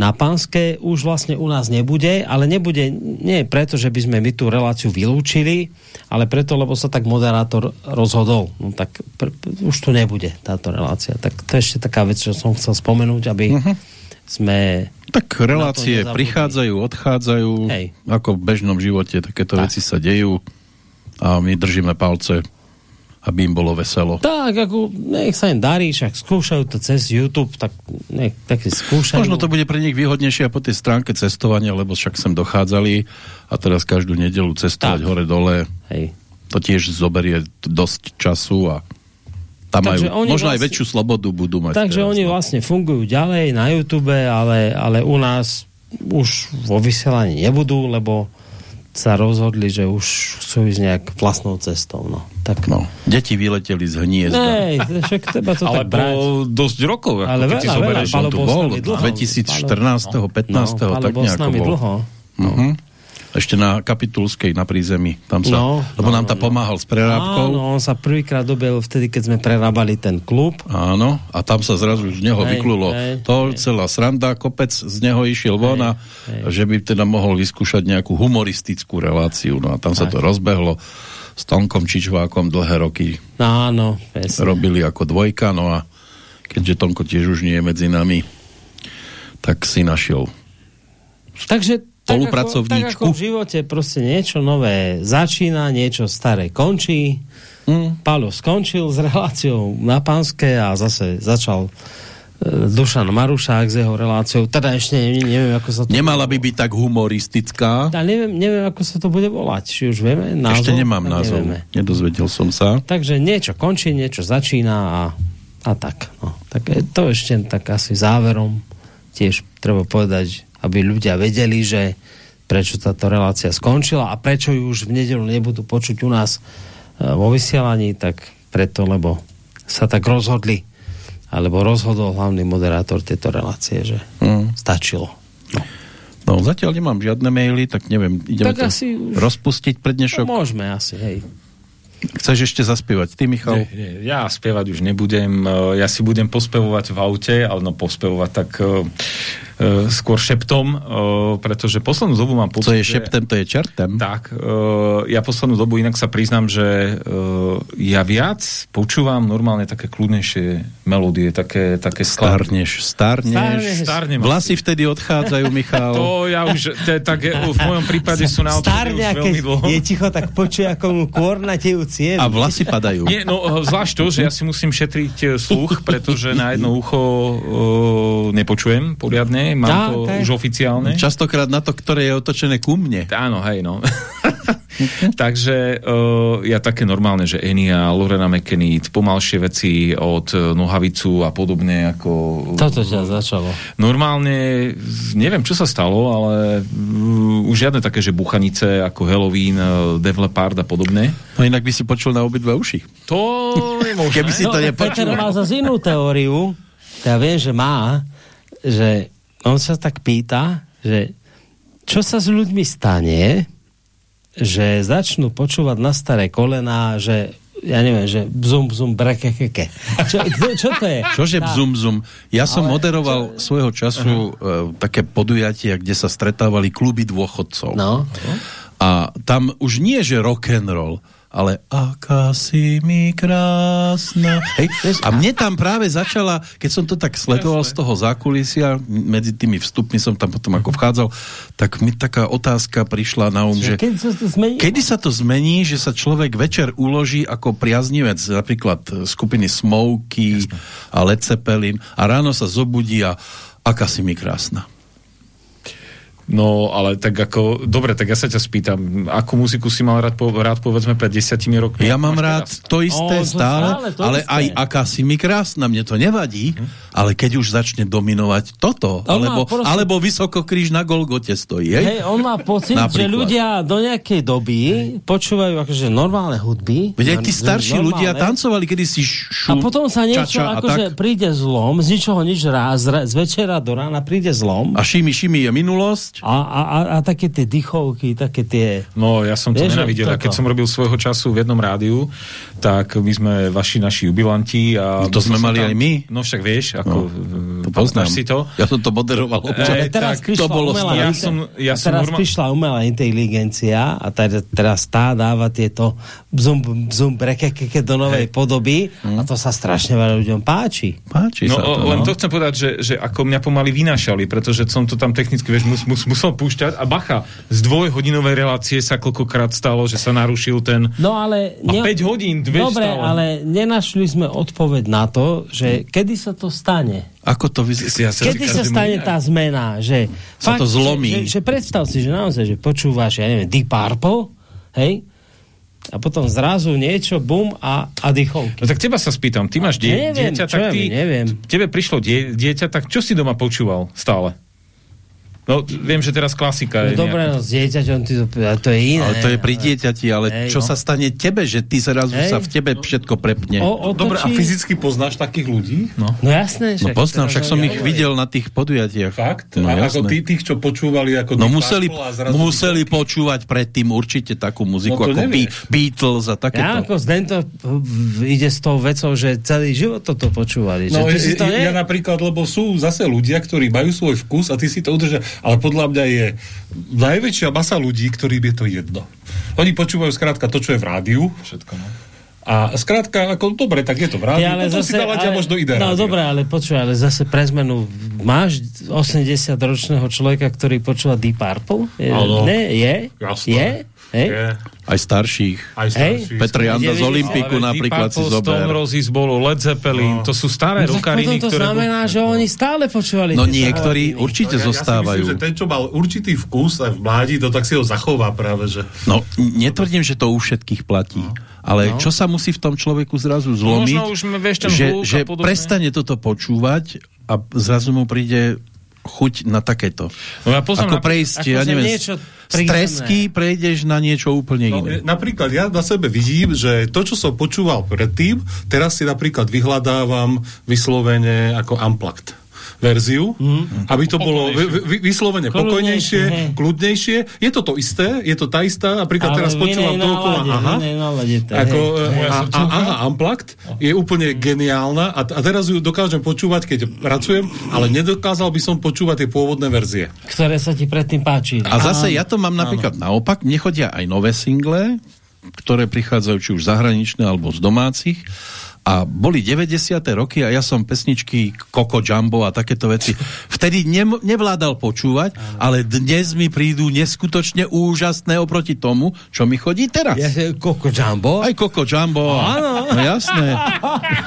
na Panské už vlastne u nás nebude, ale nebude nie preto, že by sme my tú reláciu vylúčili, ale preto, lebo sa tak moderátor rozhodol. No tak pr- už tu nebude táto relácia. Tak to je ešte taká vec, čo som chcel spomenúť, aby uh-huh. sme... Tak relácie prichádzajú, odchádzajú, Hej. ako v bežnom živote takéto tak. veci sa dejú a my držíme palce aby im bolo veselo. Tak, ako nech sa im darí, však skúšajú to cez YouTube, tak nech tak skúšajú. Možno to bude pre nich výhodnejšie po tej stránke cestovania, lebo však sem dochádzali a teraz každú nedelu cestovať hore-dole. To tiež zoberie dosť času a tam takže majú, možno vlastne, aj väčšiu slobodu budú mať. Takže teraz, oni no. vlastne fungujú ďalej na YouTube, ale, ale u nás už vo vysielaní nebudú, lebo sa rozhodli, že už chcú ísť nejak vlastnou cestou. No. Tak... No. Deti vyleteli z hniezda. Nej, však treba to Ale tak brať. dosť rokov. Ako Ale veľa, veľa, Palo tu bol, 2014. 15. No, tak nejako bol. dlho. No. Uh-huh ešte na Kapitulskej, na prízemí. Tam sa, no, lebo no, nám tam no, pomáhal s prerábkou. Áno, on sa prvýkrát dobil vtedy, keď sme prerábali ten klub. Áno, a tam sa zrazu z neho hej, vyklulo hej, to, hej. celá sranda, kopec z neho išiel von a že by teda mohol vyskúšať nejakú humoristickú reláciu. No a tam sa to rozbehlo s Tonkom Čičvákom dlhé roky. Áno, presne. Robili ako dvojka, no a keďže Tonko tiež už nie je medzi nami, tak si našiel Takže spolupracovníčku. Tak ako, tak ako v živote proste niečo nové začína, niečo staré končí. Mm. Pálo skončil s reláciou na Pánske a zase začal e, Dušan Marušák s jeho reláciou. Teda ešte neviem, neviem ako sa to... Nemala by byť tak humoristická. Ja neviem, neviem, ako sa to bude volať. Či už vieme názov? Ešte nemám názov. Nevieme. Nedozvedel som sa. Takže niečo končí, niečo začína a, a tak. No. Tak to ešte tak asi záverom tiež treba povedať, aby ľudia vedeli, že prečo táto relácia skončila a prečo ju už v nedelu nebudú počuť u nás e, vo vysielaní, tak preto, lebo sa tak rozhodli alebo rozhodol hlavný moderátor tejto relácie, že mm. stačilo. No. no, zatiaľ nemám žiadne maily, tak neviem, ideme tak to asi už... rozpustiť pred dnešok? No, môžeme asi, hej. Chceš ešte zaspievať? Ty, Michal? Nie, nie, ja spievať už nebudem. E, ja si budem pospevovať v aute, ale no pospevovať tak E, skôr šeptom, e, pretože poslednú dobu mám pocit, Co je šeptem, to je čertem. Tak, e, ja poslednú dobu inak sa priznám, že ja viac počúvam normálne také kľudnejšie melódie, také, také Starneš, starneš. starneš. Vlasy vtedy odchádzajú, Michal. to ja už, to je tak, v mojom prípade sú na Starne, už veľmi dlho. je ticho, tak počuje, ako mu kôrnatejú ciev. A vlasy padajú. Nie, no zvlášť to, že ja si musím šetriť sluch, pretože na jedno ucho uh, nepočujem poriadne, mám Á, to okay. už oficiálne. Častokrát na to, ktoré je otočené ku mne. Áno, hej, no. *laughs* Takže uh, ja také normálne, že Enia, Lorena McKennitt, pomalšie veci od Nohavicu a podobne ako... Toto ťa začalo. Normálne, neviem, čo sa stalo, ale uh, už žiadne také, že buchanice ako Halloween, uh, Def Leppard a podobne. No inak by si počul na obidve uši. To je možné. Keby si to no, nepočul. Peter má zase inú teóriu, ja viem, že má, že on sa tak pýta, že čo sa s ľuďmi stane, že začnú počúvať na staré kolená, že ja neviem, že bzum, bzum, brekekeke. Čo, čo to je? *laughs* Čože bzum, bzum? Ja som Ale, moderoval čo... svojho času uh, také podujatia, kde sa stretávali kluby dôchodcov. No. A tam už nie, že rock and roll, ale aká si mi krásna. Hej. A mne tam práve začala, keď som to tak sledoval z toho zákulisia, medzi tými vstupmi som tam potom ako vchádzal, tak mi taká otázka prišla na um, že, Kedy sa to zmení? kedy sa to zmení, že sa človek večer uloží ako priaznivec napríklad skupiny Smoky a Led Zeppelin a ráno sa zobudí a aká si mi krásna. No, ale tak ako, dobre, tak ja sa ťa spýtam, akú muziku si mal rád, po, rád povedzme pred desiatimi rokmi? Ja mám rád teraz? to isté O, stále, stále to ale isté. aj aká si mi krásna, mne to nevadí, ale keď už začne dominovať toto, On alebo, proste- alebo vysokokríž na Golgote stojí, hej? Hej, on má pocit, že ľudia do nejakej doby počúvajú akože normálne hudby. Veď aj tí starší normálne. ľudia tancovali kedy si šu, A potom sa niečo, čača akože tak. príde zlom, z ničoho nič raz, z večera do rána príde zlom. A šimi, šimi je minulosť. A, a, a, a také tie dychovky, také tie... No, ja som to Vieš, toto. keď som robil svojho času v jednom rádiu, tak my sme vaši naši jubilanti. A No to sme mali aj my. No však vieš, ako... To No, poznám. si to? Ja som to moderoval občas. Ale Ej, teraz tak to bolo umelá, Ja som- ja som teraz norma- prišla umelá inteligencia a teda, teraz tá dáva tieto bzum, bzum, brekekeke do novej podoby a to sa strašne veľa ľuďom páči. Páči No, sa to, len no. to chcem povedať, že, že ako mňa pomaly vynášali, pretože som to tam technicky vieš, mus, mus, musel púšťať a bacha, z dvojhodinovej relácie sa koľkokrát stalo, že sa narušil ten... No ale... A 5 hodín, vieš, Dobre, stále. ale nenašli sme odpoveď na to, že kedy sa to stane. Ako to vyzerá? Ja Kedy sa stane inak. tá zmena, že... Sa to zlomí. Že, že, predstav si, že naozaj, že počúvaš, ja neviem, Deep Purple, hej, a potom zrazu niečo, bum, a, a dychovky. No tak teba sa spýtam, ty máš die, Neviem, dieťa, tak ja ty, neviem. tebe prišlo die, dieťa, tak čo si doma počúval stále? No, viem, že teraz klasika je No dobre, nejaká. no s dieťaťom, ty to, to je iné. Ale to je pri dieťati, ale Hej, čo no. sa stane tebe, že ty zrazu Hej. sa v tebe všetko prepne? O, otočí... Dobre, a fyzicky poznáš takých ľudí? No. No jasné. No poznám, však som ich videl na tých podujatiach. Fakt? No a ako tí, tých, čo počúvali ako No museli, museli počúvať predtým určite takú muziku No to ako nevieš. Beatles a Ja takéto. ako Zdento ide s tou vecou, že celý život toto počúvali. No, že ty si to ja, ja napríklad, lebo sú zase ľudia, ktorí majú svoj vkus a ty si to udržia, ale podľa mňa je najväčšia masa ľudí, ktorým je to jedno. Oni počúvajú skrátka to, čo je v rádiu. Všetko, no. A skrátka, ako dobre, tak je to v rádiu, Ja, ale potom si dávadia možno iné No rádio. dobre, ale počuj, ale zase pre zmenu máš 80-ročného človeka, ktorý počúva Deep Purple? Je, ne, je? Jasné. Je? Hej? Aj starších. Aj Hej. starší. Petr Janda z 90, Olympiku napríklad si zober. Roses bolo, Led Zeppelin, to sú staré No, potom to ktoré... znamená, že oni stále počúvali No niektorí staré určite Ja- Ja si zostávajú. myslím, že ten, čo mal určitý vkus aj v mládí, to tak si ho zachová práve, že... No, netvrdím, že to u všetkých platí. Ale čo sa musí v tom človeku zrazu zlomiť, No. Možno už že, že prestane toto počúvať a zrazu mu príde chuť na takéto. No ja poznám Ako prejsť, ja akože neviem, niečo z tresky prejdeš na niečo úplne No, iné. e, napríklad ja na sebe vidím, že to, čo som počúval predtým, teraz si napríklad vyhľadávam vyslovene ako unplugged verziu, mm. aby to bolo vy, vy, vyslovene pokojnejšie, kľudnejšie. Je to to isté, je to tá istá, napríklad teraz počúvam nálade, aha, to je, ako, hej. e, a, a, aha, Unplugged je úplne geniálna a, a teraz ju dokážem počúvať, keď pracujem, ale nedokázal by som počúvať tie pôvodné verzie. Ktoré sa ti predtým páčili. A zase ja to mám napríklad naopak, mne chodia aj nové single, ktoré prichádzajú či už zahraničné alebo z domácich a boli 90. roky a ja som pesničky Coco Jumbo a takéto veci vtedy ne, nevládal počúvať, ale dnes mi prídu neskutočne úžasné oproti tomu, čo mi chodí teraz. Ja, Coco Jumbo. Aj Coco Jumbo. Áno. No jasné.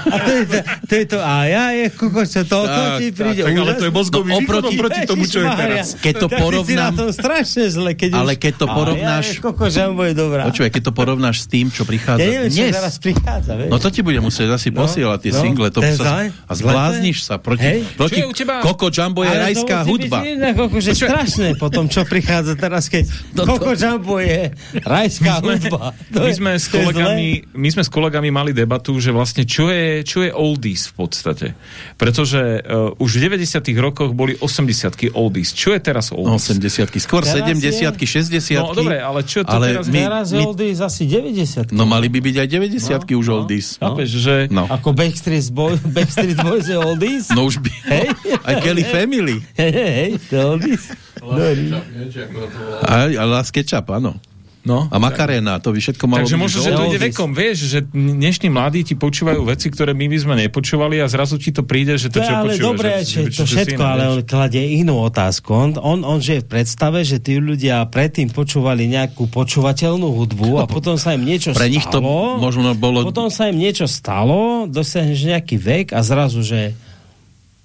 A to je to, to, je to a ja je Coco, čo to, to ti príde Tak, ale to je mozgový No, oproti- oproti, proti tomu, čo je teraz. Keď to porovnám- tom strašne zle, keď Ale keď to porovnáš- Ja, je Jumbo je dobrá. Počúvaj, keď to porovnáš s tým, čo prichádza ja neviem, čo dnes, teraz prichádza, vieš. No to ti bude musieť asi No, posielať tie no, single, to to sa, a zblázniš sa proti, Hej. proti Čo je u teba? Coco Jumbo je Ale to rajská hudba. inak, že strašné potom, čo prichádza teraz, keď No to- Coco Jumbo je rajská hudba. To My je- sme, s to kolegami, my sme s kolegami mali debatu, že vlastne čo je, čo je oldies v podstate. Pretože uh, už v 90 rokoch boli 80 oldies. Čo je teraz No, oldies? 80 skôr Teraz 70 60 No, dobre, ale čo to teraz- my, Teraz je my, oldies asi 90. No mali by byť aj 90 už oldies. Chápeš, že... No. Ako Backstreet, Boy, *laughs* Backstreet Boys je oldies? No už by... Hej. *laughs* Aj Kelly Family. Hej, hej, hej, to je oldies. Dobrý. Aj, a Last Ketchup, áno. No, a Makarena, to by všetko malo Takže možno, že to ide vekom, vieš, že dnešní mladí ti počúvajú veci, ktoré my by sme nepočúvali a zrazu ti to príde, že to, To je čo ale počúvaš. dobre, že- že že- to že všetko, ale on kladie inú otázku. On, on, on žije v predstave, že tí ľudia predtým počúvali nejakú počúvateľnú hudbu a potom sa im niečo Pre stalo. nich to možno bolo- Potom sa im niečo stalo, dosiahneš nejaký vek a zrazu, že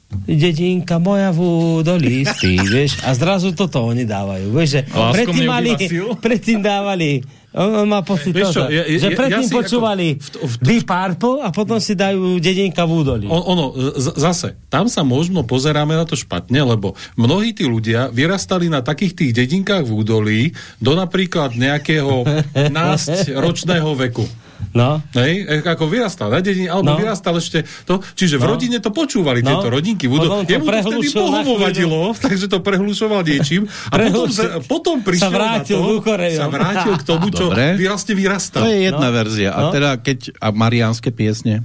dedinka moja vúdolisty, *laughs* vieš, a zrazu toto oni dávajú, vieš, že predtým, mali, *laughs* predtým dávali on, on má pocit Vieš čo, ja- ja- že ja predtým ako počúvali v v Deep Purple a potom si dajú dedinka v údolí. On, ono, z- zase, tam sa možno pozeráme na to špatne, lebo mnohí tí ľudia vyrastali na takých tých dedinkách v údolí do napríklad nejakého *laughs* násť ročného veku. No. Hej, e, ako vyrastal na dedine, alebo No. vyrastal ešte to, čiže v No. rodine to počúvali, No. tieto rodinky. to Jemu to vtedy prehlušil na bohovo chvíľu. vadilo, *laughs* takže to prehlušoval niečím. A potom, sa, potom prišiel Sa vrátil na k to, sa vrátil k tomu, čo Dobre. vlastne vyrastal. To je jedna No. verzia. A No. teda keď... A mariánske piesne?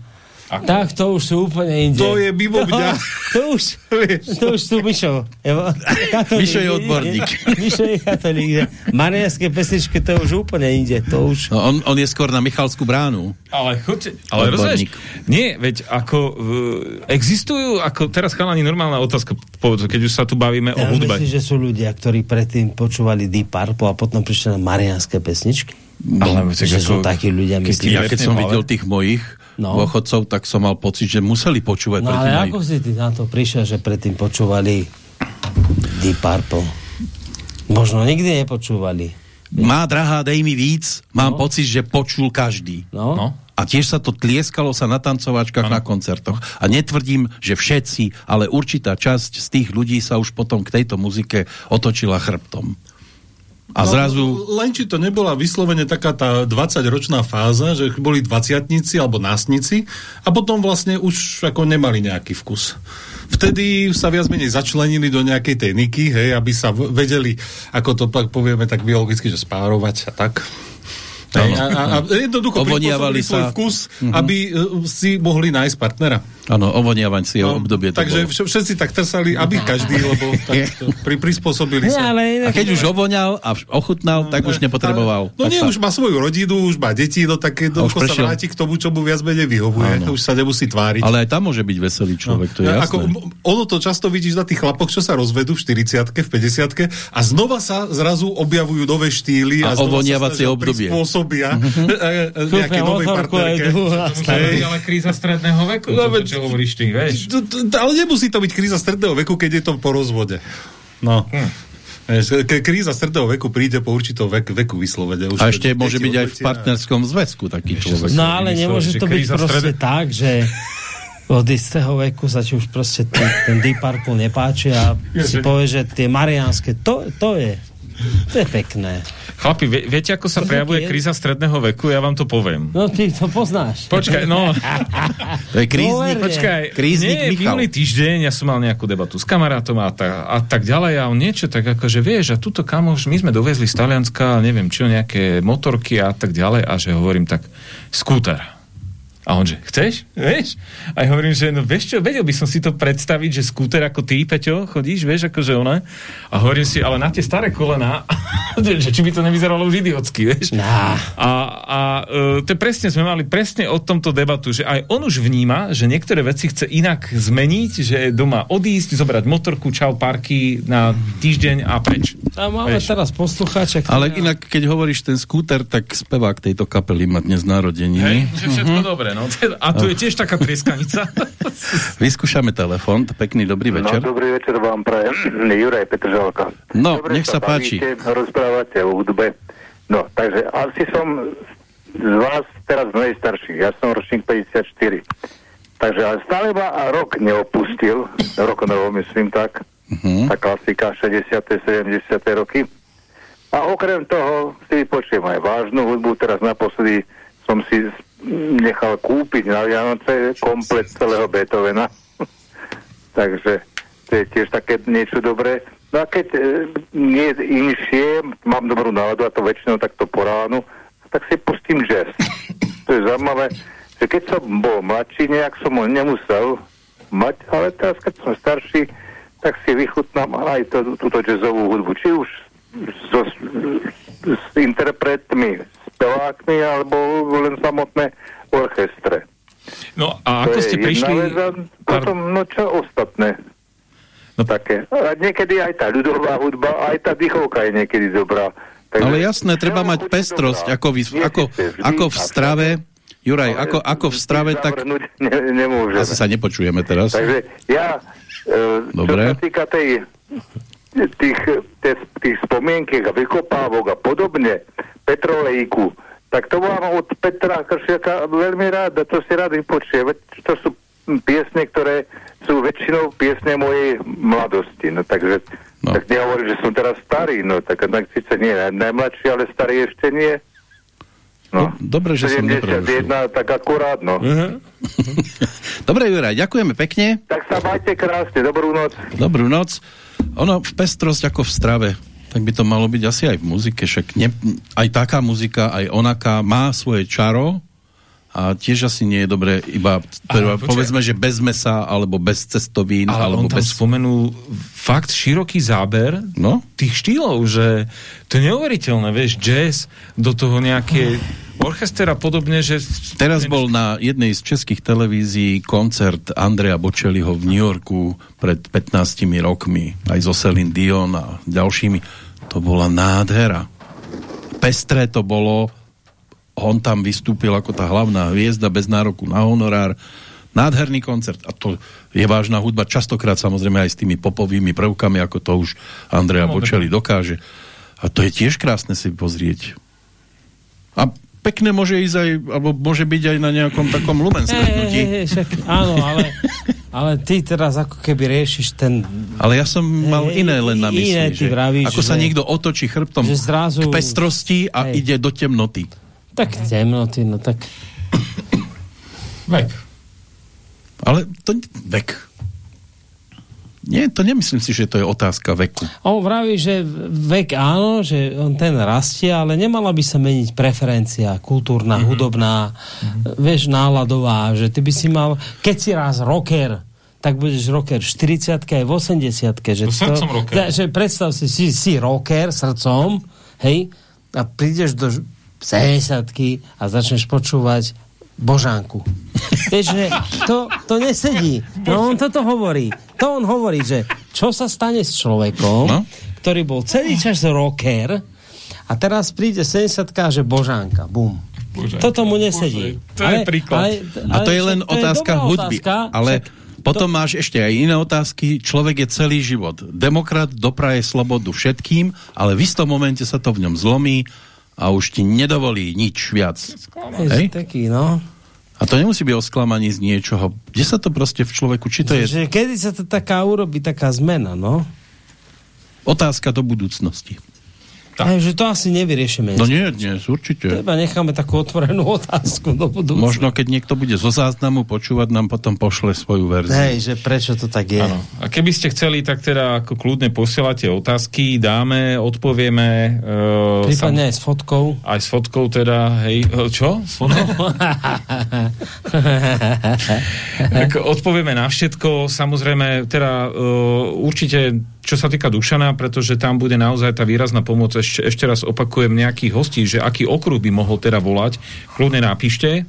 Tak to už sú úplne inde. To je mimo mňa. To, už, to už sú Mišo. Mišo je odborník. *laughs* Mišo je katolík. Marianské pesničky to už úplne inde. To už... No, on, on je skôr na Michalskú bránu. Ale choďte, ale rozumieš, nie, veď ako uh, existujú, ako teraz chalani normálna otázka, povedz, keď už sa tu bavíme o Ja hudbe. myslím, že sú ľudia, ktorí predtým počúvali Deep Purple a potom prišli na marianské pesničky. Ale že sú takí ľudia, myslím. Ja keď som videl tých mojich No. dôchodcov, tak som mal pocit, že museli počúvať No ale aj- ako si ty na to prišiel, že predtým počúvali Deep Purple? Možno nikdy nepočúvali. Má drahá, dej mi víc, mám pocit, že počul každý. No? No. A tiež sa to tlieskalo sa na tancovačkách, na koncertoch. A netvrdím, že všetci, ale určitá časť z tých ľudí sa už potom k tejto muzike otočila chrbtom. A zrazu... No, len či to nebola vyslovene taká tá 20-ročná fáza, že boli dvaciatníci alebo násnici a potom vlastne už ako nemali nejaký vkus. Vtedy sa viac menej začlenili do nejakej tej niky, hej, aby sa vedeli, ako to pak povieme tak biologicky, že spárovať a tak. Hej, a, a, a jednoducho Ovoniavali prispôsobili svoj vkus, aby uh, si mohli nájsť partnera. Áno, ovoniavaň si no, obdobie to takže bolo. vš- všetci tak trsali, aby každý, lebo tak, *laughs* to pri, prispôsobili sa. ale A keď už ovoňal a ochutnal, tak už nepotreboval. No nie, sa... už má svoju rodinu, už má deti, no tak jednoducho sa prešiel. vráti k tomu, čo mu viac menej vyhovuje. Áno. Už sa nemusí tváriť. Ale aj tam môže byť veselý človek, to je No, jasné. ako, ono to často vidíš na tých chlapoch, čo sa rozvedú v 40 v 50 a znova sa zrazu objavujú nové štýly a, A ovoniavacie obdobie. prispôsobia e, e, nejakej Kúpia novej partnerke. ale kríza stredného veku, No, čo hovoríš ty, vieš. To- to- Ale nemusí to byť kríza stredného veku, keď je to po rozvode. No. Hm. Kríza stredného veku príde po určitom vek, veku vyslovene. Už A ešte deti môže byť aj v partnerskom zväzku taký človek. no ale nemôže že to byť proste strede- tak, že od istého veku sa ti už proste ten, ten Deep Purple nepáči a si povie, že tie mariánske, to, to je to je pekné. Chlapi, vie, viete, ako sa To prejavuje je. kríza stredného veku? Ja vám to poviem. No ty to poznáš. Počkaj, no, *laughs* To je kríznik, počkaj. Kríznik nie, Michal. minulý týždeň ja som mal nejakú debatu s kamarátom a, ta, a tak ďalej a on niečo tak akože vieš, a tuto kamoš, my sme dovezli z Talianska, neviem čo, nejaké motorky a tak ďalej a že hovorím tak, skúter. A on že, chceš? Vieš? A ja hovorím, že no vieš čo, vedel by som si to predstaviť, že skúter ako ty, Peťo, chodíš, vieš, akože ona. A hovorím si, ale na tie staré kolená, *laughs* že či by to nevyzeralo už idiotsky, vieš? Nah. A, a e, to presne, sme mali presne o tomto debatu, že aj on už vníma, že niektoré veci chce inak zmeniť, že doma odísť, zobrať motorku, čau, parky na týždeň a preč. A máme Vieš. teraz poslucháča, Ale inak, keď hovoríš ten skúter, tak spevák tejto kapely má dnes narodeniny. Hej, že všetko dobre, no. A tu je tiež taká trieskanica. *laughs* Vyskúšame telefon. Pekný dobrý večer. No, dobrý večer vám prajem. *clears throat* Juraj Petržalka. No, Dobre nech sa páči. bavíte, rozprávate o hudbe. No, takže asi som z vás teraz najstarší. Ja som ročník 54. Takže ale stále ma rok neopustil. Rok novo, myslím tak. Mhm. Tá klasika 60. 70. roky. A okrem toho si vypočujem aj vážnu hudbu. Teraz naposledy som si nechal kúpiť na Vianoce komplet celého Beethovena. *laughs* Takže to je tiež také niečo dobré. No a keď e, nie inšie, mám dobrú náladu a to väčšinou takto po ránu, tak si pustím jazz. To je zaujímavé, že keď som bol mladší, nejak som ho nemusel mať, ale teraz, keď som starší, tak si vychutnám aj to, túto jazzovú hudbu. Či už so, s interpretmi, spevákmi, alebo len samotné orchestre. No a ako ste prišli... Vec a potom, no čo ostatné? No. Také. A niekedy aj tá ľudová hudba, aj tá dýchovka je niekedy dobrá. Takže, Ale jasné, treba mať pestrosť, dobrá. ako, vy, ako, ako v strave. Juraj, ako, ako v strave, tak Ne, nemôžeme. asi sa nepočujeme teraz. Takže ja, e, Dobre. čo sa týka tej, tých, tých, tých a vykopávok a podobne, Petrolejku, tak to mám od Petra Kršiaka veľmi rád a to si rád vypočujem. To sú piesne, ktoré sú väčšinou piesne mojej mladosti. No takže No. no. tak nehovorím, že som teraz starý, no tak, tak síce nie naj- najmladší, ale starý ešte nie. No. Dobre, že som 71, tak akurát, no. *laughs* Dobre, Juraj, ďakujeme pekne. Tak sa majte krásne, dobrú noc. Dobrú noc. Ono v pestrosť ako v strave. Tak by to malo byť asi aj v muzike. Však ne, aj taká muzika, aj onaká má svoje čaro a tiež asi nie je dobré iba, Ale povedzme, že bez mesa, alebo bez cestovín, Ale alebo on tam bez... spomenul fakt široký záber No? tých štýlov, že to je neuveriteľné, vieš, jazz, do toho nejaké orchester a podobne, že... Teraz bol na jednej z českých televízií koncert Andrea Bocelliho v New Yorku pred 15 rokmi, aj so Celine Dion a ďalšími. To bola nádhera. Pestré to bolo, on tam vystúpil ako tá hlavná hviezda bez nároku na honorár. Nádherný koncert. A to je vážna hudba, častokrát samozrejme aj s tými popovými prvkami, ako to už Andrea No, Bocelli dokáže. A to je tiež krásne si pozrieť. A pekné môže ísť aj, alebo môže byť aj na nejakom takom lumen stretnutí. Však, áno, ale, ale ty teraz ako keby riešiš ten... Ale ja som mal Hej, iné len na mysli, iné že vravíš, ako sa že- niekto otočí chrbtom že zrazu- k pestrosti a Hej. ide do temnoty. Tak temnoty, no tak... Vek. Ale to vek. Nie, to nemyslím si, že to je otázka veku. On vraví, že vek áno, že on ten rastie, ale nemala by sa meniť preferencia kultúrna, mm-hmm. hudobná, mm-hmm. vieš, náladová, že ty by si mal, keď si raz rocker, tak budeš rocker v 40 aj v 80 že, No srdcom rocker. Ja, že predstav si, si, si rocker srdcom, hej, a prídeš do 70 a začneš počúvať Božánku. Vieš, že to, to nesedí. No on toto hovorí. To on hovorí, že čo sa stane s človekom, No. ktorý bol celý čas rocker a teraz príde 70 a že Božánka. Bum. Bože, Toto mu nesedí. Bože, to je príklad. A to je len to je otázka dobrá hudby. otázka, ale však potom máš ešte aj iné otázky. Človek je celý život. Demokrat dopraje slobodu všetkým, ale v istom momente sa to v ňom zlomí a už ti nedovolí nič viac. Je Hej? taký, no. A to nemusí byť o sklamaní z niečoho. Kde sa to proste v človeku, či to je Že kedy sa to taká urobí, taká zmena, no? otázka do budúcnosti. Aj, že to asi nevyriešime. No nie, dnes, určite. Teba necháme takú otvorenú *laughs* otázku do budúcna. Možno, keď niekto bude zo záznamu počúvať, nám potom pošle svoju verziu. Hej, že prečo to tak je. Áno. A keby ste chceli, tak teda ako kľudne posielate otázky, dáme, odpovieme. Uh, Prípadne aj s fotkou. Aj s fotkou teda, hej, e, čo? S fotkou? *laughs* tak odpovieme na všetko. Samozrejme, teda uh, určite, čo sa týka Dušana, pretože tam bude naozaj tá výrazná pomoc. Ešte, ešte raz opakujem nejakých hostí, že aký okruh by mohol teda volať. Kľudne napíšte.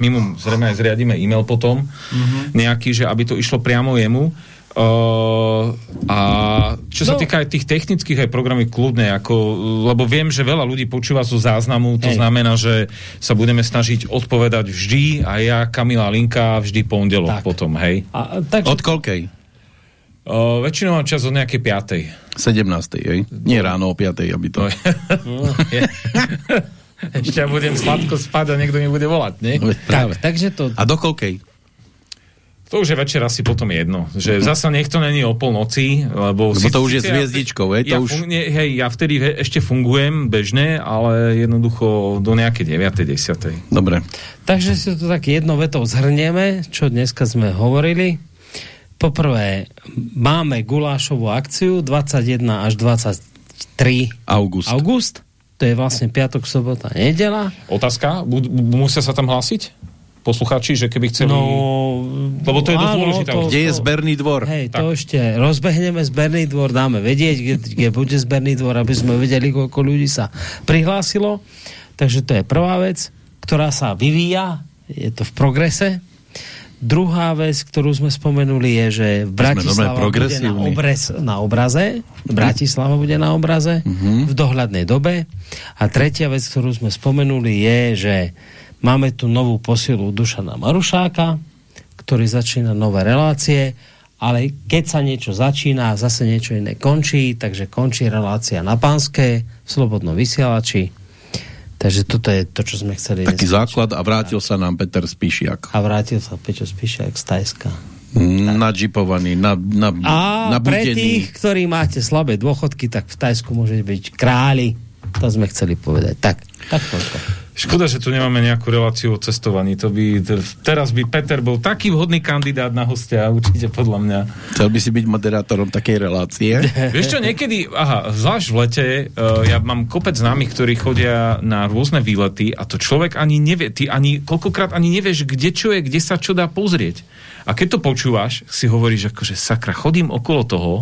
My mu zrejme aj zriadíme e-mail potom mm-hmm. nejaký, že aby to išlo priamo jemu. Uh, a čo sa No. týka aj tých technických aj programy kľudne, ako, lebo viem, že veľa ľudí počúva zo záznamu, to Hej. znamená, že sa budeme snažiť odpovedať vždy a ja, Kamila Linka, vždy pondelok Tak. potom, hej. A, tak, Od koľkej? Uh, väčšinou mám čas od nejakej piatej. 17. Hej? Nie ráno o 5. aby to... No. *laughs* Ešte ja budem sladko spať a niekto mi bude volať, nie? No, tak, takže to... A do koľkej? To už je večer asi potom jedno. Že zasa nech to není o polnoci, lebo... Lebo to už je s hviezdičkou, hej, to ja, už- hej, ja vtedy he, ešte fungujem bežne, ale jednoducho do nejakej 9. 10. Dobre. Takže si to tak jednou vetou zhrnieme, čo dneska sme hovorili. Poprvé, máme gulášovú akciu 21 až 23 August. august. To je vlastne piatok, sobota, nedela. Otázka? Bud- musia sa tam hlásiť? posluchači, že keby chceli... No, Lebo to je dosť to-. Kde je zberný dvor? Hej, to ešte rozbehneme zberný dvor, dáme vedieť, kde, kde bude zberný dvor, aby sme vedeli, koľko ľudí sa prihlásilo. Takže to je prvá vec, ktorá sa vyvíja, je to v progrese. Druhá vec, ktorú sme spomenuli, je, že Bratislava bude na, obraz, na obraze. Bratislava bude na obraze v dohľadnej dobe. A tretia vec, ktorú sme spomenuli, je, že máme tu novú posilu Dušana Marušáka, ktorý začína nové relácie, ale keď sa niečo začína, zase niečo iné končí, takže končí relácia na Pánske, v Slobodnom vysielači. Takže toto je to, čo sme chceli. Taký dnes- základ a vrátil sa nám Peter Spíšiak. A vrátil sa Peťo Spíšiak z Tajska. Nadžipovaný, na, na, A pre nabudený. tých, ktorí máte slabé dôchodky, tak v Tajsku môžete byť králi. To sme chceli povedať. Tak, tak toľko. Škoda, že tu nemáme nejakú reláciu o cestovaní. To by, teraz by Peter bol taký vhodný kandidát na hostia, určite podľa mňa. Chcel by si byť moderátorom takej relácie? *laughs* Vieš čo, niekedy, aha, zvlášť v lete, uh, ja mám kopec známych, ktorí chodia na rôzne výlety a to človek ani nevie, ty ani, koľkokrát ani nevieš, kde čo je, kde sa čo dá pozrieť. A keď to počúvaš, si hovoríš, akože sakra, chodím okolo toho,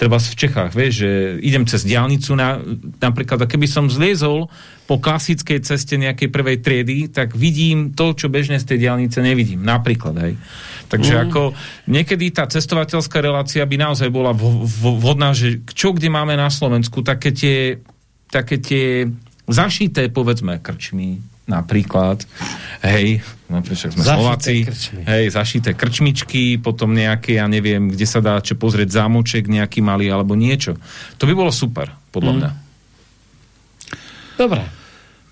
treba v Čechách, vieš, že idem cez diálnicu na, napríklad, a keby som zliezol po klasickej ceste nejakej prvej triedy, tak vidím to, čo bežne z tej diálnice nevidím. Napríklad, hej. Takže mm. ako niekedy tá cestovateľská relácia by naozaj bola vhodná, že čo kde máme na Slovensku, také tie, také tie zašité, povedzme, krčmy, napríklad, hej, no však sme Zašité Slováci, krčmy. hej, zašité krčmičky, potom nejaké, ja neviem, kde sa dá čo pozrieť zámoček nejaký malý, alebo niečo. To by bolo super, podľa Mm. mňa. Dobre.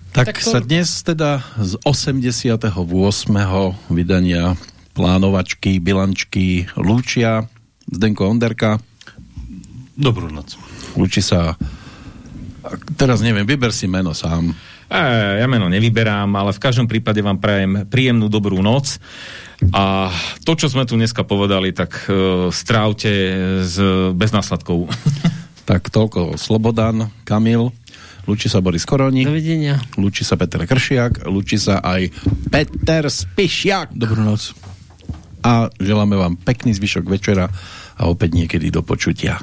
Tak, Tak tak to- sa dnes teda z 88. vydania plánovačky, bilančky lúčia Zdenko Onderka. Dobrú noc. Lúči sa teraz neviem, vyber si meno sám. E, ja meno nevyberám, ale v každom prípade vám prajem príjemnú dobrú noc. A to, čo sme tu dneska povedali, tak e, strávte s, bez následkov. *laughs* Tak toľko Slobodan, Kamil, lúči sa Boris Koroník, Dovidenia. lúči sa Peter Kršiak, lúči sa aj Peter Spišiak. Dobrú noc. A želáme vám pekný zvyšok večera a opäť niekedy do počutia.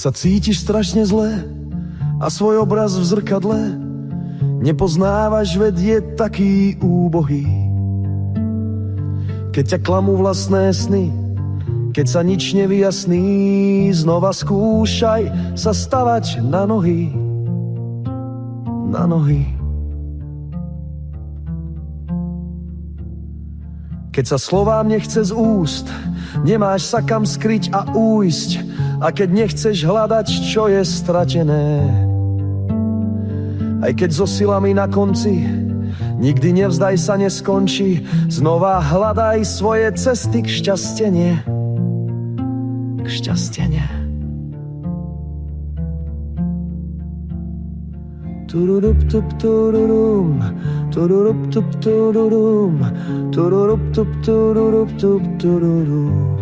Sa cítiš strašne zle a svoj obraz v zrkadle nepoznávaš, ved je taký úbohý. Keď ťa klamú vlastné sny, keď sa nič nevyjasní, znova skúšaj sa stavať na nohy. Na nohy. Keď sa slovám nechce z úst, nemáš sa kam skryť a újsť. A keď nechceš hľadať, čo je stratené. Aj keď so silami na konci, nikdy nevzdaj sa neskončí. Znova hľadaj svoje cesty k šťastenie. K šťastenie. Tururup tup tururum, tururup tup tururum, tururup tup tururup tup tururum.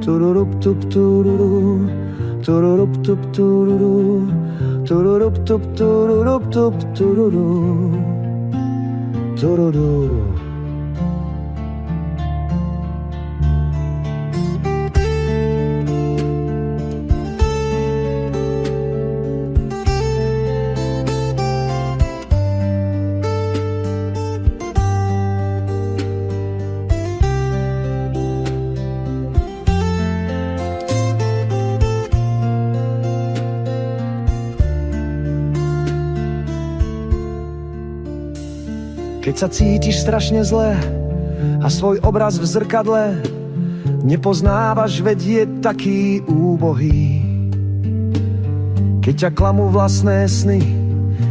Tururup tup tururu, tururup tup tururu, tururup tup tururup tup tururu, tururu. Keď sa cítiš strašne zle a svoj obraz v zrkadle nepoznávaš, veď je taký úbohý. Keď ťa klamú vlastné sny,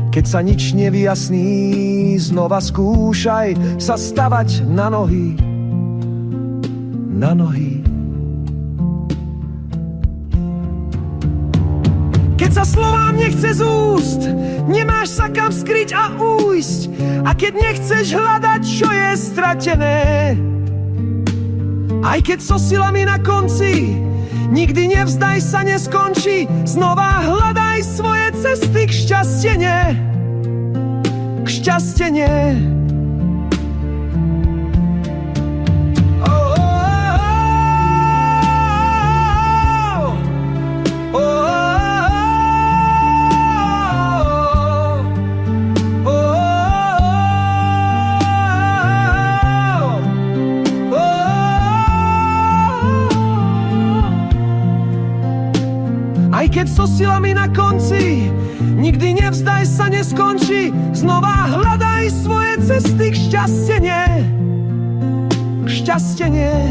keď sa nič nevyjasní, znova skúšaj sa stavať na nohy. Na nohy. Nechce z úst, nemáš sa kam skryť a újsť. A keď nechceš hľadať, čo je stratené, aj keď so silami na konci, nikdy nevzdaj sa, neskončí. Znova hľadaj svoje cesty k šťastenie. K šťastenie. Neskončí Znova hľadaj svoje cesty k šťastenie K šťastenie